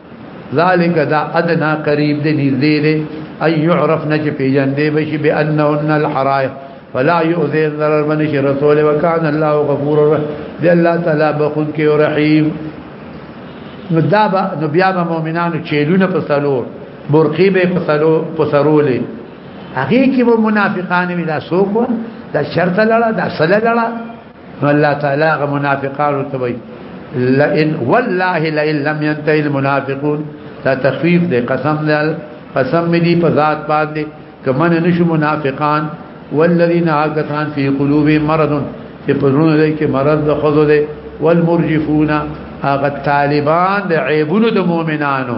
ذالک دا ادنا قریب دې نږدې دې اي يعرف نج په جن دې بشي بانهن الحرائق فلا يؤذي ضرر من شي رسول وكان الله غفور دې الله تعالی بخون کې رحیم نو دا به نو بیا به مؤمنانو چیلونه په سلور برقی به په سلو په سرولې هغه کې به منافقان وي دا سوق دا شرط لړه دا سله لړه الله تعالی غ منافقان توي لئن والله لئن لم ينتهي المنافقون دا تخفيف دي قسم دي قسم دي په ذات باندې کمن نشو منافقان والذين عاقتان في قلوبهم مرض چې په زړونو دي کې مرض د خزو دي والمرجفون هغه طالبان د عيبونو د مؤمنانو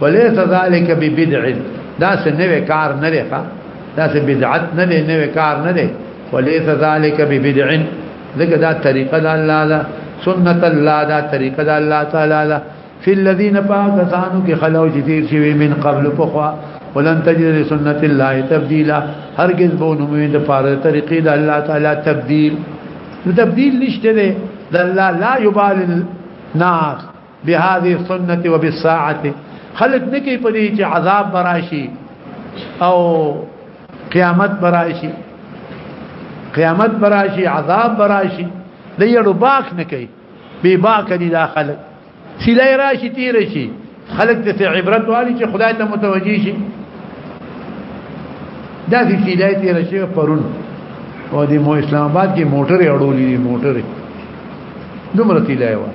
وليس ذلك ببدع دا څه نوې کار نه دی ښا دا څه بدعت نه دی نوې کار نه دی وليس ذلك ببدع ځکه دا طریقه د الله ده سنت الله دا طریقه د الله تعالی ده في الذين باغتانو کې خلو جدير شوی من قبل فخوا ولن تجد لسنت الله تبديلا هرگز بو نو موږ د پاره طریقې د الله تعالی تبديل تبديل نشته ده الله لا يبال الناس بهذه السنه وبالساعه خلق نکي پدې چې عذاب براشي او قیامت براشي قیامت براشي عذاب براشي د یړو باک نه کوي بي باک دي داخله سلای راشي تیر شي خلق ته عبرت والی چې خدای ته متوجي شي دا دي سلای تیر شي پرون او د مو اسلام آباد کې موټر اړولې موټر دومره سلای وای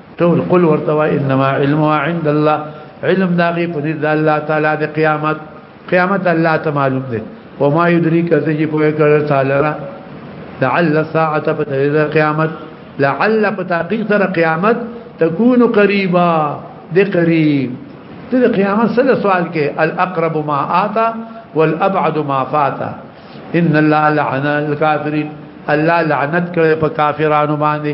تول قل ورتوا انما علمها عند الله علم داغي په دې الله تعالی د قیامت قیامت الله ته معلوم دی وما يدريك چې په کړه تعالی را لعل الساعه په دې قیامت لعل په تحقیق سره قیامت تكون قريبا دې قریب دې قیامت سره سوال کې الاقرب ما آتا والابعد ما فاتا ان الله لعن الكافرين الله لعنت کړي په کافرانو باندې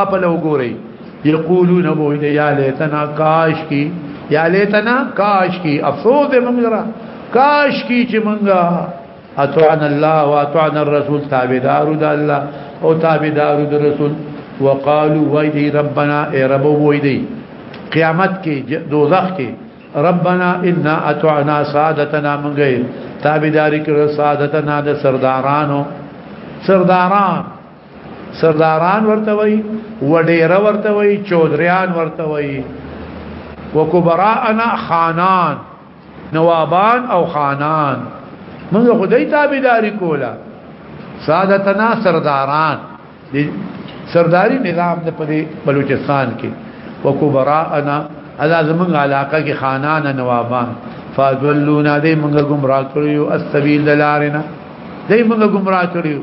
اپ له وګورئ یقولون وای دی یا لیتنا کاش کی یا لیتنا کاش کی افسوس دې موږ را کاش کی چې موږ اطعنا الله واطعنا الرسول تابعدار د الله او تابعدار د رسول وقالو وای دی ربنا ای رب وای دی قیامت کې دوزخ کې ربنا ان اطعنا سادتنا موږ تابعداري کړو سادتنا د سردارانو سرداران سرداران ورته وي وډیر ورته وي چودریان ورته وي وکبراءنا خانان نوابان او خانان موږ خدای تابعداري کوله سادتنا سرداران سرداری نظام د په بلوچستان کې وکبراءنا ادا زمنګ علاقه کې خانان نوابان فاذلونا دې موږ گمراه کړیو السبیل دلارنا دې موږ گمراه کړیو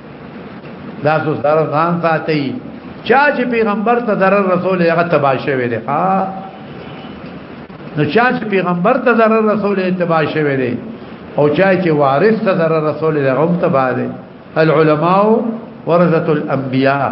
دا څو سره ځان ساتي چا چې پیغمبر ته ضرر رسول هغه تبا شوی دی ها نو چا چې پیغمبر ته ضرر رسول تبا شوی دی او چا چې وارث ته ضرر رسول هغه تبا دی العلماء ورثه الانبیاء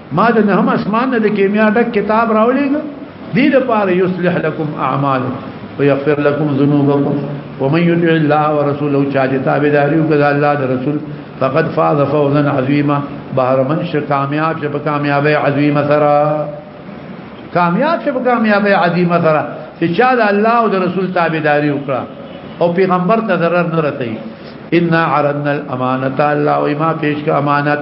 ما د نهم اسمان نه د کیمیا ډک کتاب راولېګ دې د پاره یصلح لكم اعمالکم ويغفر لكم ذنوبكم ومن يطع الله ورسوله چاجه تابعداري وکړه الله د رسول فقد فاز فوزا عظيما بهر من ش کامیاب ش کامیابی عظیمه سره کامیاب ش کامیابی عظیمه سره چې چا د الله او د رسول تابعداري وکړه او پیغمبر ته ضرر نه رسي ان عرضنا الامانه الله او ما پیش کا امانت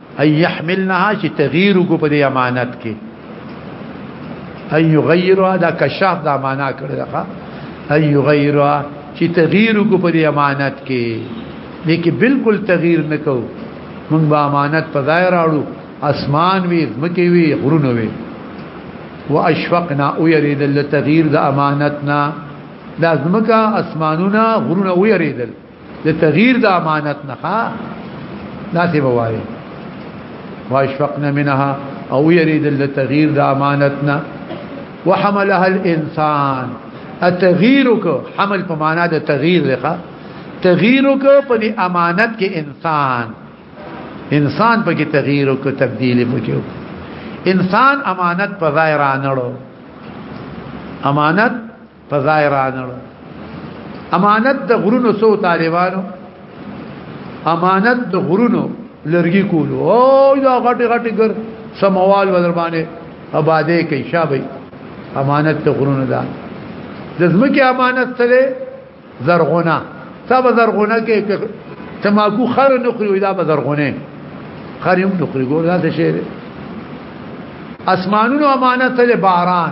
اي يحملنها چې تغيير کو په دې امانت کې اي يغيرها دا کشاف دا معنا کړی دا اي يغيرها چې تغيير کو په دې امانت کې لیکي بالکل تغيير نکو موږ به امانت په ځای راړو اسمان وی مکی وی غرونه وی واشفقنا او يريد التغيير د امانتنا لازمکه اسمانونه غرونه او يريدل د تغییر د امانت نه داسې بوایي واشفقنا منها او يريد التغيير د امانتنا وحملها الانسان التغييرك حمل په معنا د تغيير لخوا تغييرك په دې امانت کې انسان انسان په کې تغيير او تبديل وکړو انسان امانت په ظاهر انړو امانت په ځای رانړ امانت د غرونو سو طالبانو امانت د غرونو لرګي کول او دا غټي غټي ګر سموال ودر باندې آبادې کې شابه امانت د غرونو دا د زمکه امانت سره زرغونه تا به زرغونه کې تماکو خر نه خوري دا به زرغونه خر هم نه خوري ګور دا څه شي اسمانونو امانت سره باران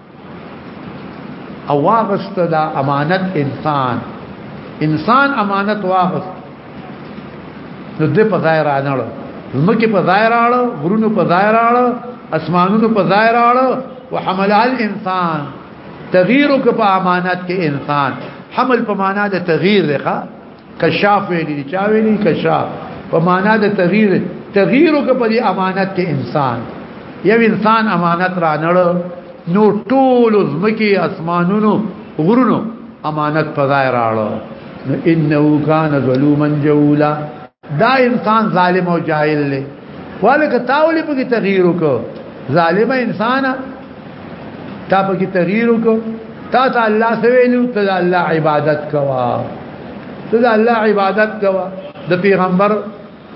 او واغست دا امانت انسان انسان امانت واغست نو دې په ظاهر اړه زمکه په ظاهر اړه غرونو په ظاهر اړه اسمانونو په ظاهر اړه وحمل الانسان تغییر په امانت کې انسان حمل په معنا د تغییر دی کشاف ویلی چا ویلی کشاف په معنا د تغییر تغییر کو په امانت کې انسان یو انسان امانت را نړ نو ټول زمکی اسمانونو غرونو امانت په ځای راړو نو انه کان ظلوما جولا دا انسان ظالم او جاهل دی ولکه تاول په تغییر کو ظالم انسان تا په کې تغییر وکړو تا ته الله سویلو ته الله عبادت کوا ته الله عبادت کوا د پیغمبر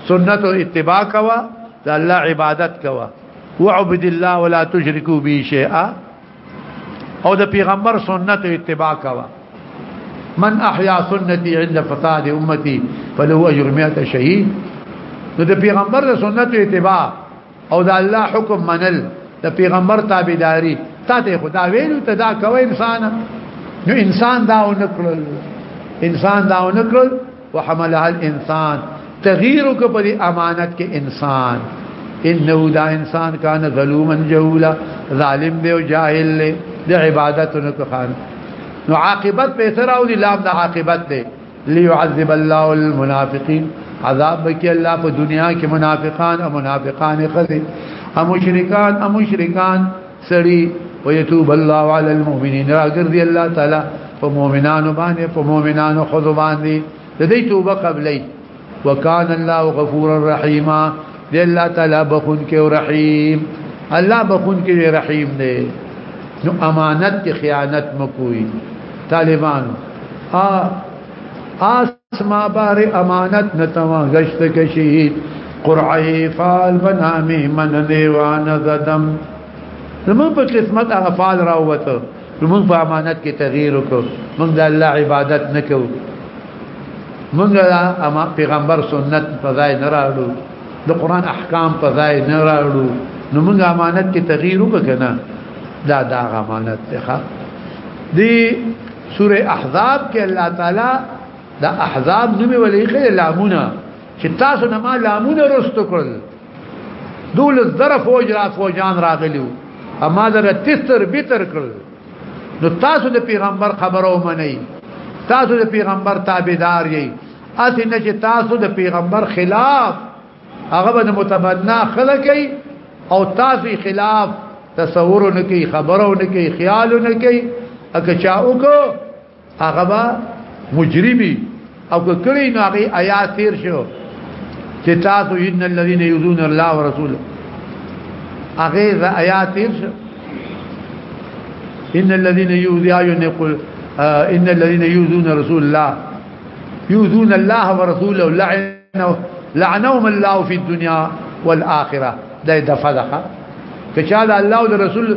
سنت او اتباع کوا ته الله عبادت کوا وعبد الله ولا تشركوا به شيئا او د پیغمبر سنت او اتباع کوا من احيا سنتي عند فساد امتي فله اجر 100 شهيد نو د پیغمبر سنت او اتباع او دا الله حکم منل د پیغمبر تابعداري تا ته خدا ویلو ته دا کوي انسان نو انسان دا ونکړل انسان دا ونکړل وحملها الانسان تغییر کو پر امانت کې انسان انه دا انسان کان ظلوما جهولا ظالم دی او جاهل دی د عبادتونو کو خان نو عاقبت په سره او لام د عاقبت دی ليعذب الله المنافقين عذاب بکی الله په دنیا کې منافقان او منافقان خزي او مشرکان او مشرکان سړي ويتوب الله على المؤمنين راګرځي الله تعالی په مؤمنانو باندې په مؤمنانو خذ باندې د دې توبه قبلې وکانه الله غفور رحیمه دی الله تعالی بخون کې او رحیم الله بخون کې رحیم دی نو امانت کې خیانت مکوئ طالبان ا اسما بار امانت نتوا گشت کشید قرعه فال بنامه من دیوان زدم زمون په قسمت هغه فال راوته موږ په امانت کې تغییر وکړو موږ د الله عبادت نکو موږ اما پیغمبر سنت په ځای نه راړو د قران احکام په ځای نه راړو نو موږ امانت کې تغییر وکړو دا دا امانت ته دی سوره احزاب کې الله تعالی دا احزاب نومي ولې خیر لامونه چې تاسو نه ما لامونه رستو کړل دول زره فوج را فوجان راغلیو اما زره تستر بتر کړل نو تاسو د پیغمبر خبرو منئ تاسو د پیغمبر تابعدار یئ اته نه چې تاسو د پیغمبر خلاف هغه به متبنا خلک او تاسو خلاف تصور نه کوي خبرو نه کوي خیال نه کوي اګه چا وکړو هغه با مجرمي او کړي نو هغه آیات تیر شو چې تاسو ان الذين يؤذون الله ورسوله هغه ز آیات تیر شو ان الذين يؤذون يقول ان الذين يؤذون رسول الله يؤذون الله ورسوله لعنه لعنهم الله في الدنيا والاخره دا دفدخه کچاله الله او رسول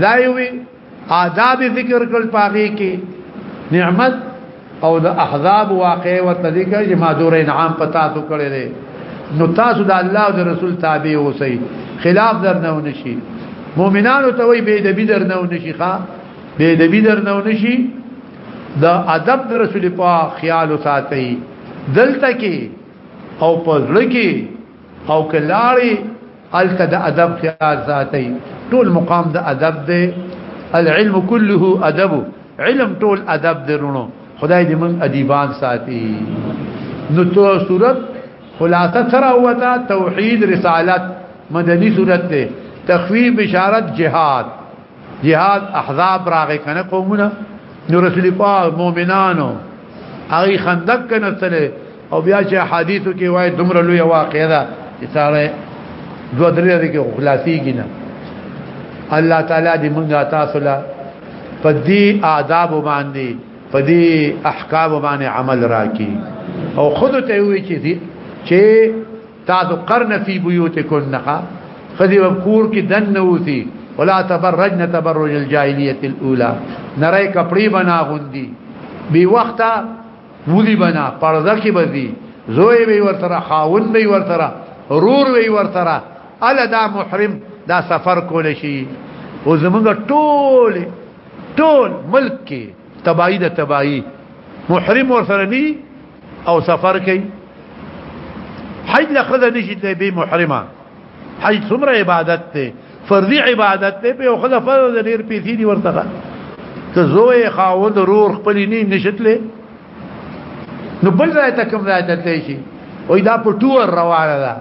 دا یو آداب ذکر کول پاغي کې نعمت او د احزاب واقع او طریقه چې ما دور انعام پتا تو کړی دی نو تاسو د الله او د رسول تابع اوسئ خلاف درنه ونشي مؤمنانو ته وي به د بي درنه ونشي ښا به د بي درنه ونشي د ادب د رسول په خیال ساتي دلته کې او په ځل کې او کلاړي الته د ادب خیال ساتي ټول مقام د ادب دی العلم كله ادب علم ټول ادب درونو خدای دې من ادیبان ساتي نو تو صورت خلاصه سره وتا توحید رسالت مدنی صورت ته تخویب بشارت جهاد جهاد احزاب راغی کنه قومونه نو رسول پاک مؤمنانو هغه خندق کنه او بیا چې حدیثو کې وای دومره لوی واقع ده چې ساره دوه درې دې کې خلاصيږي نه الله تعالی دې مونږه تاسو لا په دې آداب باندې په دې احکام باندې عمل راکړي او خود ته وی چې چې تاسو قرن فی بیوتکن نقا خذي وبکور کې دن نوتی ولا تبرجن تبرج الجاهلیت الاولى نری کپڑے بنا غوندي بي وخته ودی بنا پرده کې بدی زوی وی ورتره خاون وی ورتره رور وی ورتره الا دا محرم دا سفر کول شي او زمونږ ټول ټول ملک کې تبعی د تبعی محرم ورسره ني او سفر کوي حج لخذ نشي ته به محرمه حج څومره عبادت ته فرضي عبادت ته په خدای فرض ډیر پیسې دی ورته که زوی خاوند رور خپل نه نشتلې نو بل ځای ته کوم ځای ته تللی شي وای دا په ټور روانه ده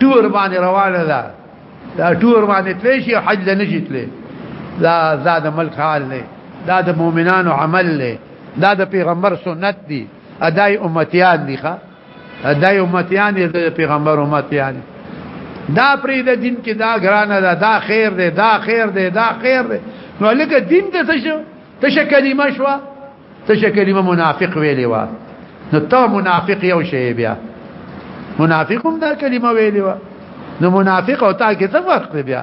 ټور باندې روانه ده دا ټور باندې تللی شي حج نه نشتلې دا زاد ملک حال نه دا د مؤمنانو عمل نه دا د پیغمبر سنت دی ادای امتیان دی ښا دا امتیان دي د پیغمبر امتیان دا پرې د دین کې دا ګرانه ده دا خیر ده دا خیر ده دا خیر ده نو لکه دین ته څه شو ته څه کلمه شو ته څه کلمه منافق ویلې و نو ته منافق یو شی بیا منافق هم دا کلمه ویلې و نو منافق او تا کې څه فرق بیا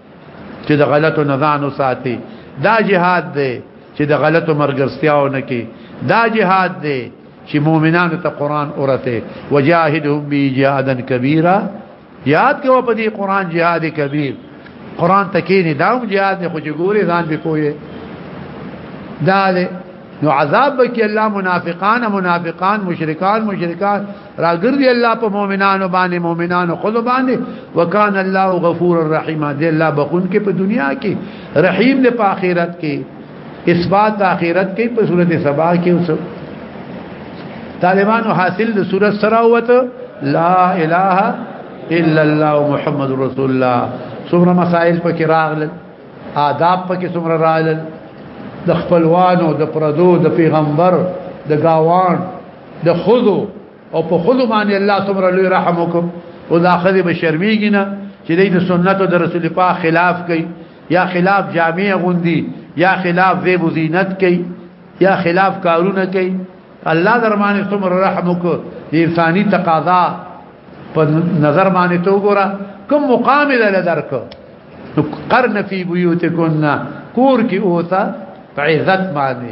چې د غلطو نه ځان وساتي دا جهاد دی چې د غلطو مرګرستیاو نه کې دا جهاد دی چې مؤمنانو ته قران اورته وجاهدهم بی جهادا کبیره یاد کې په دې قران جهاد کبیر قران تکینی دا هم جهاد نه خوږي ګوري ځان به کوی دا نو عذاب کې الله منافقان منافقان مشرکان مشرکان راګردي الله په مؤمنانو باندې مؤمنانو خود باندې وکان الله غفور الرحیم دی الله بخون کې په دنیا کې رحیم دی په آخرت کې اثبات آخرت کې په صورت سبا کې اوس طالبانو حاصل د صورت سره وته لا اله الا الله محمد رسول الله څومره مسائل پکې راغلل آداب پکې څومره راغلل د خپلوانو د پردو د پیغمبر د گاوان د خذو او په خذو باندې الله تمر لوی رحم وکړو او دا خذې به شرمېږي نه چې د سنتو د رسول پاک خلاف کوي یا خلاف جامع غوندي یا خلاف زیب زینت کوي یا خلاف کارونه کوي الله درمانه تمر رحم وکړو د انساني تقاضا په نظر باندې تو ګورا کوم مقام دې درک قرن فی بیوتکنا کور کی اوتا په عزت باندې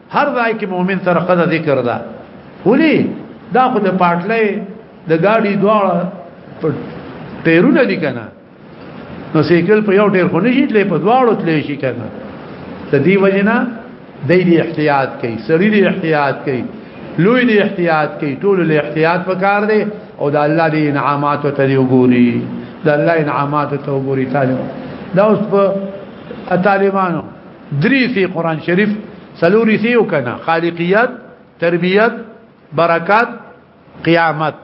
هر ځای کې مؤمن سره قضا ذکر ده ولي دا خو د پاټلې د ګاډي دواړه ټیرونه دي کنه نو سیکل په یو ټیر خو نه شي تلې په دواړو تلې شي کنه د دې وجنه د دې احتیاط کوي سړي دې احتیاط کوي لوی دې احتیاط کوي ټول دې احتیاط وکړ دې او د الله دې انعامات ته دی وګوري د الله انعامات ته وګوري طالب دا اوس په طالبانو درې سي قران شریف سلوري سي او کنه خالقیات تربیت برکات قیامت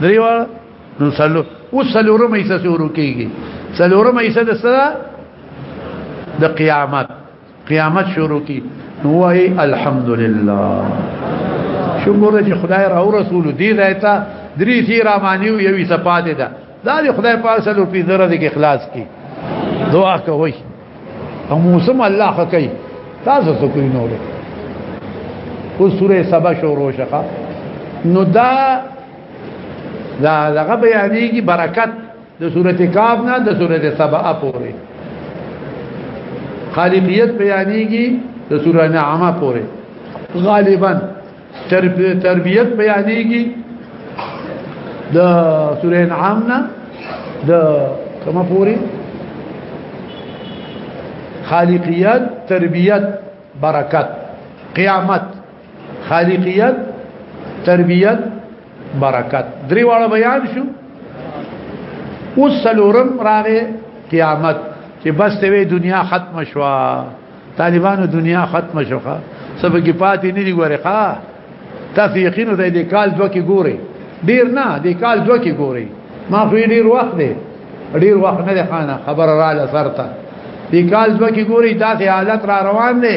درې وړ نو سلو او سلورم ایسه سورو کیږي سلورم ایسه د سره د قیامت قیامت شروع کی نو وای الحمدلله شکر چې خدای را او رسول دې راته درې سي را معنی او یوي صفات ده دا د خدای پاک سره په ذره کې اخلاص کی دعا کوي او موسم الله خکې تاسو څه کوی نو او سوره سبا شروع شخه نو دا دا دغه بیانېږي برکت د سورته کاف نه د سورته سبا پورې خالقیت بیانېږي د سورته نعمه پورې غالبا تربیت بیانېږي د سورې انعام نه د کومه پوری خالقیت تربیت برکت قیامت خالقیت تربیت برکت درې واړه بیان شو اوس سلورم راغې قیامت چې بس ته دنیا ختم شوه طالبانو دنیا ختم شوخه سبا کې پاتې نه دی ګوره ښا تاسو یقین ته دې کال دوه کې ګوري ډیر نه دې کال دوه کې ګوري ما خو ډیر وخت دی ډیر وخت نه خانه خبر را لسرته دې کال دوه کې ګوري داسې حالت را روان دی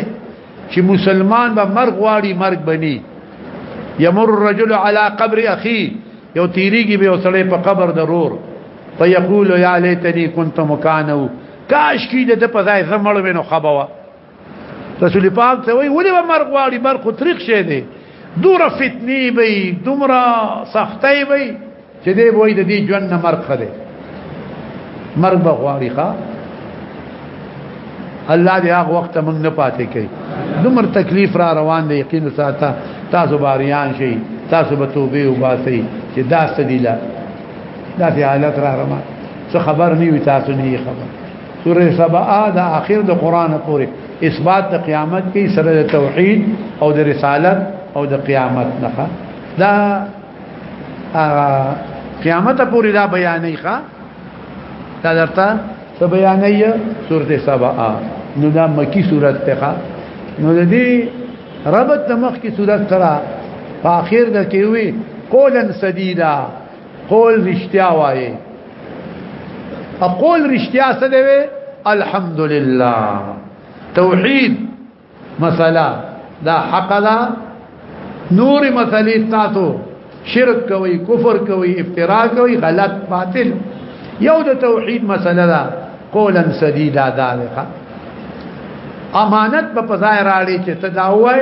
چې مسلمان به مرګ واړي مرګ بني يمر الرجل على قبر اخي یو تیریږي به وسړې په قبر ضرور فيقول يا ليتني كنت مكانه کاش کی د په ځای زمړ وینو خبوا رسول پاک ته وی ولې به مرغ واړي مرغ خو طریق شه دی دور فتنی بی دومره سختي بی چې دی وای د دې ژوند مرغ خره مرغ به غواړي ښا الله دې هغه وخت موږ نه پاتې کوي دومره تکلیف را روان دی یقین ساته تاسو باریان شي تاسو به توبه وباسي چې دا سدیلا دا في حالت را رما څه خبر نه وي تاسو نه خبر سوره سبا دا اخر د قران پورې اثبات د قیامت کې سره د توحید او د رسالت او د قیامت نه دا قیامت پورې دا بیانې ښه دا درته څه بیانې سوره سبا نو دا مکی سوره ته نو د دې ربط د مخ کی صورت سره په اخر د کې وی قولا سدیدا قول رشتیا وایي اقول رشتیا څه دی الحمدلله توحید مسله دا حق ده نور مسلې تاسو شرک کوي کفر کوي افترا کوي غلط باطل یو د توحید مسله ده قولا سدیدا دا ده امانت په پزای راړي چې تداوي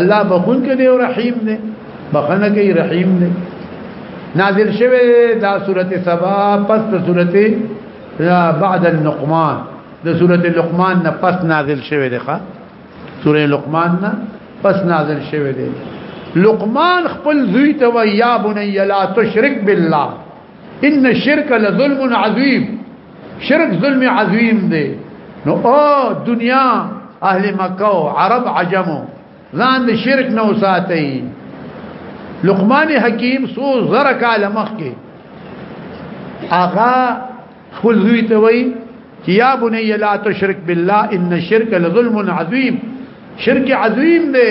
الله بخون کې دی او رحیم دی بخنه کې رحیم دی نازل شوه دا سورته سبا پس سورته بعد النقمان د سورته لقمان نه پس نازل شوه دی ښا سورته لقمان نه پس نازل شوه دی لقمان خپل زوی ته ویا بنی لا تشرک بالله ان الشرك لظلم عظیم شرک ظلم عظیم دی نو او دنیا اهل مکه او عرب عجمو ځان د شرک نه وساتي لقمان حکیم سو زر کاله مخکې اغا خپل زوی ته وای چې یا بنی لا تشرک بالله ان الشرک لظلم عظیم شرک عظیم دی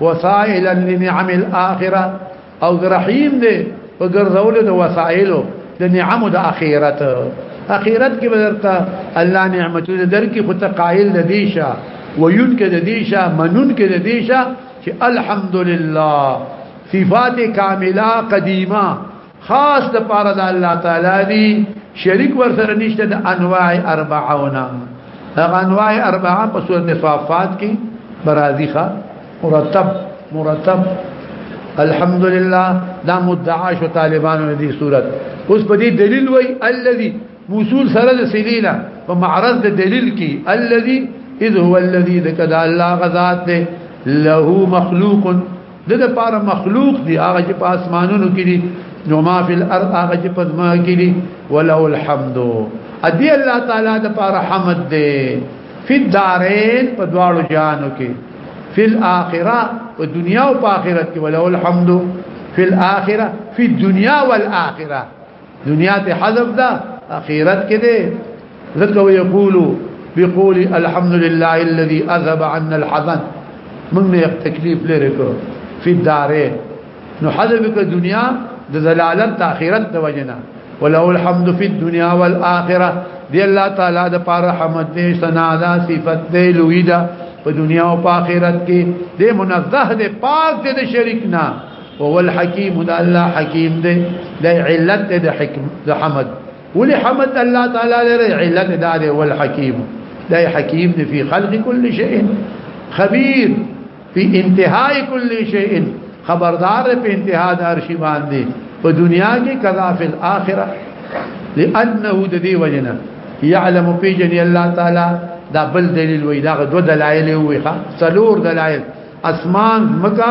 وسائلا لنعم الاخره او رحیم دې په ګرځول د وسایلو د نعم د اخرت اخرت کې بدرته الله نعمتونه درکې خو ته قائل د دیشه وین کې د دیشه منون کې د دیشه چې الحمدلله صفات کامله قدیمه خاص د پاره د الله تعالی دی شریک ور سره نشته د انواع اربعونا هغه انواع اربعه په سورته صافات کې برازي ښه مرتب مرتب الحمدلله دا مدعا شو طالبانو دې صورت اوس په دې دلیل وای الذي موصول سره د سلیلا په معرض د دلیل کې الذي اذ هو الذي ذکر الله غذات له مخلوق د د پاره مخلوق دی هغه چې په اسمانونو کې دي نو ما فی الارض هغه چې په ځما کې دي ولو الحمد ادي الله تعالی د پاره حمد دی فی الدارین په دواړو جانو کې فی الاخره په دنیا او په آخرت کې ولو الحمد فی الاخره فی الدنیا والآخره دنیا ته حذف ده اخرت کې ده ذکر یقول بقول الحمد لله الذي اذهب عنا الحزن من نه تکلیف لري کړو فی الدارین نو حذف کې دنیا د زلالت اخرت د وجنه وله الحمد فی الدنيا والاخره دی الله تعالی د پاره رحمت دې سنا دا صفت دې لوی دا په دنیا او په آخرت کې دې منزه دې پاک دې شریک نه هو الحکیم دا الله حکیم دی د علت د حکم د حمد ولي حمد الله تعالی لري علت دا دی ول حکیم دا حکیم دی فی خلق کل شیء خبیر فی انتهای کل شیء خبردار په انتها د ارشی باندې په دنیا کې کذا فی الاخره لانه د دې وجنه يعلم في جن الله تعالی دا بل دلیل وی دا دو دلایل وی ښا څلور دلایل اسمان مکه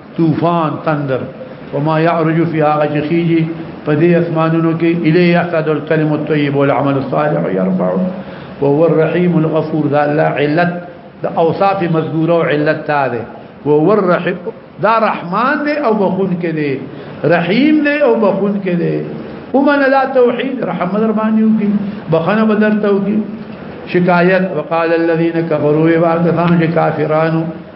طوفان تندر وما يعرج في هغه چې خيږي په دې اسمانونو کې الی یحتد الکلم الطیب والعمل الصالح يرفع وهو الرحیم الغفور دا الله علت دا اوصاف مذکوره او علت تاده وهو الرحیم دا رحمان دی او بخون کې دی رحیم دی او بخون کې دی ومن لا توحید رحم در باندې وکي بخنه بدر توکي شکایت وقال الذين كفروا وعد فهم كافرانو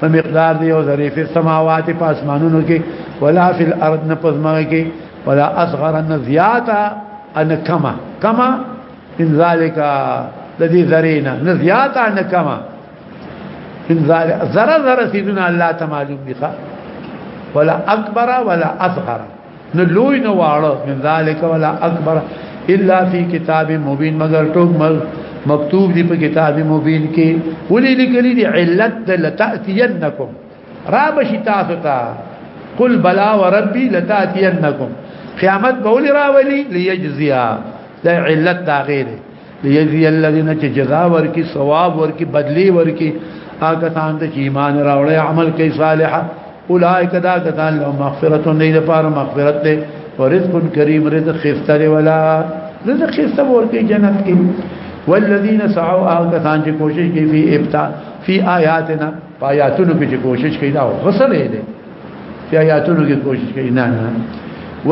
په مقدار دی او ذری فی السماوات په اسمانونو کې ولا فی الارض نه پزماږي کې ولا اصغر ان زیاتا ان کما کما ان ذالک د دې ذرینا نه زیاتا ان کما ان ذالک ذره ذره سیدنا الله تعالی معلوم دي ولا اکبر ولا اصغر نه لوی نه واړه من ذالک ولا اکبر الا فی کتاب مبین مگر ټوک مل مکتوب دی په کتاب مبین کې ولې لیکلي دی علت لتاتینکم را بشی تاسو ته قل بلا وربی لتاتینکم قیامت بولی راولی لیجزیا دا علت دا غیره لیجزی الذین چې جزا ورکی ثواب ورکی بدلی ورکی هغه تان ته ایمان راوړی عمل کوي صالحا اولئک دا کسان له مغفرت نه لپاره مغفرت ده او رزق کریم رزق خستره ولا رزق خسته ورکی جنت کې والذین سعوا هغه کسان چې کوشش کوي فی ابتا فی آیاتنا آیاتونو کې کوشش کوي دا غسل دی فی آیاتونو کې کوشش کوي نه نه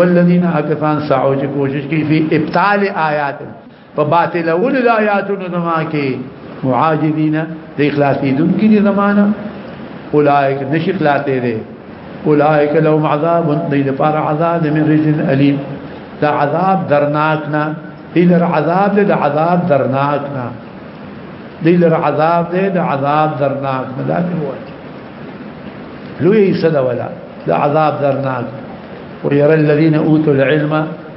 والذین هغه کسان سعوا چې کوشش کوي فی ابطال آیاتنا په باطل اول آیاتونو زما کې معاجزین د اخلاصي دن کې دي زمانہ اولائک نشي خلاصې دي اولائک لهم عذاب دې لپاره عذاب من رجل الیم دا عذاب درناک نه دې لر عذاب دې عذاب درناک نه دې لر عذاب دې عذاب درناک نه دا کوي لوی صدا ولا دا عذاب درناک ويرى الذين اوتوا العلم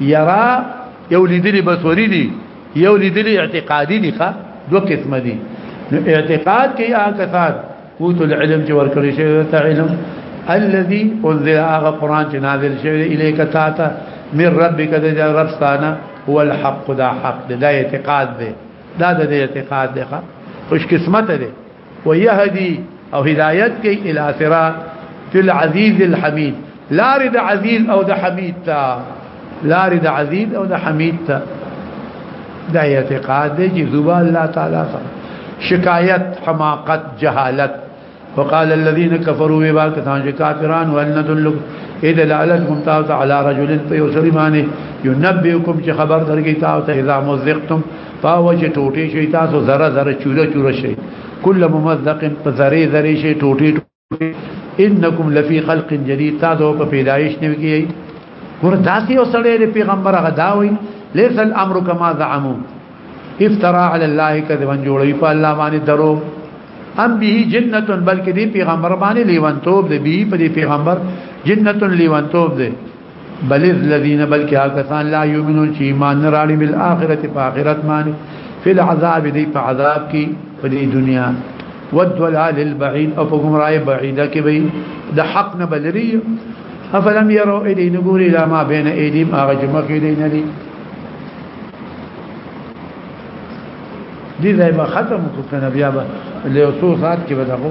یرا یو لیدلی بصری دی یو لیدلی اعتقادی دی ښا دو قسم دی نو اعتقاد کې هغه کسان اوت العلم چې ورکړی شوی ته علم الذي انزل هغه قران چې نازل شوی الیک تا ته من ربک د رب ستانه هو الحق دا حق دا اعتقاد دی دا د اعتقاد دی خوش قسمت دی ويهدي او هدايت کوي الى صراط العزيز الحميد لار د عزيز او د حميد تا لار د عزيز او د حميد تا د اعتقاد دی چې زوبا الله تعالی سره شکایت حماقت جهالت وقال الذين كفروا بما كانوا كافرون وان تلك اذا لعلت ممتاز على رجل فيسلمانه ينبئكم چې خبر درګی تاسو اذا مزقتم پاوه چې ټوټې شي تاسو ذره ذره چوره چوره شي کل ممزق په ذره ذره شي ټوټې ټوټې انکم لفی خلق جدید تاسو په پیدایش نه کیږي ګور داسې اوسړې پیغمبر هغه دا وایي ليس الامر كما زعموا افترا على الله كذبا جوړي په الله باندې درو ام به جنته بلکې دی پیغمبر باندې لیوانتوب دی به په پیغمبر جنته لیوانتوب دی بل الذين بلکې هغه کسان لا يؤمنون چې ایمان نه راړي بل اخرت په اخرت باندې فی العذاب دی په عذاب کې په دې دنیا والضلال البعيد او په گمراهي بعیده کې به د حق نه بلری افلم يروا الي نقول الى ما بين ايديهم هغه چې مخې دی نه دي دې ځای به ختم کو کنه بیا به له اوسو سات کې به دغه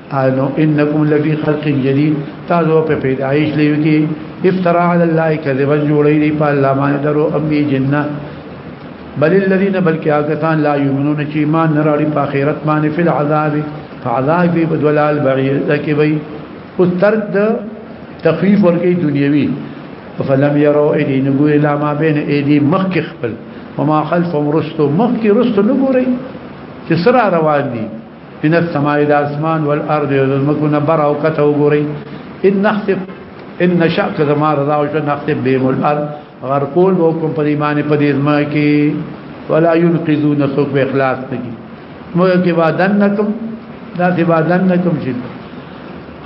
انو انکم لفی خلق جدید تاسو په پیدایش لیو کې افترا علی الله کذبا جوړی دی په الله باندې درو امی جنہ بل الذين بلکې هغه کسان لا یمنون چې ایمان نه راړي په آخرت باندې فل عذاب فعذاب په دلال بعیر تکي وي او ترد تخفیف ورکی دنیوي فلم يروا ايدي نقول لا ما بين ايدي مخک خپل وما خلفهم رستو مخک رستو نګوري چې سره روان دي من السماء د اسمان والارض د زمکو نه بر او کته وګوري ان نحسب ان نشأ کذا ما رضا او شو نحسب بهم الارض غرقول وکم په ایمان په دې زما کې ولا ينقذون سوق اخلاص تکي مو کې وادنکم دا دې وادنکم شي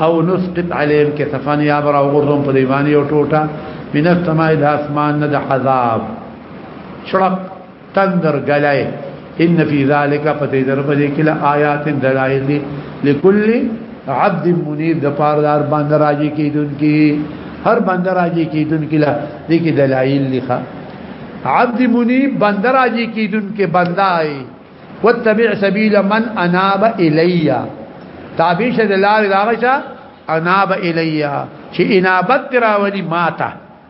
او نسقط عليهم كتفان يا برا وغرهم په دې باندې او ټوټه من السماء د اسمان نه د عذاب شرق تندر غلای ان فی ذلک پتی در پدې کې لا آیات دلایل دي لكل عبد منیب د پاردار باندې راځي کیدونکي هر باندې راځي کیدونکي لا دې کې دلایل لخوا عبد منیب باندې راځي کیدونکي بندای واتبع سبیل من اناب الیا تابع شه د لارې داغه اناب الیا چې انابت راولي ماته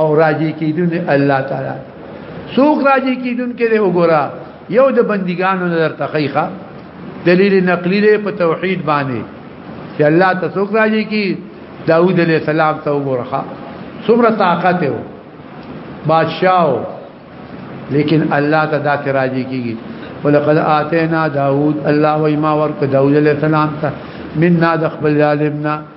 او راجی کیدون الله تعالی سوق راجی کیدون کې دی وګورا یو د بندګانو نظر تخیخه دلیل نقلی دی په توحید باندې چې الله ته سوق راجی کی داوود علیہ السلام ته وګورخه څومره طاقت و بادشاہ لیکن الله ته دا راجی کیږي ولقد آتینا داوود الله و ما ورک داوود علیہ السلام ته مننا دخبل ظالمنا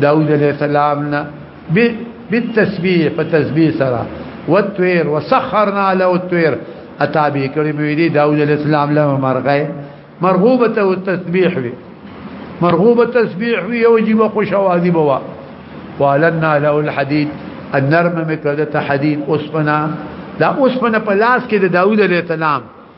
داود عليه السلام نه بالتسبيح فتسبيح سرا والطير وسخرنا له الطير اتابي کړي مې دي داود عليه السلام له مرغه مرغوبه او تسبيح وي مرغوبه تسبيح وي او جيب خوش اوازي بوا والنا له الحديد النرم مکده حديد اسفنا دا اوسپنه په لاس کې د داوود علیه السلام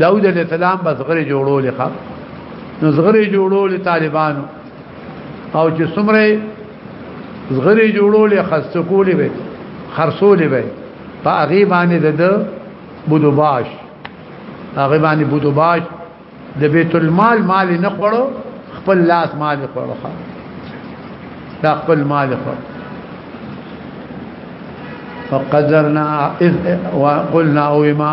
داود علیہ السلام بس غری جوړول ښه نو زغری جوړول طالبانو او چې څومره زغری جوړول خسته کولی به خرصول به په هغه باندې د بودو باش هغه باندې بودو باش د بیت المال مال نه خورو خپل لاس مال خورو دا خپل مال خورو فقدرنا اذ وقلنا او ما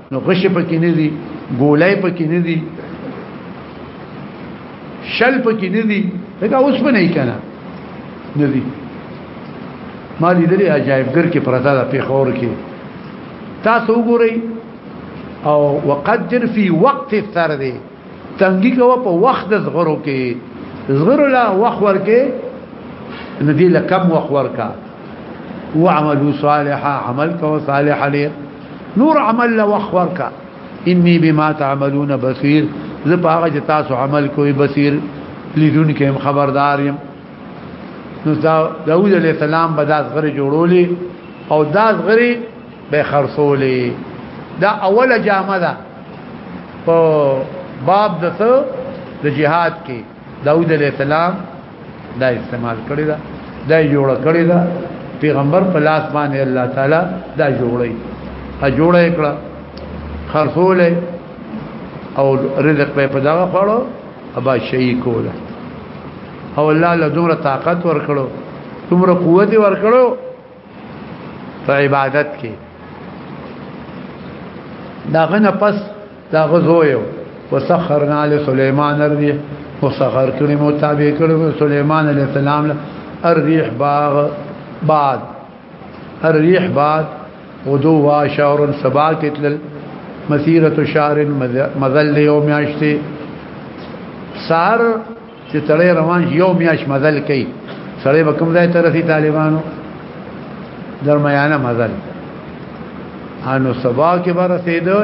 نو غشي پکې نه دي ګولای پکې نه دي شل پکې نه دي دا اوس په نه کنه نه دي ما لیدلې عجایبګر کې پرتا ده پیښور کې تاسو وګورئ او وقدر فی وقت الثرد تنګي کوه په وخت د زغرو کې زغرو لا وخت ورکه ندی لکم وخت ورکه وعملوا صالحا عمل کو صالحا ليه نور عمل له وخت ورکا انی بما تعملون بصیر زه په هغه چې تاسو عمل کوئ بصیر لیدون کې هم خبردار یم نو دا داوود علیه السلام به داس غری جوړولې او داس غری به خرصولې دا اوله جامه ده په باب د د جهاد کې داود علیہ السلام دا استعمال کړی دا دا جوړ کړی دا پیغمبر په لاس باندې الله تعالی دا جوړی ا جوړه کړه خرصول او رزق په په دغه خړو ابا شي کوله او الله له دومره طاقت ورکړو دومره قوت ورکړو په عبادت کې دا غنه پس دا غزو یو وسخرنا لسليمان الريح وسخر کړي متابع کړي سليمان عليه السلام الريح باغ بعد الريح بعد ودو واشور سبا کتل مسيره شهر مذل يوم عشتي سار چې تړې روان یو میاش مزل کوي سړې به کوم ځای ترسي طالبانو درمیانه مزل انو سبا کې به رسیدو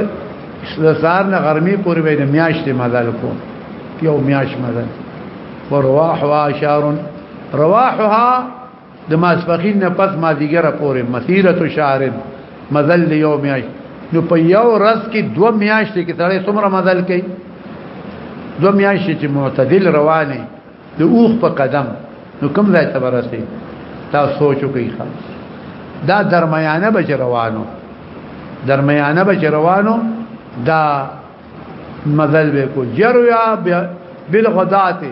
سار نه ګرمي پورې به د میاشتې مزل کو یو میاش مزل ورواح واشار رواحها د ماسپخین نه پس ما دیګره پورې مسیرت شهر مزل یو میاش نو په یو ورځ کې دو میاشتې کې سړی څومره مزل کوي دو میاشتې چې معتدل رواني د اوخ په قدم نو کوم ځای ته ورسي تا سوچو کوي دا درمیانه بچ روانو درمیانه بچ روانو دا مزل به کو جریا بالغداته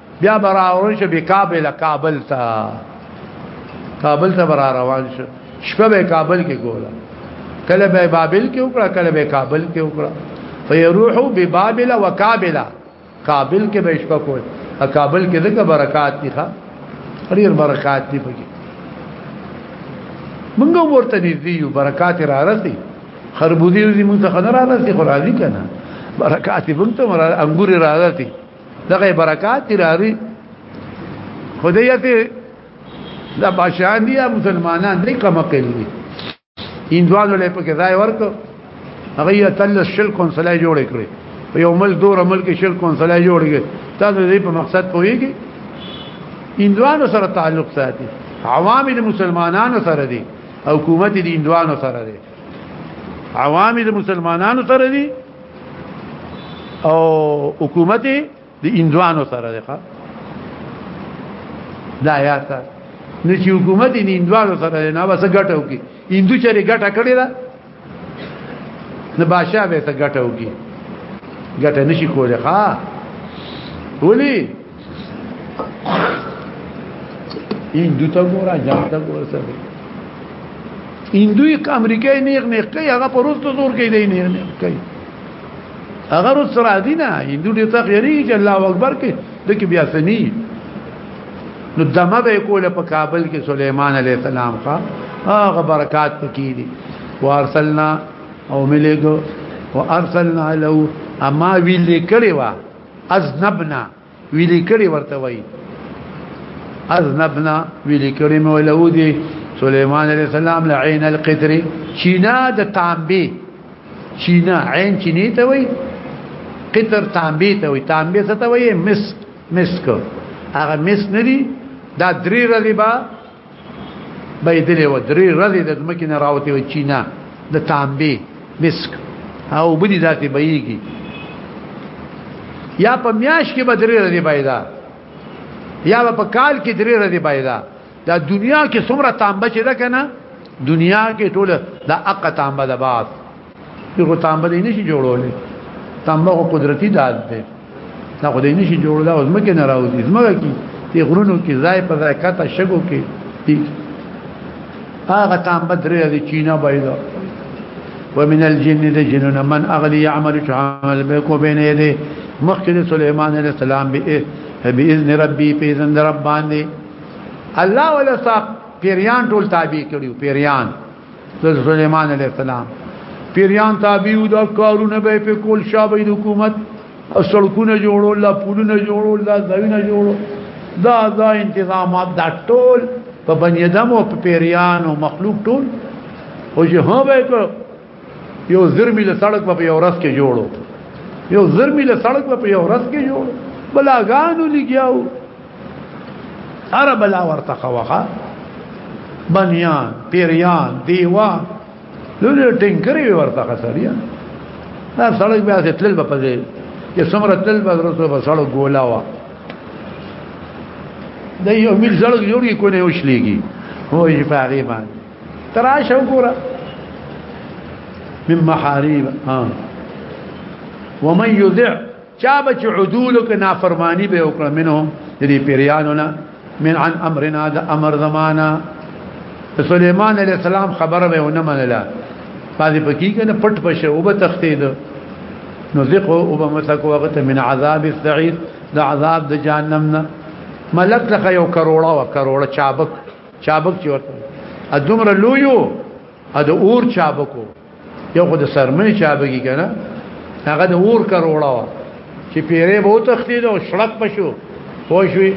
بیا براورن شو به کابل کابل تا کابل ته برا روان شو شپه به کابل کې ګولا کله به بابل کې وکړه کله به کابل کې وکړه فیروحو ببابل وکابل کابل کې به شپه کول کابل کې دغه برکات دي ښا ډیر برکات دي پکې موږ ورته نږدې یو برکات را رسي خربوزي دې موږ ته خنه را رسي خو راځي کنه برکات موږ ته انګور را رسي دغه برکات لري خدایت دا بادشاہ دي مسلمانان دې کم کوي هندوانو له پکې ځای ورکو هغه تل شل کونسلای جوړ کړی په یو مل دور عمل کې شل کونسلای جوړ کړي تاسو دې په مقصد پوهیږي هندوانو سره تعلق ساتي عوام د مسلمانانو سره دي حکومت د هندوانو سره دي عوام د مسلمانانو سره دي او حکومت د اندوانو سره ده دا یا تا نو چې حکومت د اندوانو سره نه وس ګټو کې اندو چره ګټه کړی دا نه بادشاہ به ته ګټو کې ګټه نشي کولای ښا ولي هندو ته ګورا جان ته ګور سره هندو یک امریکای نیغ نیغ کوي هغه پر روس ته زور کوي دی نیغ نیغ کوي هغه روس سره دی نه هندو دې ته غیري چې الله اکبر کې د کې بیا سني نو دمه به کوله په کابل کې سليمان عليه السلام ښا هغه برکات پکې دي وارسلنا او ملګو وارسلنا له اما ویلې کړي وا اذنبنا ویلی کړي ورته وای اذنبنا ویلی کړي مو له دي سليمان عليه السلام لعين القدر چینا د تانبي چینا عین چینی ته وای قدر تانبي ته وای تانبي څه ته وای مس مسک هغه مس ندي دا درې رلی با به دلې و درې ورځې د ځمکې نه راوتې و چینا د تانبې مسک او بدی ذاتې بهيږي یا په میاش کې به درې ورځې پیدا یا په کال کې درې ورځې پیدا دا دنیا کې څومره تانبه چې ده کنه دنیا کې ټول د اقه تانبه د باس یو تامبه دې نشي جوړولې تامبه خو قدرتي داد دی دا خو دې نشي جوړولا او زمکه نه راوځي زمکه کې تی غرونو کې ځای په ځای کاته شګو کې دي هغه تامبه درې دې چینا بایدا ومن الجن ذي جنون من اغلي يعمل عمل بكو بين يديه مخکې سليمان عليه السلام به باذن ربي په اذن رب باندې الله ولا صاحب پیریان ټول تابع کړیو پیریان د سليمان عليه السلام پیریان تابعو دا کارونه به په کول شابه حکومت سړکونه جوړول لا پولونه جوړول لا ځایونه جوړول دا دا انتظامات دا ټول په بنی ادم او په پیریان او مخلوق ټول او چې هو به کو یو زرمی له سړک په یو ورځ کې جوړو یو زرمی له سړک په یو ورځ کې جوړو بلاګانو لګیاو هر بلا ورته خوخه بنیان پیریان دیوا لولې ټینکرې ورته خسریا دا سړی بیا څه تل په پځې چې څومره تل به ورته په سړو ګولا وا د یو مل سړو جوړی کو نه وشلېږي هو یې پاره باندې تراشه وګوره من محاريب ها ومن يذع چا بچ عدول ک نافرمانی به وکړه منهم دې پیریانو نه من عن امرنا د امر زمانہ سليمان عليه السلام خبره به ونه منله پاتې پکې کنه پټ پشه او به تختید نو ذقو او به مسکو وخت من عذاب السعير د عذاب د جهنم نه ملک لخه یو کروڑا و کروڑا چابک چابک چې ورته ادمر لویو اد اور چابکو یو خو د سرمنې چابګي کنه هغه د اور کروړه وا چې پیرې به تختید او شړک پشو پوښوي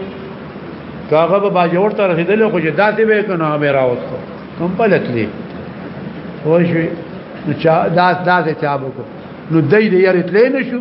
کاغه به باجوړ ته رسیدل خو چې داسې به کنه به راوستو کوم پلتلی پوښوي نو چا داس داسې چابو کو نو دای دې یې تلې نشو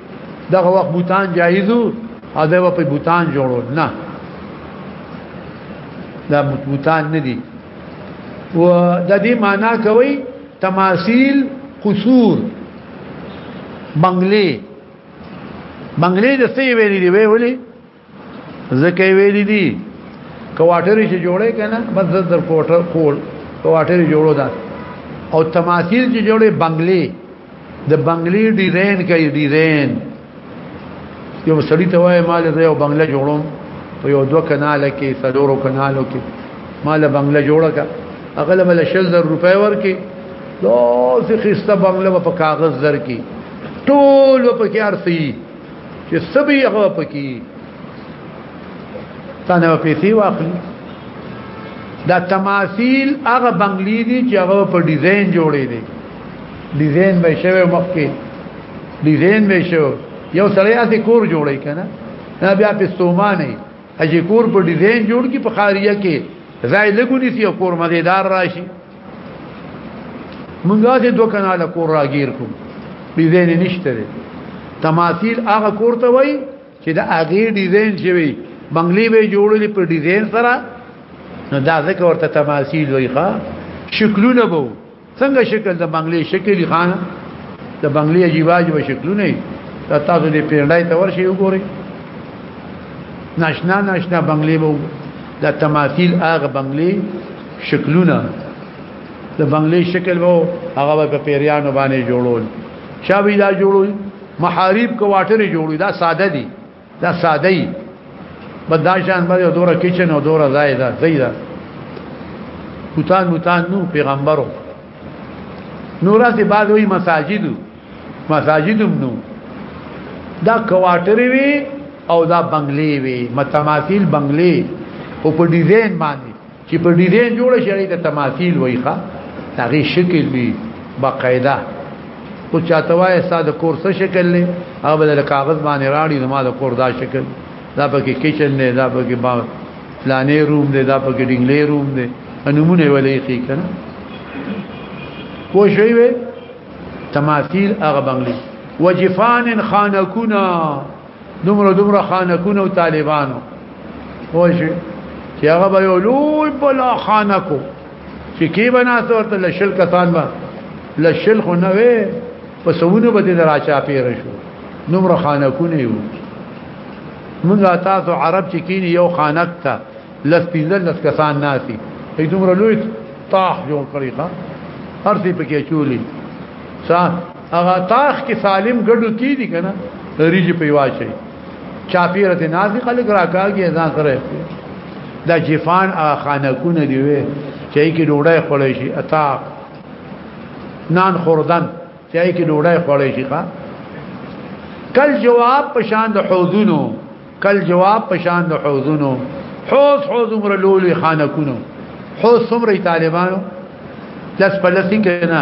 دغه وخت بوتان جایزو او دا په بوتان جوړو نه دا بوتان نه دي و د دې معنا کوي تماثيل قصور بنگلي بنگلي د څه ویلي دی ویلي زکه ویلي دي کواټرې چې جوړې کنه بس در کوټر کول کواټرې جوړو دا او تماثيل چې جوړې بنگلي د بنگلي ډیزاین کوي ډیزاین یو سړی ته وای مال زه یو بنگله جوړوم په یو دوه کانال کې سلورو کانالو کې مال بنگله جوړه کا اغله مل شل زر روپے ورکي لو سي خسته بنگله په کاغذ زر کې ټول په کې ارسي چې سبي هغه پکې تنه پیسې واخلي دا تماثيل هغه بنگلي دي چې هغه په ډیزاین جوړې دي ډیزاین به شوی مخکې ډیزاین به شو یو سره یې کور جوړې کنه نه بیا په سومانه اجي کور په ډیزاین جوړ کی په خاریه کې ځای لګونی سی کور مزیدار راشي مونږه دې دوه کناله کور راګیر کو ډیزاین نشته دی تماثيل هغه کور ته وای چې د هغه ډیزاین شوی بنگلې به جوړلې په ډیزاین سره نو دا ځکه ورته تماثيل وای ښا شکلونه بو څنګه شکل د بنگلې شکل خان د بنگلې جیواج و شکلونه دا تاسو دې پیړای ته ورشي وګورئ ناشنا ناشنا بنگلې بو د تماثيل هغه بنگلې شکلونه د بنگلې شکل وو هغه په پیریانو باندې جوړول شابه دا جوړول محارب کو واټره جوړول دا ساده دي دا ساده دي بداشان باندې دوره کچن او دوره زائده زیدا کوتان موتان نو پیغمبرو نورا سي بعد وي مساجد مساجد نو دا کواټری وی او دا بنگلې وی متماثل بنگلې او په ډیزاین باندې چې په ډیزاین جوړ شي هغه ته تماثيل وایي ښا هغه شکل وي باقاعده او چاته وایي ساده کور څه شکل لري هغه بدل کاغذ باندې راړي نو ما د کور دا شکل دا پکې کچن نه دا پکې با پلانې روم دی دا پکې ډینګلې روم دی انمونه ولې کی کنه پوه شوی وي تماثيل هغه بنگلي وجفان خانکونا دومره دومره خانکونو طالبانو وایي چې هغه به یو لوی بلا خانکو چې کی بنا ورته لشل کسان به لشل خو نه وي په سونو به دې راچا پیر شو نمره خانکونه یو موږ تاسو عرب چې کین یو خانک ته لس پینځل لس کسان ناسي هي دومره لوی طاح جوړ کړی ښا هر څه پکې چولی صح هغه تاخ کې سالم ګډو کی دي کنه ریج په واچي چاپیره ته نازي خلک راکاږي ځان سره دا جفان خانه کو نه دی وي چې کې ډوډۍ خړې شي اتا نان خوردن چې کې ډوډۍ خړې شي ښا کل جواب پشان د حوزونو کل جواب پشان د حوزونو حوز حوز عمر لولي خانه کونو حوز سمري طالبانو لس پلسي کنا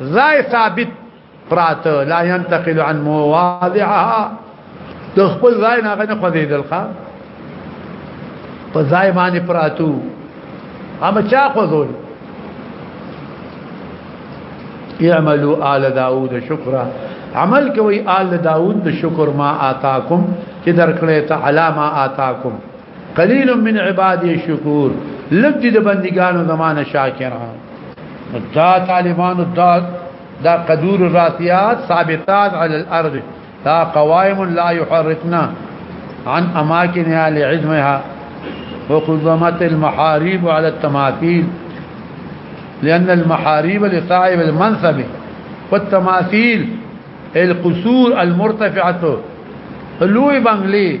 زای ثابت پراته لا ينتقل عن مواضعها د خپل ځای نه غنه خوځیدل ښا په ځای باندې پراتو اما چا خوځول اعملوا آل داود شکرا عمل کوي آل داود د شکر ما آتاکم چې درکړې ته علامه آتاکم قلیل من عبادی شکور لږ دي د بندګانو زمانه شاکران دا طالبان دا دا قدور الراسيات ثابتات على الارض تا قوائم لا يحركنا عن اماكنها لعزمها وقدمت المحاريب على التماثيل لأن المحاريب لصاحب المنصب والتماثيل القصور المرتفعة لوي بنغلي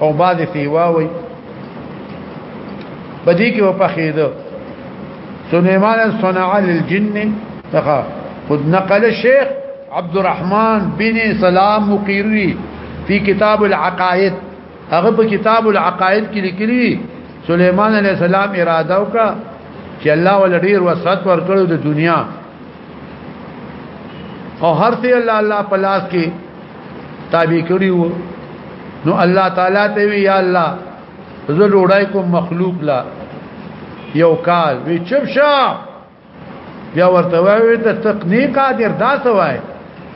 او بعد فیواوی بدی کې وپخیده سليمان الصنع للجن تقا خود نقل الشيخ عبد الرحمن بن سلام مقيري في كتاب العقائد هغه كتاب العقائد کې لیکلي سليمان عليه السلام اراده وکړه چې الله ول ډیر وسط ورکړو د دنیا او هر څه الله الله پلاس کې تابع کړی وو نو الله تعالی ته وی یا الله زه ډوډۍ کوم مخلوق لا یو کال وی چپ شا بیا ورته وی ته تقنیق قادر دا سوای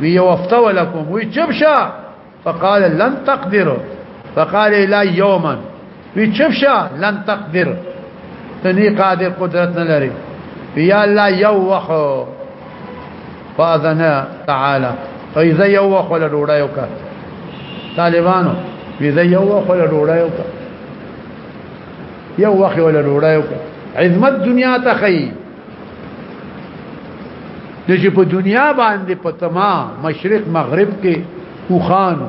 وی یو هفته ولکم وی چپ شا فقال لن تقدروا فقال لا يوما وی چفشا لن تقدر تنی قادر قدرت نه لري یا الله یو وخت فاذنا تعالی فاذا یو وخت له ډوډۍ وکړه طالبانو فاذا یو وخت له ډوډۍ وکړه یو وخت له ډوډۍ وکړه عظمت دنیا ته خی د چې په دنیا باندې په تما مشرق مغرب کې وخانو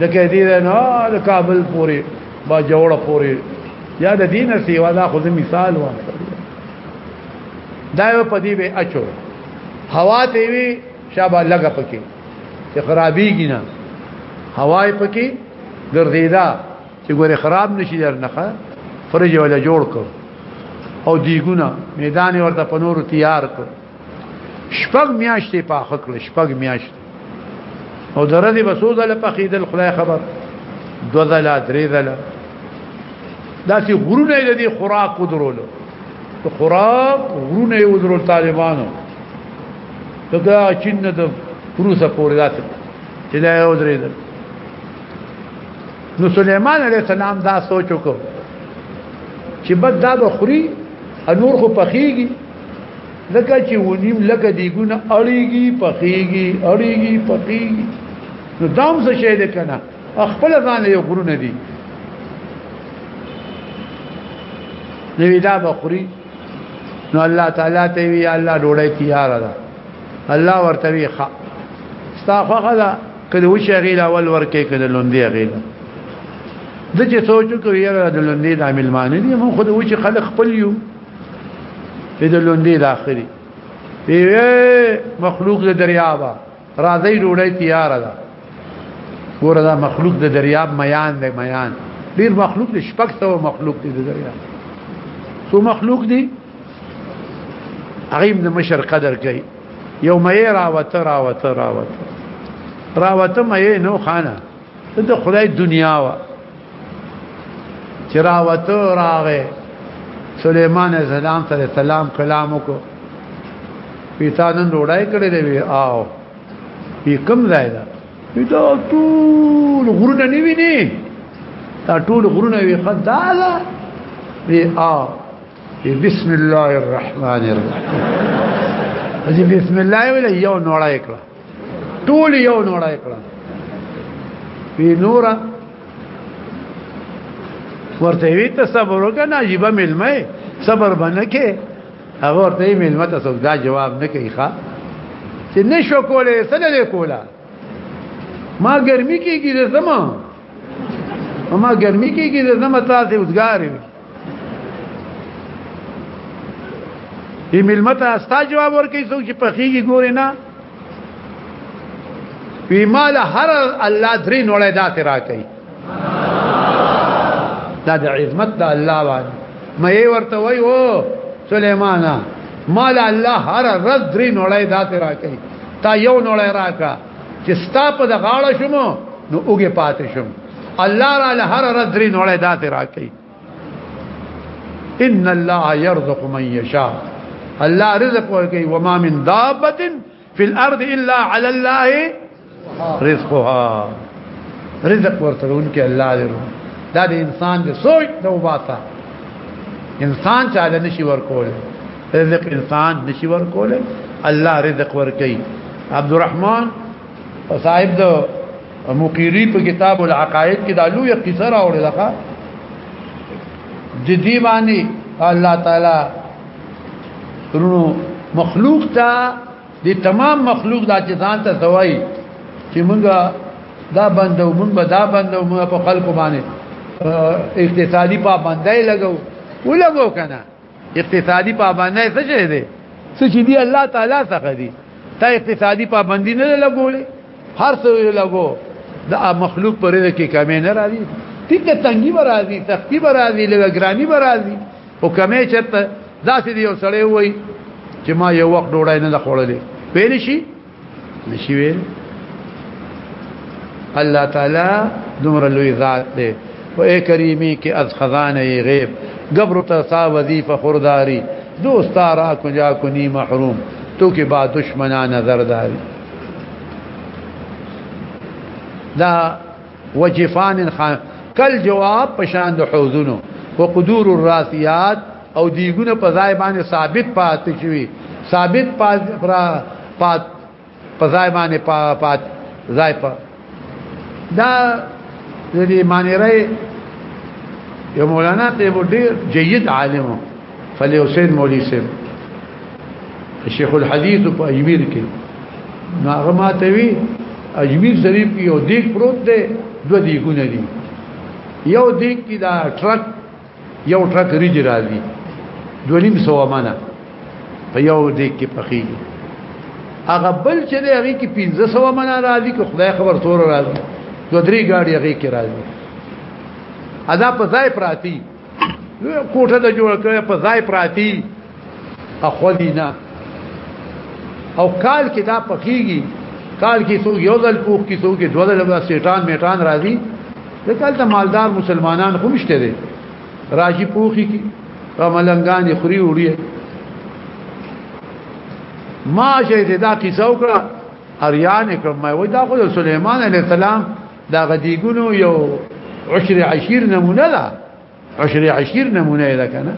لکه دې نه د کابل پورې با جوړه پورې یا د دین سیوا دا خو مثال و دا یو پدی به اچو هوا ته وی شابه لګه پکې چې خرابېږي نه هواي پکې ګرځیدا چې ګوره خراب نشي درنه فرج ولا جوړ کو او دیګونه میدان ورته پنور تیار کو شپږ میاشتې په خکل شپږ میاشتې او درځي بسوزه لپخید الخدای خبر دو ذلا درې ذلا داسې غرونه یې دي خوراک ودرولو خوراک غرونه یې ودرول طالبانو دا چین نه د روسه پورې داسې چې دا یې ودرېدل نو سليمان عليه السلام دا سوچ وکړ چې بد دا بخوري انور خو پخېږي لکه چې ونیم لکه دیګونه اړیږي پخېږي اړیږي پخېږي نو دام څه شي ده کنه خپل ځان یو غرونه دي نو دا بخوري نو الله تعالی ته وی الله ډوړی تیار ده الله ورته وی خ ستا خوخه ده کله وشي غیلا ول ورکه کله لوندې غیلا د چې سوچو کوي یاره د لوندې د عامل معنی دي مو خود وشي خلک خپل یو په د لوندې د اخري په مخلوق د دریابا راځي ډوړې تیار ده ګوره دا مخلوق د دریاب میان دی میان ډیر مخلوق د شپږ سو مخلوق دی د دریاب سو مخلوق دی هغه د مشر قدر کوي یو مې راوته راوته راوته راوته مې نو خانه د خدای دنیا وا چراوته راغه سليمان السلام سره سلام کلام وکړو پیتانن روړای کړي دی او یې کم ځای دا پیتا ټول غرونه نیوی نه دا ټول غرونه وی خدا دا وی او بسم الله الرحمن الرحیم بسم الله ولا یو نوړای کړه ټول یو نوړای کړه وی نورا ورته وی ته صبر وکنه عجیب ملمه صبر باندې کې هغه ورته ملمه ته څوک دا جواب نه کوي ښا چې نشو کولای سره دې کولا ما ګرمي کېږي زما ما ګرمي کېږي زما تاسو وزګارې ای ملمت استا جواب ورکې څوک چې پخېږي ګورې نه وی مال هر الله درې نوړې داسې راکې دا د عظمت د الله باندې مې ورته وای او سليمانا مال الله هر رز درې نوړې داسې راکې تا یو نوړې راکا چې ستا په د غاړه شوم نو اوګه پاتې شوم الله را له هر ورځ درې نوړې داتې راکې ان الله يرزق من يشاء الله رزق ورکي وما من دابه في الارض الا على الله رزقها رزق ورته ورکي الله دې دا د انسان د سوچ نو باتا انسان چاله نشي ورکول رزق انسان نشي ورکوله الله رزق ورکي عبد الرحمن صاحب د مقيري په کتاب العقائد کې د لوی قصه راوړل لکه د دې باندې الله تعالی رونو مخلوق ته د تمام مخلوق د ځان ته سوای چې موږ دا بندو موږ به دا بندو موږ په خلکو باندې اقتصادي پابندۍ لګو ولګو کنه اقتصادي پابندۍ څه شي دي څه چې دی الله تعالی څخه دي تا اقتصادي پابندي نه لګولې هر څه یې لګو دا مخلوق پرې کې کمې نه راځي ټیک تنګي به راځي سختی به راځي لګرانی به راځي او کمې چرته داسې دی یو سړی وای چې ما یو وخت ډوړای نه خوړلې پیل شي نشي ویل الله تعالی دومره لوی ذات دی و اے کریمی کې از خزانه غیب قبر تسا وظیفه خرداری دوست را کو جا کو نی محروم تو کې با دشمنا نظرداری دا وجفان خان کل جواب پشان د حوزونو وقدور الراسيات او دیګونه په ځای باندې ثابت پاتې شوی ثابت پات پات په ځای باندې پات ځای په دا د دې معنی رې یو مولانا ته ډیر جيد عالم فلی حسین مولی سیم شیخ الحدیث په اجمیر کې ناغه ماته وی اجمیر شریف کې یو دیګ پروت دی دو دیګونه دي یو دیګ کې دا ټرک یو ټرک ریج راځي دو نیم سو امانه په یو دیګ کې پخې هغه بل چې دی هغه کې 1500 امانه راځي که خدای خبر تور راځي دو درې ګاډي هغه کې راځي ادا په ځای پراتی نو کوټه د جوړ کړې په ځای پراتی اخولینا او کال کې دا پخېږي کال کې څو یو ځل پوخ کې څو کې دوه ځل دا سیټان میټان راځي د کال ته مالدار مسلمانان خو مشته دي راځي پوخي کې ملنګان خوري وړي ما شهید دا قصه وکړه اریان کړم ما وای دا خو سليمان عليه السلام دا غدیګونو یو عشر عشیر نمونه ده عشر عشیر نمونه ده کنه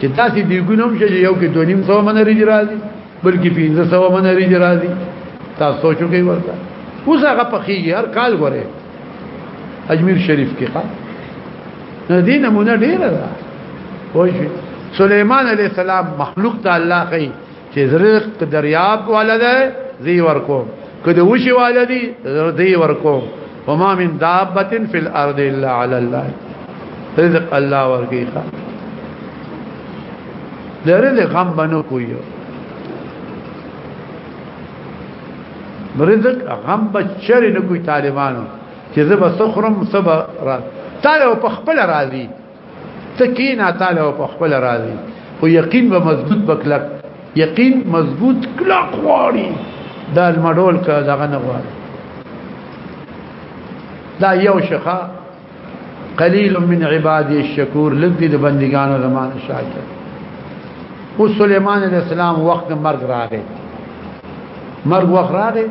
چې تاسو دیګونو هم شې یو کې 2500 من ریج راځي بلکې 1500 من ریج راځي تاسو سوچو کې ورته اوس هغه پخېږي هر کال غره اجمیر شریف کې ښه نه دي نمونه ډیره ده وای سليمان عليه السلام مخلوق ته الله کوي چې رزق دریاب والا ده زی ورکوم کله وشي والا دي زی ورکوم وما من دابه في الارض الا على الله رزق الله ورکی خان لره له غم بنو کوی رزق غم بچر نه کوی طالبانو چې زه به سخرم سبا را تعالی په خپل راضي تکینا تعالی او په خپل راضي خو یقین به مضبوط بکلک یقین مضبوط کلک غواړي دا المډول کا دغه نه غواړي دا یو شخه قلیل من عبادی الشکور لږ د بندګانو زمان شاکر او سليمان عليه السلام وخت مرګ راغی مرګ وخت راغی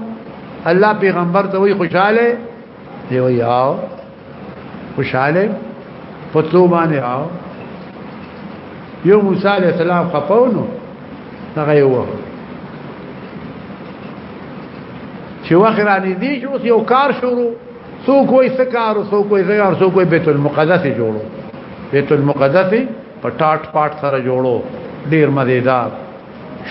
الله پیغمبر ته وی خوشاله دی وی آو خوشاله پتلو باندې آو یو موسی علیہ السلام خپاونو هغه یو چې وخرانی دی شو یو کار شروع سو کوئی سکار سو کوئی زیار سو کوئی بیت المقدس جوړو بیت المقدس په ټاټ پاټ سره جوړو ډیر مزیدار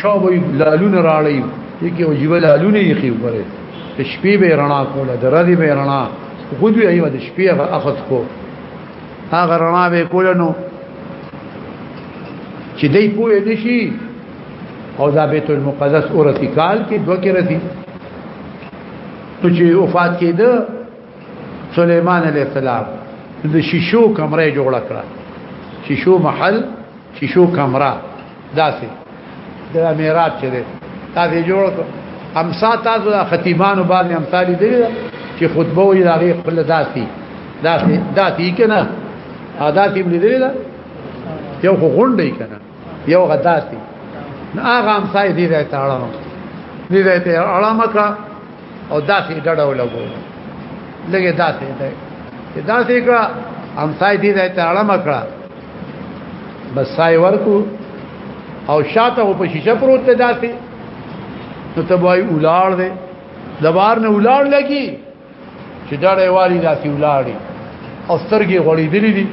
شاو به لالون راړی یکی او جیبه لالون یې خې وره د شپې به رڼا کوله د ردی به رڼا خود وی ایو د شپې هغه اخذ کو هغه رڼا به کوله نو چې دای پوه نشي او دا بیت المقدس اورتی کال کې دوه کې رسی تو چې وفات کېده سليمان عليه السلام د شیشو کمره جوړ کړه شیشو محل شیشو کمره داسې د میراث چې ده تاسو جوړ کړ امسا تاسو د خطیبانو باندې امثالی دی چې خطبه وي دغه خپل داسي داسي داسي کنه عادت یې لیدل دا یو غونډې کنه یو غداسي هغه امسا دې راځي تاړم دې راځي اړم کا او داسي ډډه ولګو لګي داسي ده داسي کا امسا دې راځي تاړم کړه بس سای ورکو او شاته په شیشه پروت دی داسې نو ته وای ولار دی د بار نه ولار لګي چې ډړې والی داسې ولاري او سترګې غړې دي دي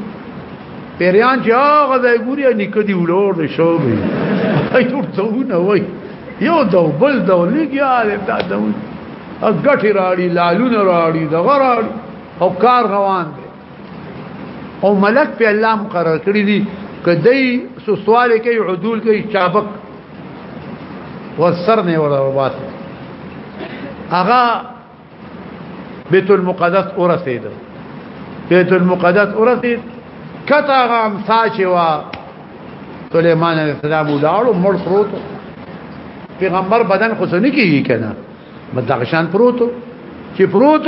پیریان چې هغه د ګوریا نکدي ولور دی شو به ایو ته نه وای یو دو بل دو لګیا دا دو غټي راړي لالونه راړي دغه راړي او کار روان دی او ملک په الله مقرر کړی دي کدی سو سوال کوي عدول کوي چابک ورسر نه ولا وباس اغا بیت المقدس اورسید بیت المقدس اورسید کته غام ساچي وا سليمان عليه السلام ولاړو مړ پروت پیغمبر بدن خو څه نه کیږي کنه مدغشان پروت چې پروت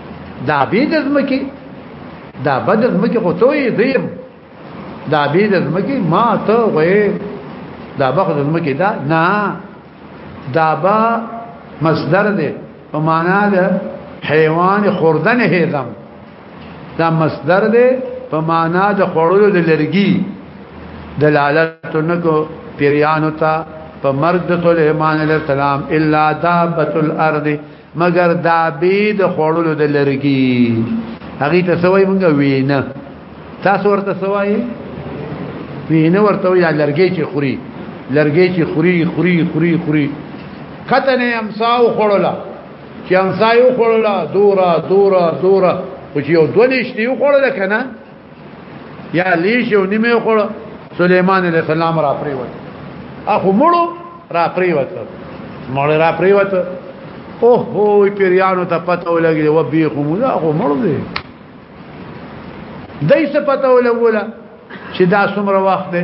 دا به د زمکه دا به د زمکه خو ته یې دیم دا به د زمکه ما ته وې دا به د زمکه دا نه دا به مصدر دی په معنا د حیوان خوردن هیزم دا مصدر دی په معنا د خورلو د لرګي دلالت نکو پیریانو ته په مرد سليمان عليه السلام الا دابت الارض مګر دا به د خوړلو د لرګي هغه ته سوي مونږ وینه تاسو ورته سوي وینه ورته یا لرګي چې خوري لرګي چې خوري خوري خوري خوري کتنه امساو خړولا چې امسایو خړولا دورا دورا دورا او چې یو دونیش دی خړولا کنه یا لیش یو نیمه خور سلیمان علیہ السلام را پریوت اخو مړو را پریوت مړ را پریوت اوه هو پیریانو ته پته ولګي و بي خو مولا خو مړ دی دای څه پته ولګولا چې دا څومره وخت دی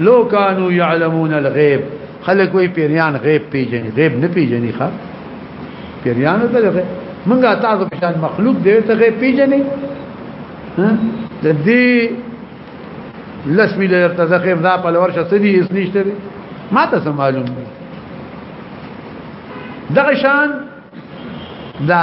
لو كانوا يعلمون الغيب خلک وی پیریان غیب پیژني غیب نه پیژني ښا پیریان ته لګي منګه تاسو په شان مخلوق دی ته غیب پیژني د دې لس ویل درته زخه دا په لور شته دي اس نشته دي ما ته معلوم دي دغه شان دا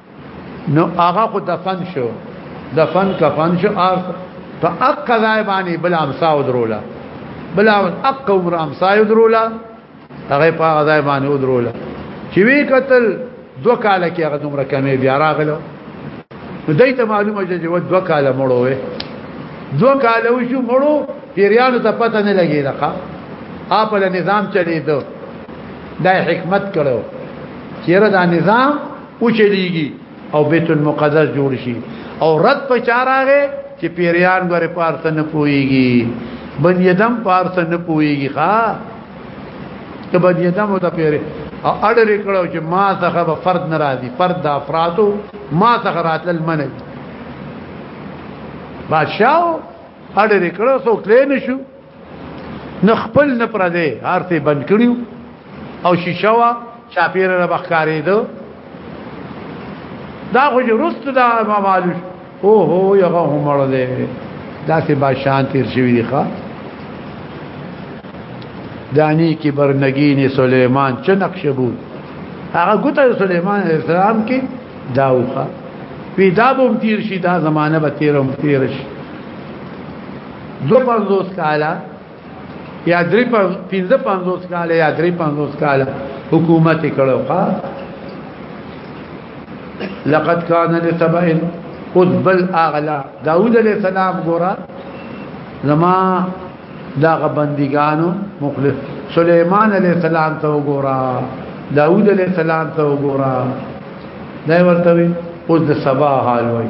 نو هغه خو دفن شو دفن کفن شو ارث په اق ځای باندې بل امسا ودرولا بل اق عمر امسا ودرولا هغه په هغه ځای باندې ودرولا چې وی قتل دوه کال کې هغه دومره کمې بیا راغلو نو دای ته معلومه چې و دوه کال مړو وې دوه کال وشو مړو پیریانو ته پته نه لګی راخه اپ له نظام چلی دو دا حکمت کړو چیرې دا نظام اوچلیږي او بیت المقدس جوړ شي او رد په چاراغه چې پیریان غره پارت نه پويږي بنی ادم پارت نه پويږي ښا ته بنی ادم ته پیری او اړه کړو چې ما څخه به فرد ناراضي فرد د افرادو ما څخه راتل منه بادشاہ اړه کړو سو کلین شو نه خپل نه پر دې هرته بند کړیو او شیشه وا چاپیره را بخکارې دو دا خو جرست دا ما معلوم او هو یغه همړ دې دا سه با شان تیر شوی دی ښا دانی کی برنگین سلیمان چه نقش بود هغه ګوته سلیمان اسلام کې داوخه وی دا بوم تیر شي دا زمانہ به تیرم تیر شي دو پنځوس کاله یا درې پنځه پنځوس کاله یا درې پنځوس کاله حکومت کړو ښا لقد كان لسبع قطب الاعلى داوود عليه السلام ګورا زما دا غبندګانو مخلص سليمان عليه السلام ته ګورا داوود عليه السلام ته ګورا دا ورته وي اوس د سبا حال وي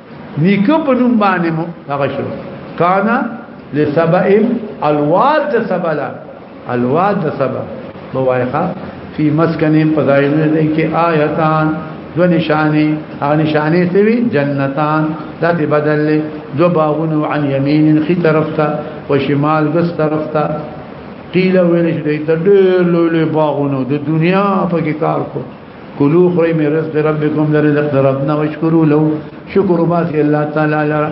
نیکه په نوم باندې مو هغه شو کانا لسبئ الواد د سبا لا الواد د سبا بوایخه فی مسکن فضائل دې کې آیتان دو نشانی هغه نشانی سوی جنتان ذات بدل دو باغونو عن یمین خی طرفتا و شمال ګس طرفتا قیل ویل شي ته ډېر لوی لوی باغونو د دنیا په کې کار کو کلو خوری می رزق ربکم در رزق ربنا وشکرو لو شکر باسی اللہ تعالی لرا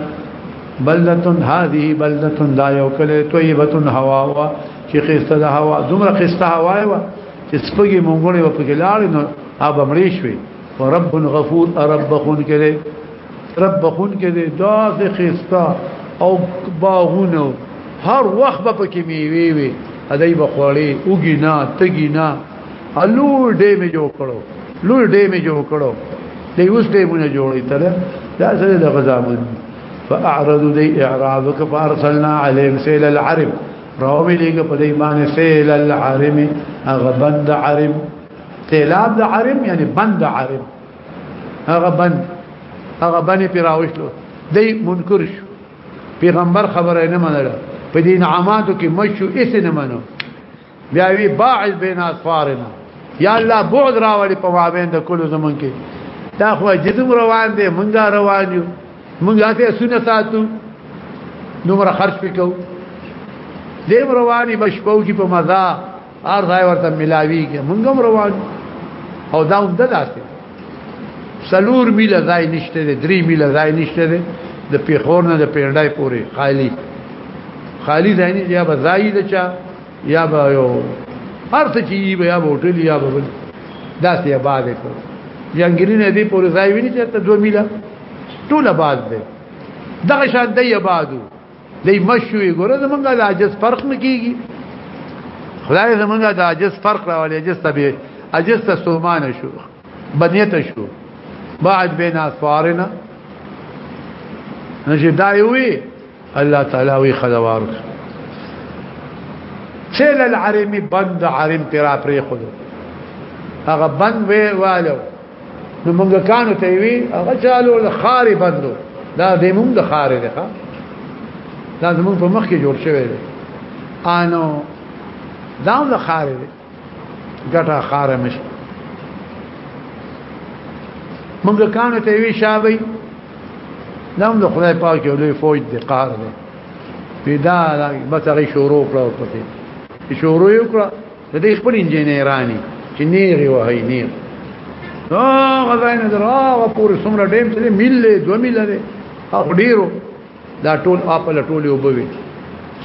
بلدتن هذه بلدتن دا یو کله طیبتن هوا وا چې خسته د هوا دومره خسته هوا وا چې سپګي مونږړې و پکې لاړ نو اب امریش وي ورب غفور رب خون کړي رب خون کړي دا خسته او باغونه هر وخت به پکې میوي وي ادای بخوړي اوګینا تګینا الو ډې می جوړ کړو لو ډې می جوړ کړو دې اوس ډې مونږ جوړې تل دا سره د غزا مون فاعرضوا دې اعراض فارسلنا عليهم سيل العرب راوی لګ په دې باندې سيل العرم هغه بند عرم سيلاب د عرم یعنی بند عرم هغه بند هغه باندې پیراوښلو دې منکر شو پیغمبر خبره نه منله په دین عاماتو کې مشو اس نه منو بیا وی باعث بین اصفارنا یا الله بعد راوړي په مابین د کلو زمون کې دا خو جدم روان دي مونږه روان یو مونږه ته سونه ساتو نومره خرج پکو دیم رواني بشپو کې په مزه ار ځای ورته ملاوي کې مونږم روان او دا هم دلاسه سلور میل ځای نشته دی درې میل ځای نشته دی د پیښور نه د پیرډای پورې خالی خالی ځای نه یا بځای د چا یا به یو هر څه چې یې بیا هوټل یا به بل داسې آباد کړو جنگلی نه دی پورې ځای ویني چې ته 2 میل ټول آباد دی دغه شان دی آبادو دی مشوي ګوره زمونږه د عجز فرق نه کیږي خدای زمونږه د عجز فرق راولي عجز ته به عجز ته سومان شو بنیت شو بعد بین اثارنا نشي دایوي الله تعالی وی خدوار سیل العرمی بند عرم ترا پرې خود هغه بند وی والو نو موږ کانو ته وی هغه چالو د خارې بندو دا د موږ د خارې ده دا زموږ په مخ کې جوړ شوی دی انو دا د خارې ده ګټه خارې مش موږ کانو ته وی شابه دا د خدای پاک یو لوی فوج دی قهر دی پیدا بس هغه شروع کړو پته شروع وکړه د دې خپل انجنیرانی چې نیر وهي نیر دا غزاین دراغه پورې څومره ډیم چې مل له 2 مل لري او ډیرو دا ټول خپل ټول یو بوي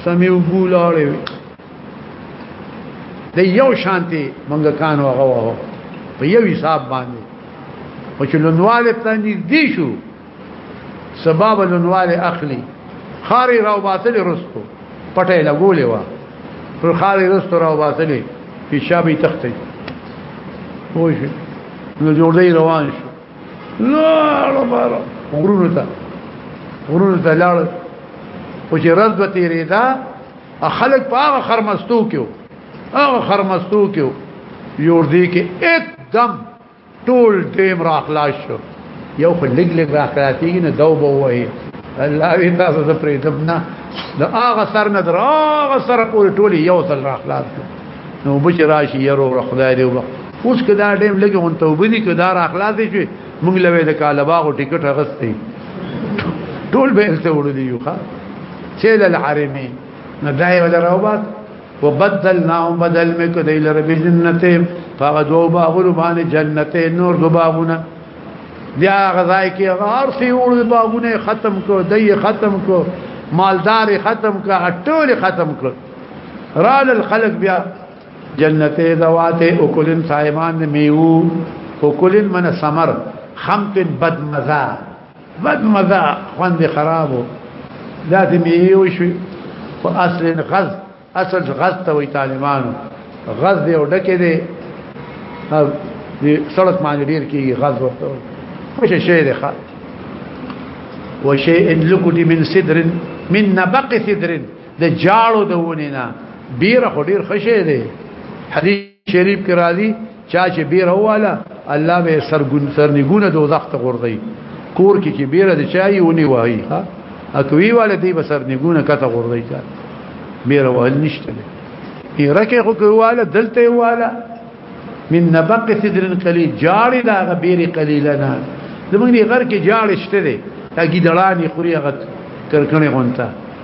سمي وګولاړې وي د یو شانتي منګ کان وغه وو په یو حساب باندې او چې لونواله ته نږدې شو سبب لنوال اخلي خاري راو باطل رستو پټه لګولې وا پر خاري رستو راو باطل په شابي تختې وای نو جوړ دی روان شو لا لا بار غرونه ته غرونه ته لاړ او چې رز به تیرې دا خلک په هغه خرمستو کې هغه خرمستو کې یور دی کې اکدم ټول ټیم را خلاص شو یو خو لګ لګ را خلاصېږي نه دو به وایي الله وی تاسو ته پرې دم نه د هغه سر نه در هغه سر پورې ټول یو ځل را خلاص شو نو بچ راشي یرو را خدای دی وبخ اوس کدا ټیم لګ اون توبه دي کدا را خلاص شي موږ لوي د کاله باغ ټیکټ غستې ټول به ته وړو دی یو ښا چیل العرمی نو دای ولا روبات وبدلناهم بدل مکو دی لره بجنته فغه دو باغونو باندې جنته نور دو باغونه بیا غذای کې غار سی ور باغونه ختم کو دی ختم کو مالدار ختم کو ټول ختم کو رال الخلق بیا جنته ذوات اکلن صائمان میو اکلن من ثمر خمت بد مزه بد مزه خوند خرابو دا دې میو شو خو اصل غز اصل غز ته وی طالبانو غز دې وډکې دې سړک باندې ډیر کیږي غز ورته خوش شي دې ښه وشيء لکټ من صدر من نبق صدر د جاړو د ونینا ډیر خو ډیر خوشې دې حدیث شریف کې راځي چا چې بیره واله الله به سرګون سرنګونه دوزخ ته غورځي کور کې چې بیره د چای ونی وایي ها اکوي واله دی به سرنګونه کته غورځي چا بیره وال نشته دی رکه خو کواله دلته واله من نبق صدر قلیل جاری دا غبیر قلیل نه زمونږ غر کې جاړ شته دی هغه دړانی خوري هغه کرکنه غونته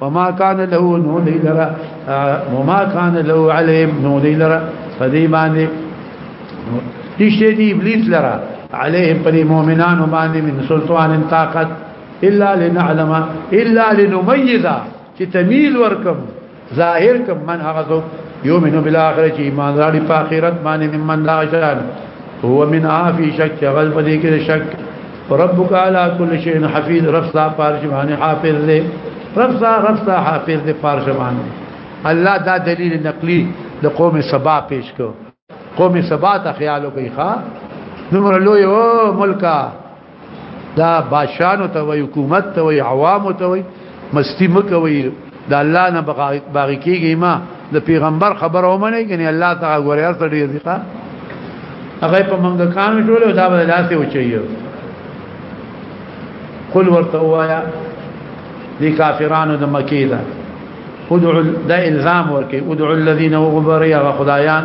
وما كان له نو دی لرا وما كان له عليهم نو دی لرا فدی باندې نشته دی ابلیس لرا عليهم پر مؤمنان باندې من سلطان طاقت الا لنعلم الا لنميز چې تميل ورکم ظاهر کم من هغه څوک يؤمن بالاخره چې ایمان لري په آخرت باندې من لا شان هو من عافي شک غلب دي کې شک ربک علی کل شیء حفیظ رب ستا پارش باندې حافظ دی رب ستا رب ستا حافظ دی پارش باندې الله دا دلیل نقلی د قوم سبا پیش کو قوم سبا ته خیال کوي ښا نمر لوی او ملکا دا بادشاہانو ته وي حکومت ته وي عوامو ته وي مستی مکوي د الله نه باغی کیږي ما د پیغمبر خبره ومني کني الله تعالی غوړي هر څړي دي ښا هغه په موږ کانو ټول دا به لاسه وچيو قل ورته وایا دي کافرانو د مکیدا ادعو دا الزام ورکي ادعو الذين وغبريا خدایان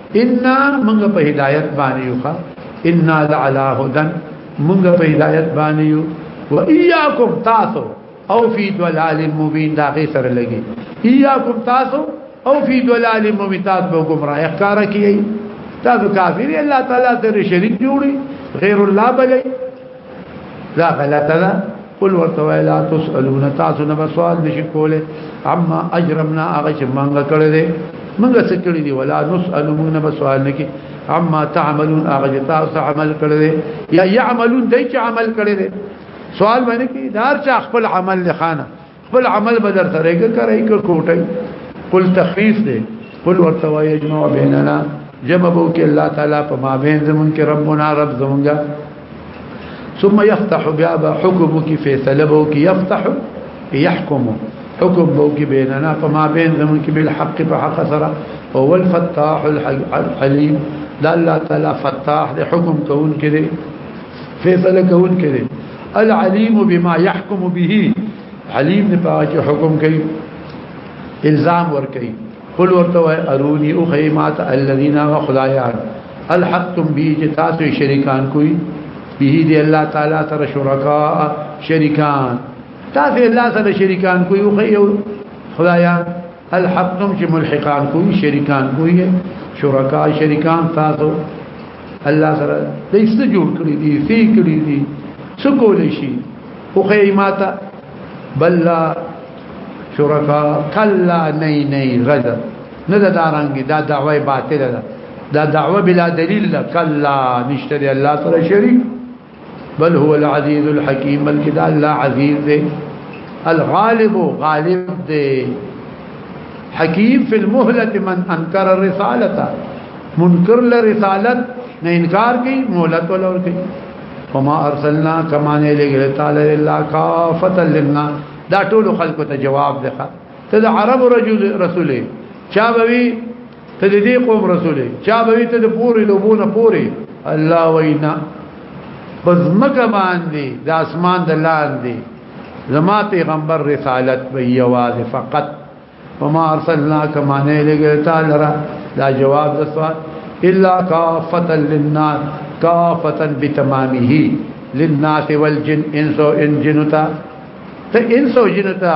ان موږ په هدایت باندې یو ان لعلى هدن موږ په هدایت باندې یو و اياكم تاسو او فی ضلال مبین دا غي سره لګي اياكم تاسو او فی ضلال مبین تاسو به گمراه اخکار کیي تاسو کافر الله تعالی سره شریک جوړي غیر الله بلې دا غلطه ده قل ورته ویلا تسالون تاسو نه سوال نشي کوله اما اجرمنا هغه چې مونږه کړې دي مونږه څه کړې دي ولا نسال مونږ نه سوال نکي اما تعملون هغه چې تاسو عمل کړې دي یا يعملون دای چې عمل کړې دي سوال باندې کې دار چې خپل عمل لخانه خپل عمل به در سره کې کوي که کوټي قل تخفيف دي قل ورتوا يجمع بيننا جمع بو کې الله تعالی په ما بین زمون کې ربنا رب زمونږه ثم يفتح باب حكمك في فیصله بو کې يفتح يحكم حكم بو کې بيننا په ما بین زمون کې بالحق په حق سره هو الفتاح الحليم لا الله تعالی فتاح دې حکم کوون کې فیصله کول کړي العلیم بما يحكم به علیم نه پاکه حکم کوي الزام ور کوي قل ورته اروني او خیمات الذين خدایان الحقتم به چې تاسو شریکان کوي به دې الله تعالی تر شرکا شریکان تاسو الله سره شریکان کوي خو خدایان الحقتم چې ملحقان کوي شریکان کوي شرکا شریکان تاسو الله سره د ایست جوړ کړی دي فی کړی دي څه کول شي خو خیماته بل لا شرکا کلا نه نه غد نه دا دارنګ دا دعوی باطل ده دا دعوه بلا دلیل کلا نشته الله سره شریک بل هو العزيز الحكيم بلکې دا الله عزيز دی الغالب غالب دی حکیم فی المهلت من انکر الرسالتا منکر لرسالت نه انکار کی مهلت ولور کی وما ارسلنا کما نه لګل تعالی الا کافتا لنا دا ټول خلق ته جواب ده ته عرب رجل رسوله چا بوي ته دې قوم رسوله چا به ته د پوري لوبونه پوري الله وینا بس مکه باندې د اسمان د لاندې زما پیغمبر رسالت به یواز فقط وما ارسلنا کما نه لګل تعالی را دا جواب د سوال الا کافتا للناس کافتا بتمامه للناس والجن انسو انجنتا ته انسو جنتا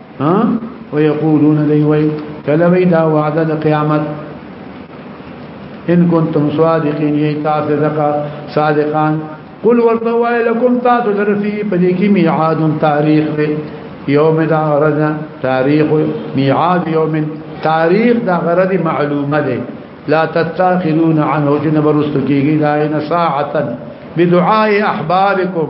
ها ويقولون دی وی کله وی دا وعده د قیامت ان کنتم صادقین یی تاسو دغه صادقان قل ورته وای لكم تاسو درفی په دې کې میعاد تاریخ دی یوم دا غرض تاریخ میعاد یوم تاریخ دا غرض معلومه دی لا تتاخذون عنه جنبرست کیږي دا نه ساعتا بدعاء احبابکم